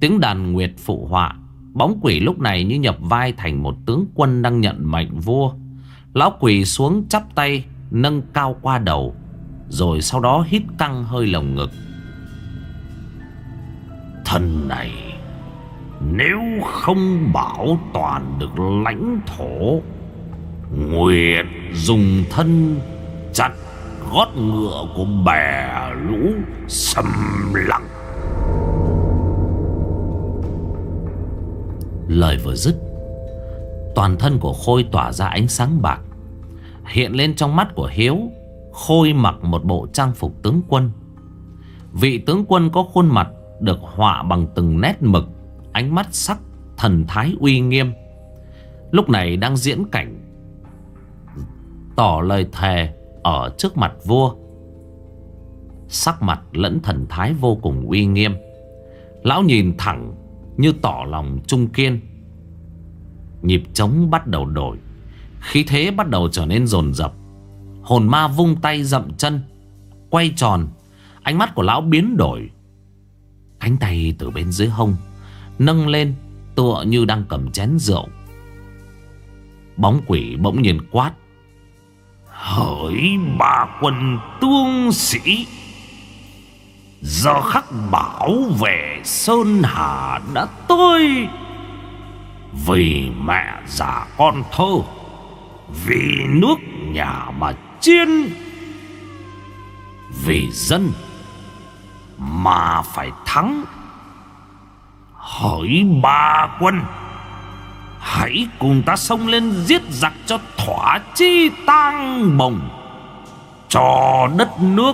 Tiếng đàn nguyệt phụ họa. Bóng quỷ lúc này như nhập vai thành một tướng quân đang nhận mệnh vua. Lão quỷ xuống chắp tay, Nâng cao qua đầu, Rồi sau đó hít căng hơi lồng ngực. Thân này, Nếu không bảo toàn được lãnh thổ Nguyệt dùng thân chặt gót ngựa của bè lũ xâm lặng. Lời vừa dứt, Toàn thân của Khôi tỏa ra ánh sáng bạc, Hiện lên trong mắt của Hiếu, Khôi mặc một bộ trang phục tướng quân. Vị tướng quân có khuôn mặt Được họa bằng từng nét mực, Ánh mắt sắc, Thần thái uy nghiêm. Lúc này đang diễn cảnh, Tỏ lời thề ở trước mặt vua. Sắc mặt lẫn thần thái vô cùng uy nghiêm. Lão nhìn thẳng như tỏ lòng trung kiên. Nhịp trống bắt đầu đổi. Khí thế bắt đầu trở nên dồn dập. Hồn ma vung tay dậm chân, Quay tròn. Ánh mắt của lão biến đổi. Cánh tay từ bên dưới hông Nâng lên, tựa như đang cầm chén rượu. Bóng quỷ bỗng nhiên quát. Hỡi ba quân tương sĩ. Giờ khắc bảo vệ Sơn Hà đã tới. Vì mẹ già con thơ, Vì nước nhà mà chiến Vì dân Mà phải thắng. Hỡi ba quân Hãy cùng ta xông lên giết giặc cho thỏa chi tang bồng. Cho đất nước,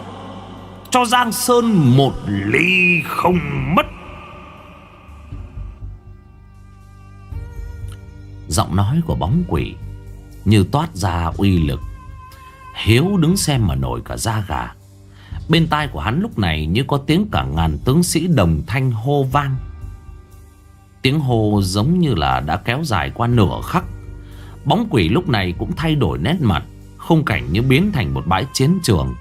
cho Giang Sơn một ly không mất. Giọng nói của bóng quỷ Như toát ra uy lực. Hiếu đứng xem mà nổi cả da gà. Bên tai của hắn lúc này như có tiếng cả ngàn tướng sĩ đồng thanh hô vang. Tiếng hô giống như là đã kéo dài qua nửa khắc. Bóng quỷ lúc này cũng thay đổi nét mặt, Khung cảnh như biến thành một bãi chiến trường.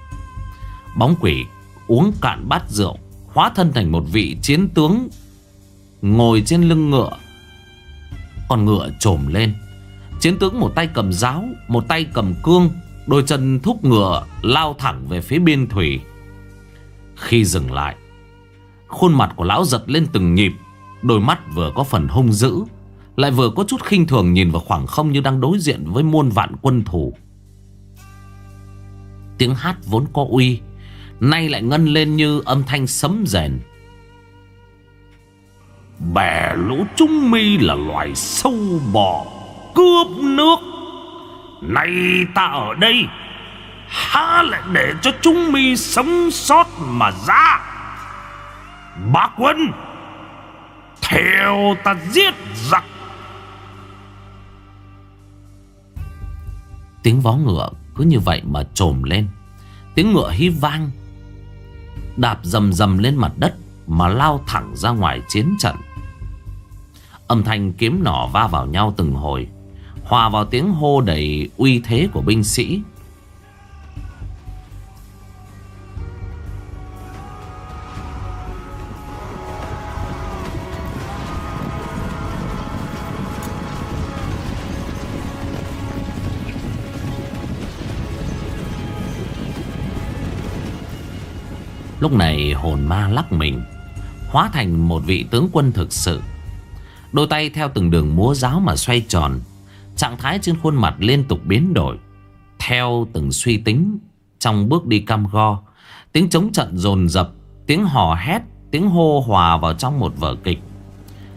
Bóng quỷ uống cạn bát rượu, Hóa thân thành một vị chiến tướng, Ngồi trên lưng ngựa. Con ngựa trồm lên. Chiến tướng một tay cầm giáo, Một tay cầm cương, Đôi chân thúc ngựa lao thẳng về phía biên thủy. Khi dừng lại, Khuôn mặt của lão giật lên từng nhịp. Đôi mắt vừa có phần hung dữ, Lại vừa có chút khinh thường nhìn vào khoảng không Như đang đối diện với muôn vạn quân thủ Tiếng hát vốn có uy, Nay lại ngân lên như âm thanh sấm rèn Bè lũ trung mi là loài sâu bò, Cướp nước. Nay ta ở đây, Há lại để cho chúng mi sống sót mà ra. Bác quân! Theo ta giết giặc. Tiếng vó ngựa cứ như vậy mà trồm lên. Tiếng ngựa hí vang, Đạp dầm dầm lên mặt đất Mà lao thẳng ra ngoài chiến trận. Âm thanh kiếm nỏ va vào nhau từng hồi, Hòa vào tiếng hô đầy uy thế của binh sĩ. Lúc này hồn ma lắc mình, Hóa thành một vị tướng quân thực sự. Đôi tay theo từng đường múa giáo mà xoay tròn, Trạng thái trên khuôn mặt liên tục biến đổi, Theo từng suy tính. Trong bước đi cam go, Tiếng chống trận dồn dập, Tiếng hò hét, Tiếng hô hòa vào trong một vở kịch,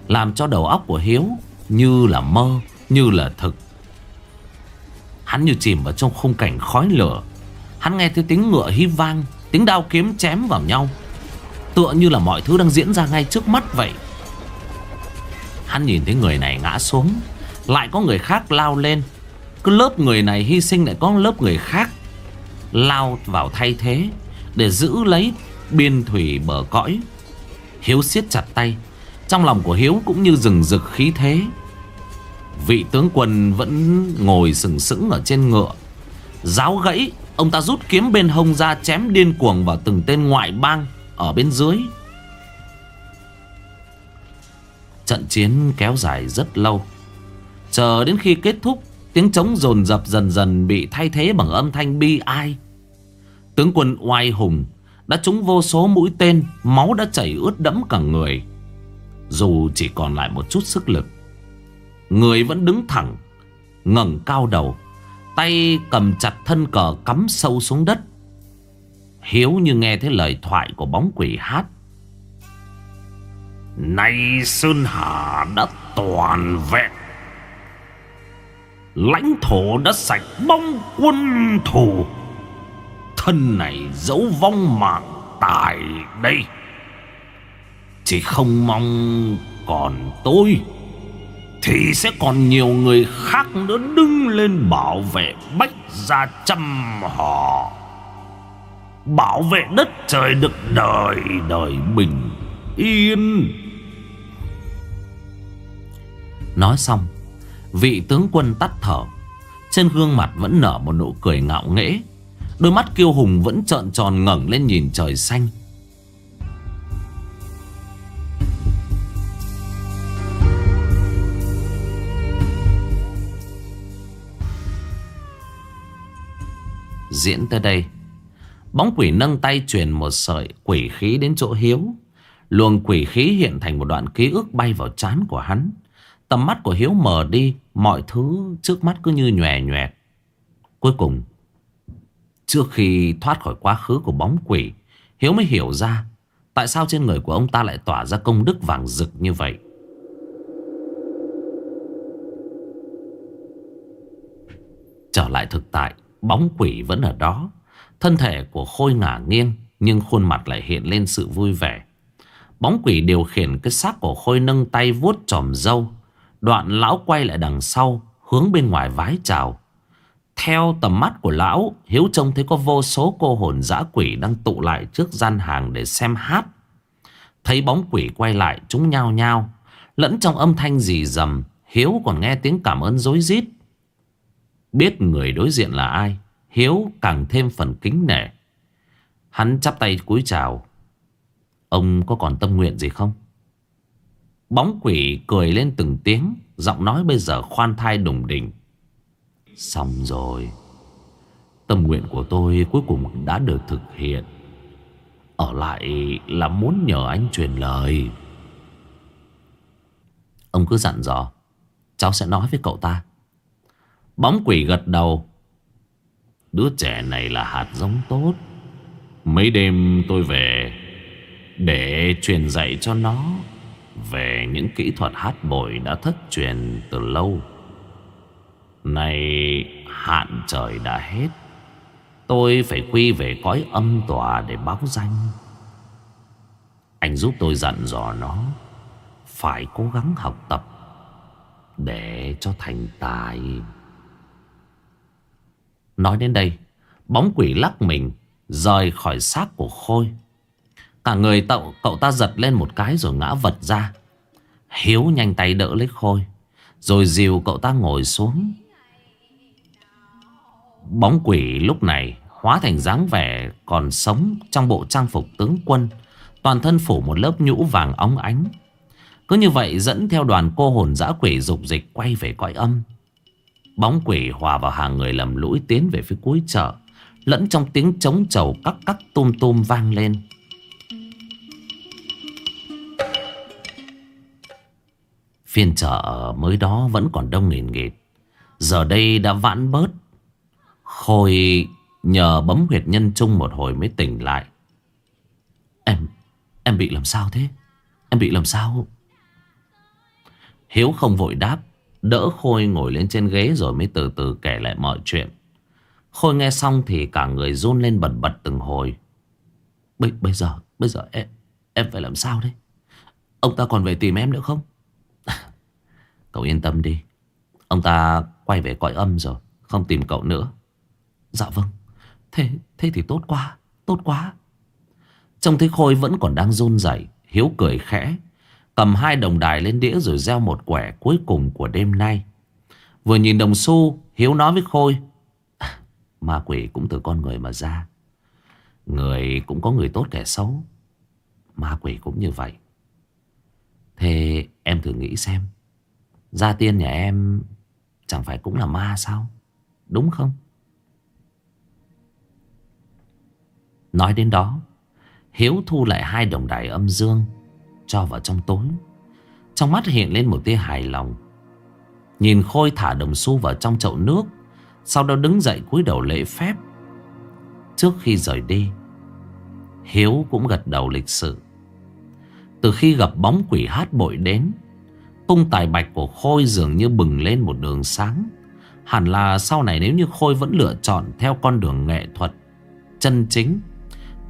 Làm cho đầu óc của Hiếu Như là mơ, Như là thực. Hắn như chìm vào trong khung cảnh khói lửa. Hắn nghe thấy tiếng ngựa hí vang Tiếng đao kiếm chém vào nhau. Tựa như là mọi thứ đang diễn ra ngay trước mắt vậy. Hắn nhìn thấy người này ngã xuống, Lại có người khác lao lên. Cứ lớp người này hy sinh lại có lớp người khác Lao vào thay thế Để giữ lấy biên thủy bờ cõi. Hiếu siết chặt tay, Trong lòng của Hiếu cũng như rừng rực khí thế. Vị tướng quân vẫn ngồi sừng sững ở trên ngựa Giáo gãy Ông ta rút kiếm bên hông ra chém điên cuồng vào từng tên ngoại bang Ở bên dưới. Trận chiến kéo dài rất lâu. Chờ đến khi kết thúc, Tiếng trống rồn rập dần dần bị thay thế bằng âm thanh bi ai. Tướng quân oai hùng Đã trúng vô số mũi tên, Máu đã chảy ướt đẫm cả người. Dù chỉ còn lại một chút sức lực, Người vẫn đứng thẳng, ngẩng cao đầu. Tay cầm chặt thân cờ cắm sâu xuống đất. Hiếu như nghe thấy lời thoại của bóng quỷ hát. Nay Sơn Hà đã toàn vẹn. Lãnh thổ đã sạch bóng quân thù. Thân này giấu vong mạng tại đây. Chỉ không mong còn tôi. Thì sẽ còn nhiều người khác nữa đứng lên bảo vệ Bách Gia chăm họ. Bảo vệ đất trời được đời đời bình yên. Nói xong, Vị tướng quân tắt thở. Trên gương mặt vẫn nở một nụ cười ngạo nghễ. Đôi mắt kiêu hùng vẫn trợn tròn ngẩng lên nhìn trời xanh. Diễn tới đây. Bóng quỷ nâng tay truyền một sợi quỷ khí đến chỗ Hiếu. Luồng quỷ khí hiện thành một đoạn ký ức bay vào trán của hắn. Tầm mắt của Hiếu mờ đi, Mọi thứ trước mắt cứ như nhòe nhòe. Cuối cùng, Trước khi thoát khỏi quá khứ của bóng quỷ, Hiếu mới hiểu ra Tại sao trên người của ông ta lại tỏa ra công đức vàng rực như vậy. Trở lại thực tại. Bóng quỷ vẫn ở đó. Thân thể của Khôi ngả nghiêng, Nhưng khuôn mặt lại hiện lên sự vui vẻ. Bóng quỷ điều khiển cái xác của Khôi nâng tay vuốt tròm dâu Đoạn lão quay lại đằng sau, Hướng bên ngoài vái chào. Theo tầm mắt của lão, Hiếu trông thấy có vô số cô hồn dã quỷ Đang tụ lại trước gian hàng để xem hát. Thấy bóng quỷ quay lại, Chúng nhao nhao. Lẫn trong âm thanh gì dầm, Hiếu còn nghe tiếng cảm ơn dối rít. Biết người đối diện là ai, Hiếu càng thêm phần kính nể. Hắn chắp tay cúi chào. Ông có còn tâm nguyện gì không? Bóng quỷ cười lên từng tiếng, Giọng nói bây giờ khoan thai đùng đỉnh. Xong rồi. Tâm nguyện của tôi cuối cùng đã được thực hiện. Ở lại là muốn nhờ anh truyền lời. Ông cứ dặn dò, Cháu sẽ nói với cậu ta. Bóng quỷ gật đầu. Đứa trẻ này là hạt giống tốt. Mấy đêm tôi về Để truyền dạy cho nó Về những kỹ thuật hát bội đã thất truyền từ lâu. Này hạn trời đã hết, Tôi phải quy về cõi âm tòa để báo danh. Anh giúp tôi dặn dò nó Phải cố gắng học tập Để cho thành tài. Nói đến đây Bóng quỷ lắc mình Rời khỏi xác của Khôi. Cả người tậu, cậu ta giật lên một cái rồi ngã vật ra. Hiếu nhanh tay đỡ lấy Khôi Rồi dìu cậu ta ngồi xuống. Bóng quỷ lúc này hóa thành dáng vẻ còn sống trong bộ trang phục tướng quân Toàn thân phủ một lớp nhũ vàng óng ánh. Cứ như vậy dẫn theo đoàn cô hồn dã quỷ dục dịch quay về cõi âm. Bóng quỷ hòa vào hàng người lầm lũi tiến về phía cuối chợ Lẫn trong tiếng trống trầu cắc cắc tôm tôm vang lên Phiên chợ mới đó vẫn còn đông nghìn nghịt Giờ đây đã vãn bớt Khôi nhờ bấm huyệt nhân trung một hồi mới tỉnh lại Em, em bị làm sao thế? Em bị làm sao? Hiếu không vội đáp Đỡ Khôi ngồi lên trên ghế rồi mới từ từ kể lại mọi chuyện. Khôi nghe xong thì cả người run lên bật bật từng hồi. Bây, bây giờ, bây giờ em, em phải làm sao đấy? Ông ta còn về tìm em nữa không? cậu yên tâm đi. Ông ta quay về cõi âm rồi Không tìm cậu nữa. Dạ vâng. Thế, thế thì tốt quá Tốt quá. Trông thấy Khôi vẫn còn đang run rẩy Hiếu cười khẽ. Cầm hai đồng đài lên đĩa rồi gieo một quẻ cuối cùng của đêm nay. Vừa nhìn đồng xu, Hiếu nói với Khôi à, Ma quỷ cũng từ con người mà ra. Người cũng có người tốt kẻ xấu. Ma quỷ cũng như vậy. Thế em thử nghĩ xem, Gia tiên nhà em Chẳng phải cũng là ma sao? Đúng không? Nói đến đó, Hiếu thu lại hai đồng đài âm dương. Cho vào trong tối Trong mắt hiện lên một tia hài lòng. Nhìn Khôi thả đồng xu vào trong chậu nước, Sau đó đứng dậy cúi đầu lễ phép. Trước khi rời đi, Hiếu cũng gật đầu lịch sự. Từ khi gặp bóng quỷ hát bội đến, Tung tài bạch của Khôi dường như bừng lên một đường sáng. Hẳn là sau này nếu như Khôi vẫn lựa chọn theo con đường nghệ thuật, Chân chính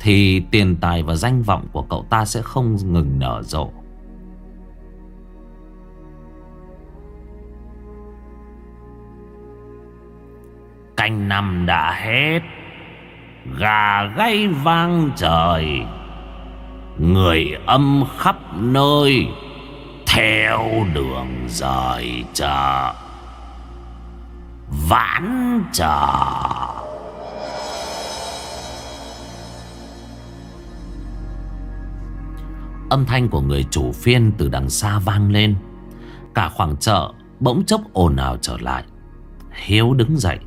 thì tiền tài và danh vọng của cậu ta sẽ không ngừng nở rộ. Canh năm đã hết, Gà gáy vang trời, Người âm khắp nơi Theo đường rời chợ, Vãn chợ Âm thanh của người chủ phiên từ đằng xa vang lên. Cả khoảng chợ bỗng chốc ồn ào trở lại. Hiếu đứng dậy,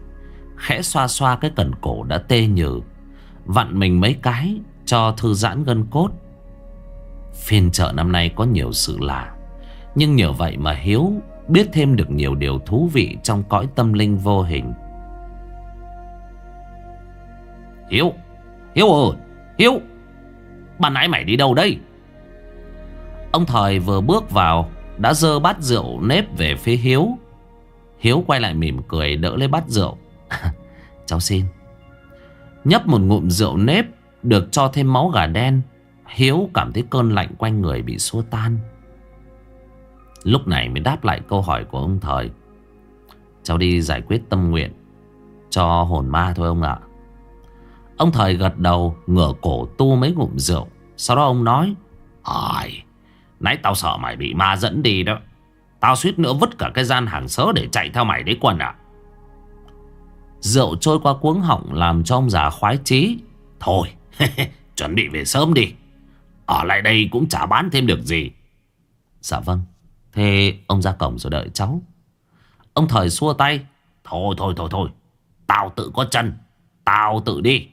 Khẽ xoa xoa cái cần cổ đã tê nhừ, Vặn mình mấy cái Cho thư giãn gân cốt. Phiên chợ năm nay có nhiều sự lạ, Nhưng nhờ vậy mà Hiếu Biết thêm được nhiều điều thú vị Trong cõi tâm linh vô hình. Hiếu Hiếu ơi, Hiếu Ban nãy mày đi đâu đây Ông Thời vừa bước vào, Đã dơ bát rượu nếp về phía Hiếu. Hiếu quay lại mỉm cười đỡ lấy bát rượu. Cháu xin. Nhấp một ngụm rượu nếp Được cho thêm máu gà đen, Hiếu cảm thấy cơn lạnh quanh người bị xua tan. Lúc này mới đáp lại câu hỏi của ông Thời. Cháu đi giải quyết tâm nguyện Cho hồn ma thôi ông ạ. Ông Thời gật đầu, Ngửa cổ tu mấy ngụm rượu. Sau đó ông nói, Ai Nãy tao sợ mày bị ma dẫn đi đó. Tao suýt nữa vứt cả cái gian hàng sớ Để chạy theo mày đấy quần ạ. Rượu trôi qua cuống họng Làm cho ông già khoái chí. Thôi, chuẩn bị về sớm đi. Ở lại đây cũng chả bán thêm được gì. Dạ vâng. Thế ông ra cổng rồi đợi cháu. Ông Thời xua tay. Thôi thôi thôi thôi. Tao tự có chân. Tao tự đi.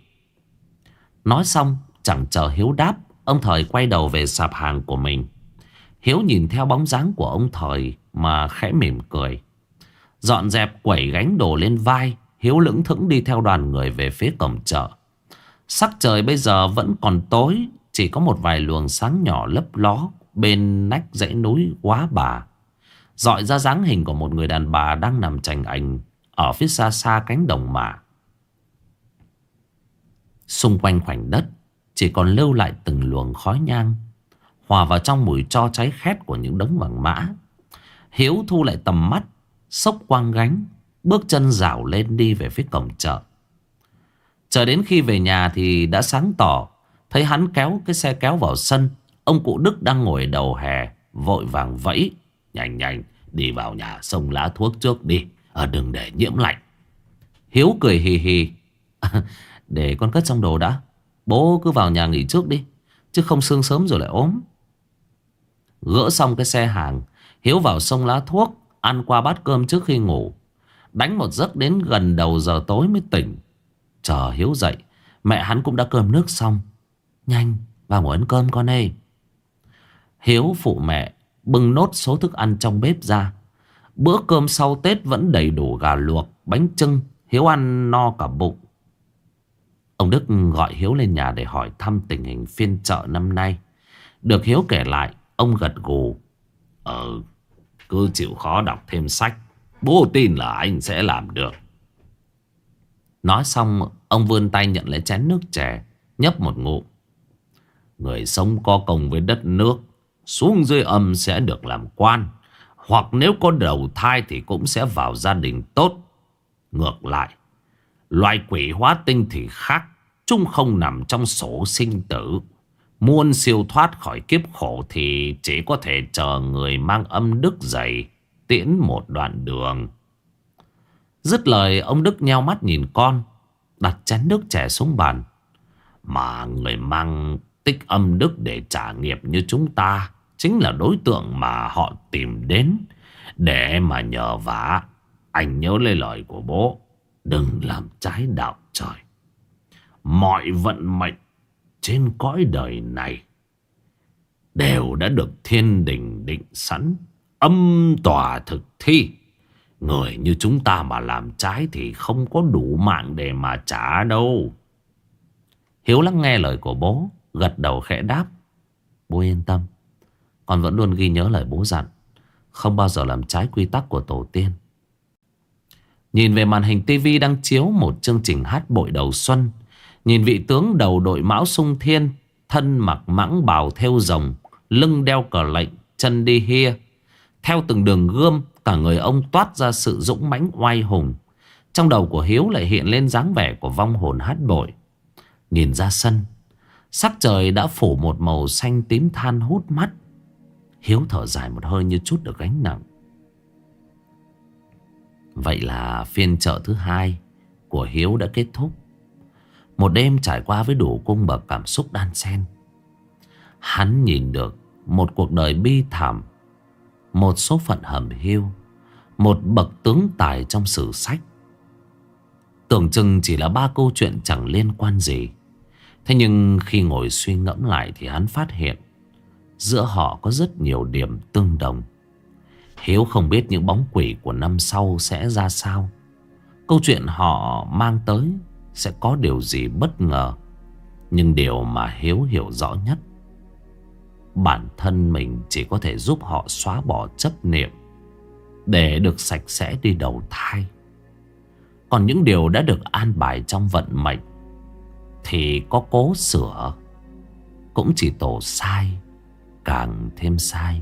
Nói xong, chẳng chờ Hiếu đáp, Ông Thời quay đầu về sạp hàng của mình. Hiếu nhìn theo bóng dáng của ông Thời Mà khẽ mỉm cười. Dọn dẹp quẩy gánh đồ lên vai, Hiếu lững thững đi theo đoàn người về phía cổng chợ. Sắc trời bây giờ vẫn còn tối, Chỉ có một vài luồng sáng nhỏ lấp ló Bên nách dãy núi quá bà. Dọi ra dáng hình của một người đàn bà Đang nằm chành ảnh Ở phía xa xa cánh đồng mạ Xung quanh khoảnh đất, Chỉ còn lưu lại từng luồng khói nhang. Hòa vào trong mùi cho cháy khét Của những đống vàng mã. Hiếu thu lại tầm mắt Sốc quang gánh Bước chân rảo lên đi về phía cổng chợ. Chờ đến khi về nhà thì đã sáng tỏ Thấy hắn kéo cái xe kéo vào sân. Ông cụ Đức đang ngồi đầu hè Vội vàng vẫy Nhanh nhanh đi vào nhà xông lá thuốc trước đi à, Đừng để nhiễm lạnh. Hiếu cười hì hì Để con cất trong đồ đã Bố cứ vào nhà nghỉ trước đi Chứ không sương sớm rồi lại ốm. Gỡ xong cái xe hàng, Hiếu vào sông lá thuốc, Ăn qua bát cơm trước khi ngủ. Đánh một giấc đến gần đầu giờ tối mới tỉnh. Chờ Hiếu dậy, Mẹ hắn cũng đã cơm nước xong. Nhanh, vào ngồi ăn cơm con ơi. Hiếu phụ mẹ Bưng nốt số thức ăn trong bếp ra. Bữa cơm sau Tết vẫn đầy đủ gà luộc, Bánh trưng Hiếu ăn no cả bụng. Ông Đức gọi Hiếu lên nhà để hỏi thăm tình hình phiên chợ năm nay. Được Hiếu kể lại Ông gật gù. Ờ Cứ chịu khó đọc thêm sách. Bố tin là anh sẽ làm được. Nói xong, Ông vươn tay nhận lấy chén nước chè, Nhấp một ngụm. Người sống có công với đất nước, Xuống dưới âm sẽ được làm quan. Hoặc nếu có đầu thai Thì cũng sẽ vào gia đình tốt. Ngược lại Loài quỷ hóa tinh thì khác, Chúng không nằm trong sổ sinh tử. Muốn siêu thoát khỏi kiếp khổ Thì chỉ có thể chờ người mang âm đức dày Tiễn một đoạn đường. Dứt lời, ông Đức nheo mắt nhìn con, Đặt chén nước trẻ xuống bàn. Mà người mang tích âm đức để trả nghiệp như chúng ta Chính là đối tượng mà họ tìm đến Để mà nhờ vả. Anh nhớ lấy lời của bố, Đừng làm trái đạo trời. Mọi vận mệnh trên cõi đời này Đều đã được thiên đình định sẵn, Âm tòa thực thi. Người như chúng ta mà làm trái Thì không có đủ mạng để mà trả đâu. Hiếu lắng nghe lời của bố, Gật đầu khẽ đáp. Bố yên tâm, Con vẫn luôn ghi nhớ lời bố dặn, Không bao giờ làm trái quy tắc của tổ tiên. Nhìn về màn hình tivi đang chiếu Một chương trình hát bội đầu xuân Nhìn vị tướng đầu đội mão sung thiên, Thân mặc mãng bào theo rồng, Lưng đeo cờ lệnh, Chân đi hia. Theo từng đường gươm, Cả người ông toát ra sự dũng mãnh oai hùng. Trong đầu của Hiếu lại hiện lên dáng vẻ của vong hồn hát bội. Nhìn ra sân, Sắc trời đã phủ một màu xanh tím than hút mắt. Hiếu thở dài một hơi như chút được gánh nặng. Vậy là phiên chợ thứ hai của Hiếu đã kết thúc. Một đêm trải qua với đủ cung bậc cảm xúc đan xen, Hắn nhìn được một cuộc đời bi thảm, Một số phận hầm hiu, Một bậc tướng tài trong sử sách. Tưởng chừng chỉ là ba câu chuyện chẳng liên quan gì. Thế nhưng khi ngồi suy ngẫm lại thì hắn phát hiện Giữa họ có rất nhiều điểm tương đồng. Hiếu không biết những bóng quỷ của năm sau sẽ ra sao. Câu chuyện họ mang tới sẽ có điều gì bất ngờ. Nhưng điều mà Hiếu hiểu rõ nhất, Bản thân mình chỉ có thể giúp họ xóa bỏ chấp niệm Để được sạch sẽ đi đầu thai. Còn những điều đã được an bài trong vận mệnh Thì có cố sửa, Cũng chỉ tổ sai, Càng thêm sai.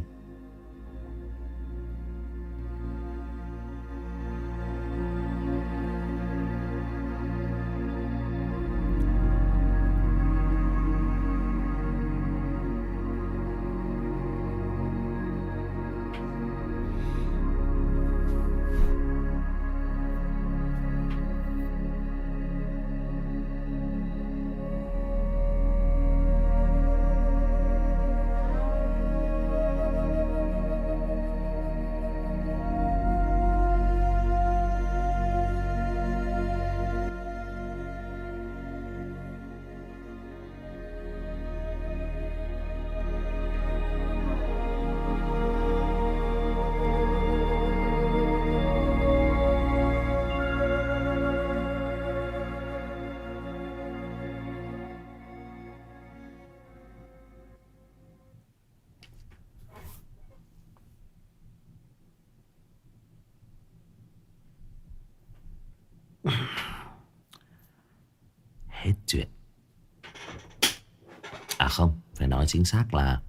Nói chính xác là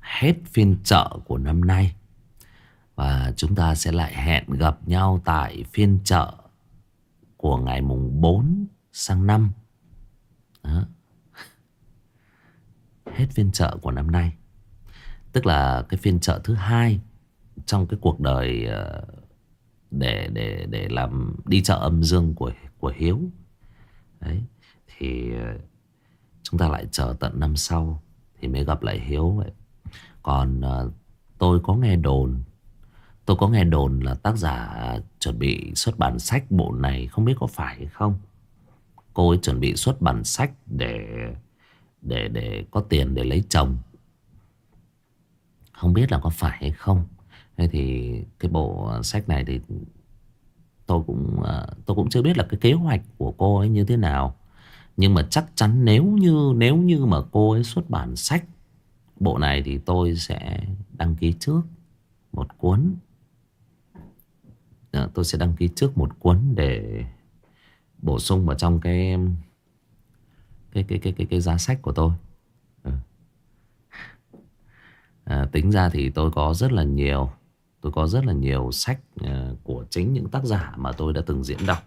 Hết phiên chợ của năm nay Và chúng ta sẽ lại hẹn gặp nhau Tại phiên chợ Của ngày mùng 4 sang năm Đó. Hết phiên chợ của năm nay Tức là cái phiên chợ thứ hai Trong cái cuộc đời ờ, để để để làm đi chợ âm dương của của Hiếu. Đấy. Thì ờ, chúng ta lại chờ tận năm sau thì mới gặp lại Hiếu vậy. Còn uh, tôi có nghe đồn Tôi có nghe đồn là tác giả chuẩn bị xuất bản sách bộ này Không biết có phải hay không Cô ấy chuẩn bị xuất bản sách để để để có tiền để lấy chồng Không biết là có phải hay không Thế thì cái bộ sách này thì tôi cũng ờ, tôi cũng chưa biết là cái kế hoạch của cô ấy như thế nào. Nhưng mà chắc chắn nếu như nếu như mà cô ấy xuất bản sách bộ này thì tôi sẽ đăng ký trước một cuốn. À, tôi sẽ đăng ký trước một cuốn để bổ sung vào trong cái cái cái cái cái, cái giá sách của tôi. Ừ. À, tính ra thì tôi có rất là nhiều Tôi có rất là nhiều sách à, của chính những tác giả mà tôi đã từng diễn đọc.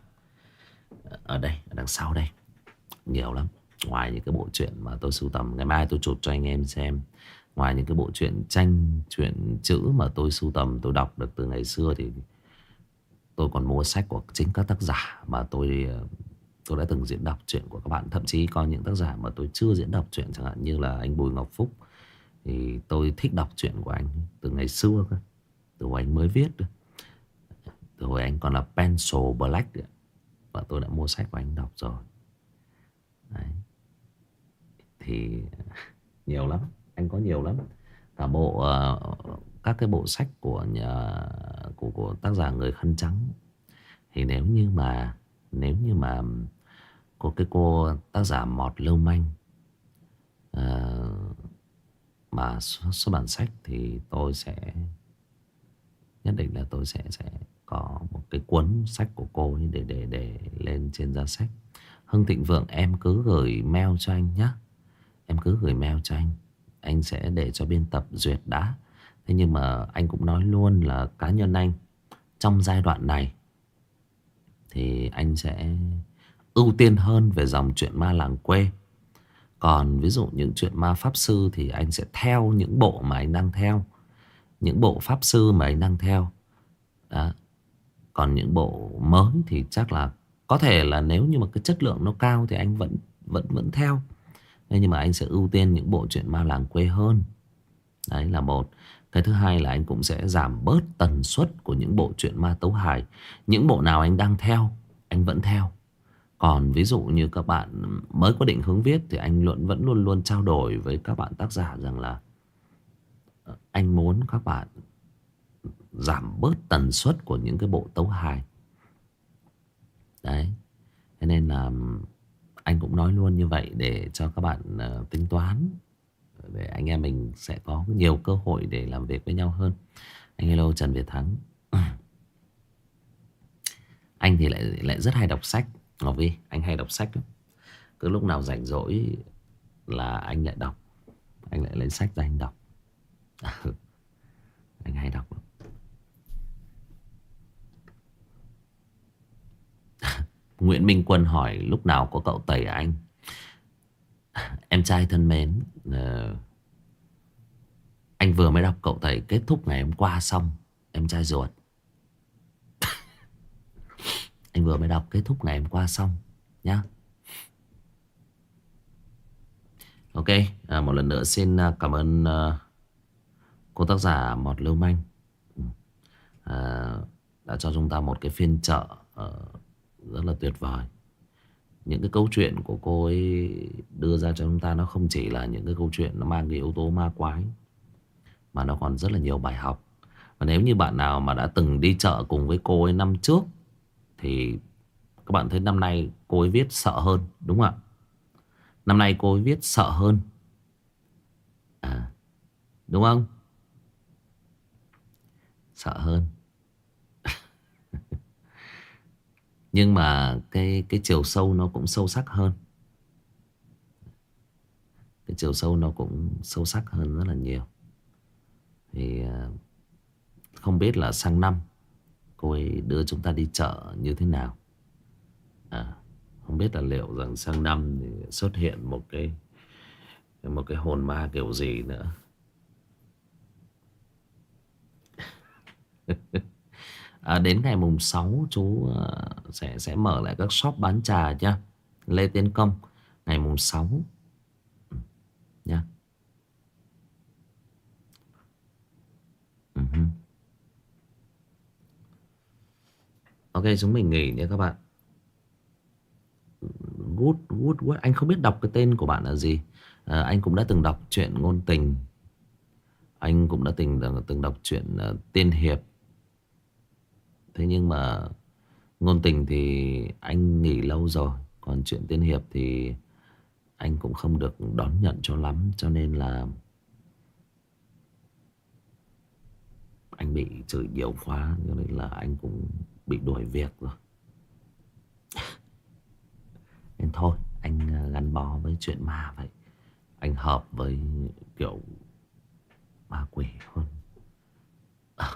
Ở đây, ở đằng sau đây. Nhiều lắm. Ngoài những cái bộ truyện mà tôi sưu tầm. Ngày mai tôi chụp cho anh em xem. Ngoài những cái bộ truyện tranh, truyện chữ mà tôi sưu tầm, tôi đọc được từ ngày xưa thì tôi còn mua sách của chính các tác giả mà tôi ờ, tôi đã từng diễn đọc truyện của các bạn. Thậm chí có những tác giả mà tôi chưa diễn đọc truyện, chẳng hạn như là anh Bùi Ngọc Phúc. Thì tôi thích đọc truyện của anh từ ngày xưa cơ. Từ hồi anh mới viết Từ hồi anh còn là Pencil Black Và tôi đã mua sách của anh đọc rồi Đấy. Thì nhiều lắm Anh có nhiều lắm. Cả bộ uh, Các cái bộ sách của nhà của, của tác giả người khăn trắng. Thì nếu như mà Nếu như mà Có cái cô tác giả Mọt Lưu Manh uh, Mà xuất bản sách Thì tôi sẽ nhất định là tôi sẽ sẽ có một cái cuốn sách của cô để để để lên trên giá sách. Hưng Thịnh Vượng, em cứ gửi mail cho anh nhé Em cứ gửi mail cho anh. Anh sẽ để cho biên tập duyệt đã. Thế nhưng mà anh cũng nói luôn là cá nhân anh, Trong giai đoạn này, Thì anh sẽ ưu tiên hơn về dòng chuyện ma làng quê. Còn ví dụ những chuyện ma pháp sư Thì anh sẽ theo những bộ mà anh đang theo. Những bộ pháp sư mà anh đang theo. Đó. còn những bộ mới thì chắc là có thể là nếu như mà cái chất lượng nó cao thì anh vẫn vẫn vẫn theo. Nhưng mà anh sẽ ưu tiên những bộ truyện ma làng quê hơn. Đấy là một. Cái thứ hai là anh cũng sẽ giảm bớt tần suất của những bộ truyện ma tấu hài. Những bộ nào anh đang theo, anh vẫn theo. Còn ví dụ như các bạn mới có định hướng viết thì anh luận vẫn luôn luôn trao đổi với các bạn tác giả rằng là ờ, anh muốn các bạn giảm bớt tần suất của những cái bộ tấu hài. Đấy. Thế nên là anh cũng nói luôn như vậy để cho các bạn uh, tính toán. Để anh em mình sẽ có nhiều cơ hội để làm việc với nhau hơn. Anh hello Trần Việt Thắng. anh thì lại lại rất hay đọc sách. Ngọc Vi, anh hay đọc sách lắm. Cứ lúc nào rảnh rỗi Là anh lại đọc Anh lại lấy sách ra anh đọc Anh hay đọc lắm Nguyễn Minh Quân hỏi lúc nào có cậu tẩy à anh? Em trai thân mến ờ, Anh vừa mới đọc cậu tẩy kết thúc ngày hôm qua xong Em trai ruột. Anh vừa mới đọc kết thúc ngày hôm qua xong Nhá. Ok à, Một lần nữa xin à, cảm ơn uh, Cô tác giả Mọt Lưu Manh. Uh, Đã cho chúng ta một cái phiên chợ uh, rất là tuyệt vời. Những cái câu chuyện của cô ấy đưa ra cho chúng ta nó không chỉ là những cái câu chuyện nó mang cái yếu tố ma quái, mà nó còn rất là nhiều bài học. Và nếu như bạn nào mà đã từng đi chợ cùng với cô ấy năm trước, thì các bạn thấy năm nay cô ấy viết sợ hơn, đúng không ạ? Năm nay cô ấy viết sợ hơn. À đúng không? Sợ hơn. Nhưng mà cái cái chiều sâu nó cũng sâu sắc hơn. Cái chiều sâu nó cũng sâu sắc hơn rất là nhiều. Thì à, không biết là sang năm cô ấy đưa chúng ta đi chợ như thế nào. À, không biết là liệu rằng sang năm thì xuất hiện một cái một cái hồn ma kiểu gì nữa. à, Đến ngày mùng 6 chú à, sẽ sẽ mở lại các shop bán trà nhá Lê Tiến Công Ngày mùng 6 Nhá uh -huh. Ok chúng mình nghỉ nha các bạn. Good, good, good. Anh không biết đọc cái tên của bạn là gì. À, Anh cũng đã từng đọc chuyện ngôn tình. Anh cũng đã từng từng đọc chuyện uh, ờ, tiên hiệp. Thế nhưng mà ngôn tình thì anh nghỉ lâu rồi. Còn chuyện tiên hiệp thì anh cũng không được đón nhận cho lắm. Cho nên là anh bị chửi nhiều quá. Cho nên là anh cũng bị đuổi việc rồi. Nên thôi, anh à, gắn bó với chuyện ma vậy. Anh hợp với kiểu ma quỷ hơn. À,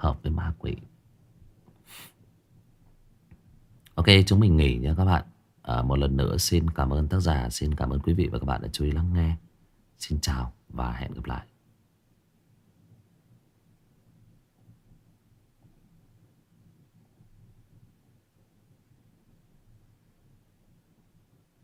hợp với ma quỷ. Ok chúng mình nghỉ nha các bạn. À, Một lần nữa xin cảm ơn tác giả Xin cảm ơn quý vị và các bạn đã chú ý lắng nghe. Xin chào và hẹn gặp lại.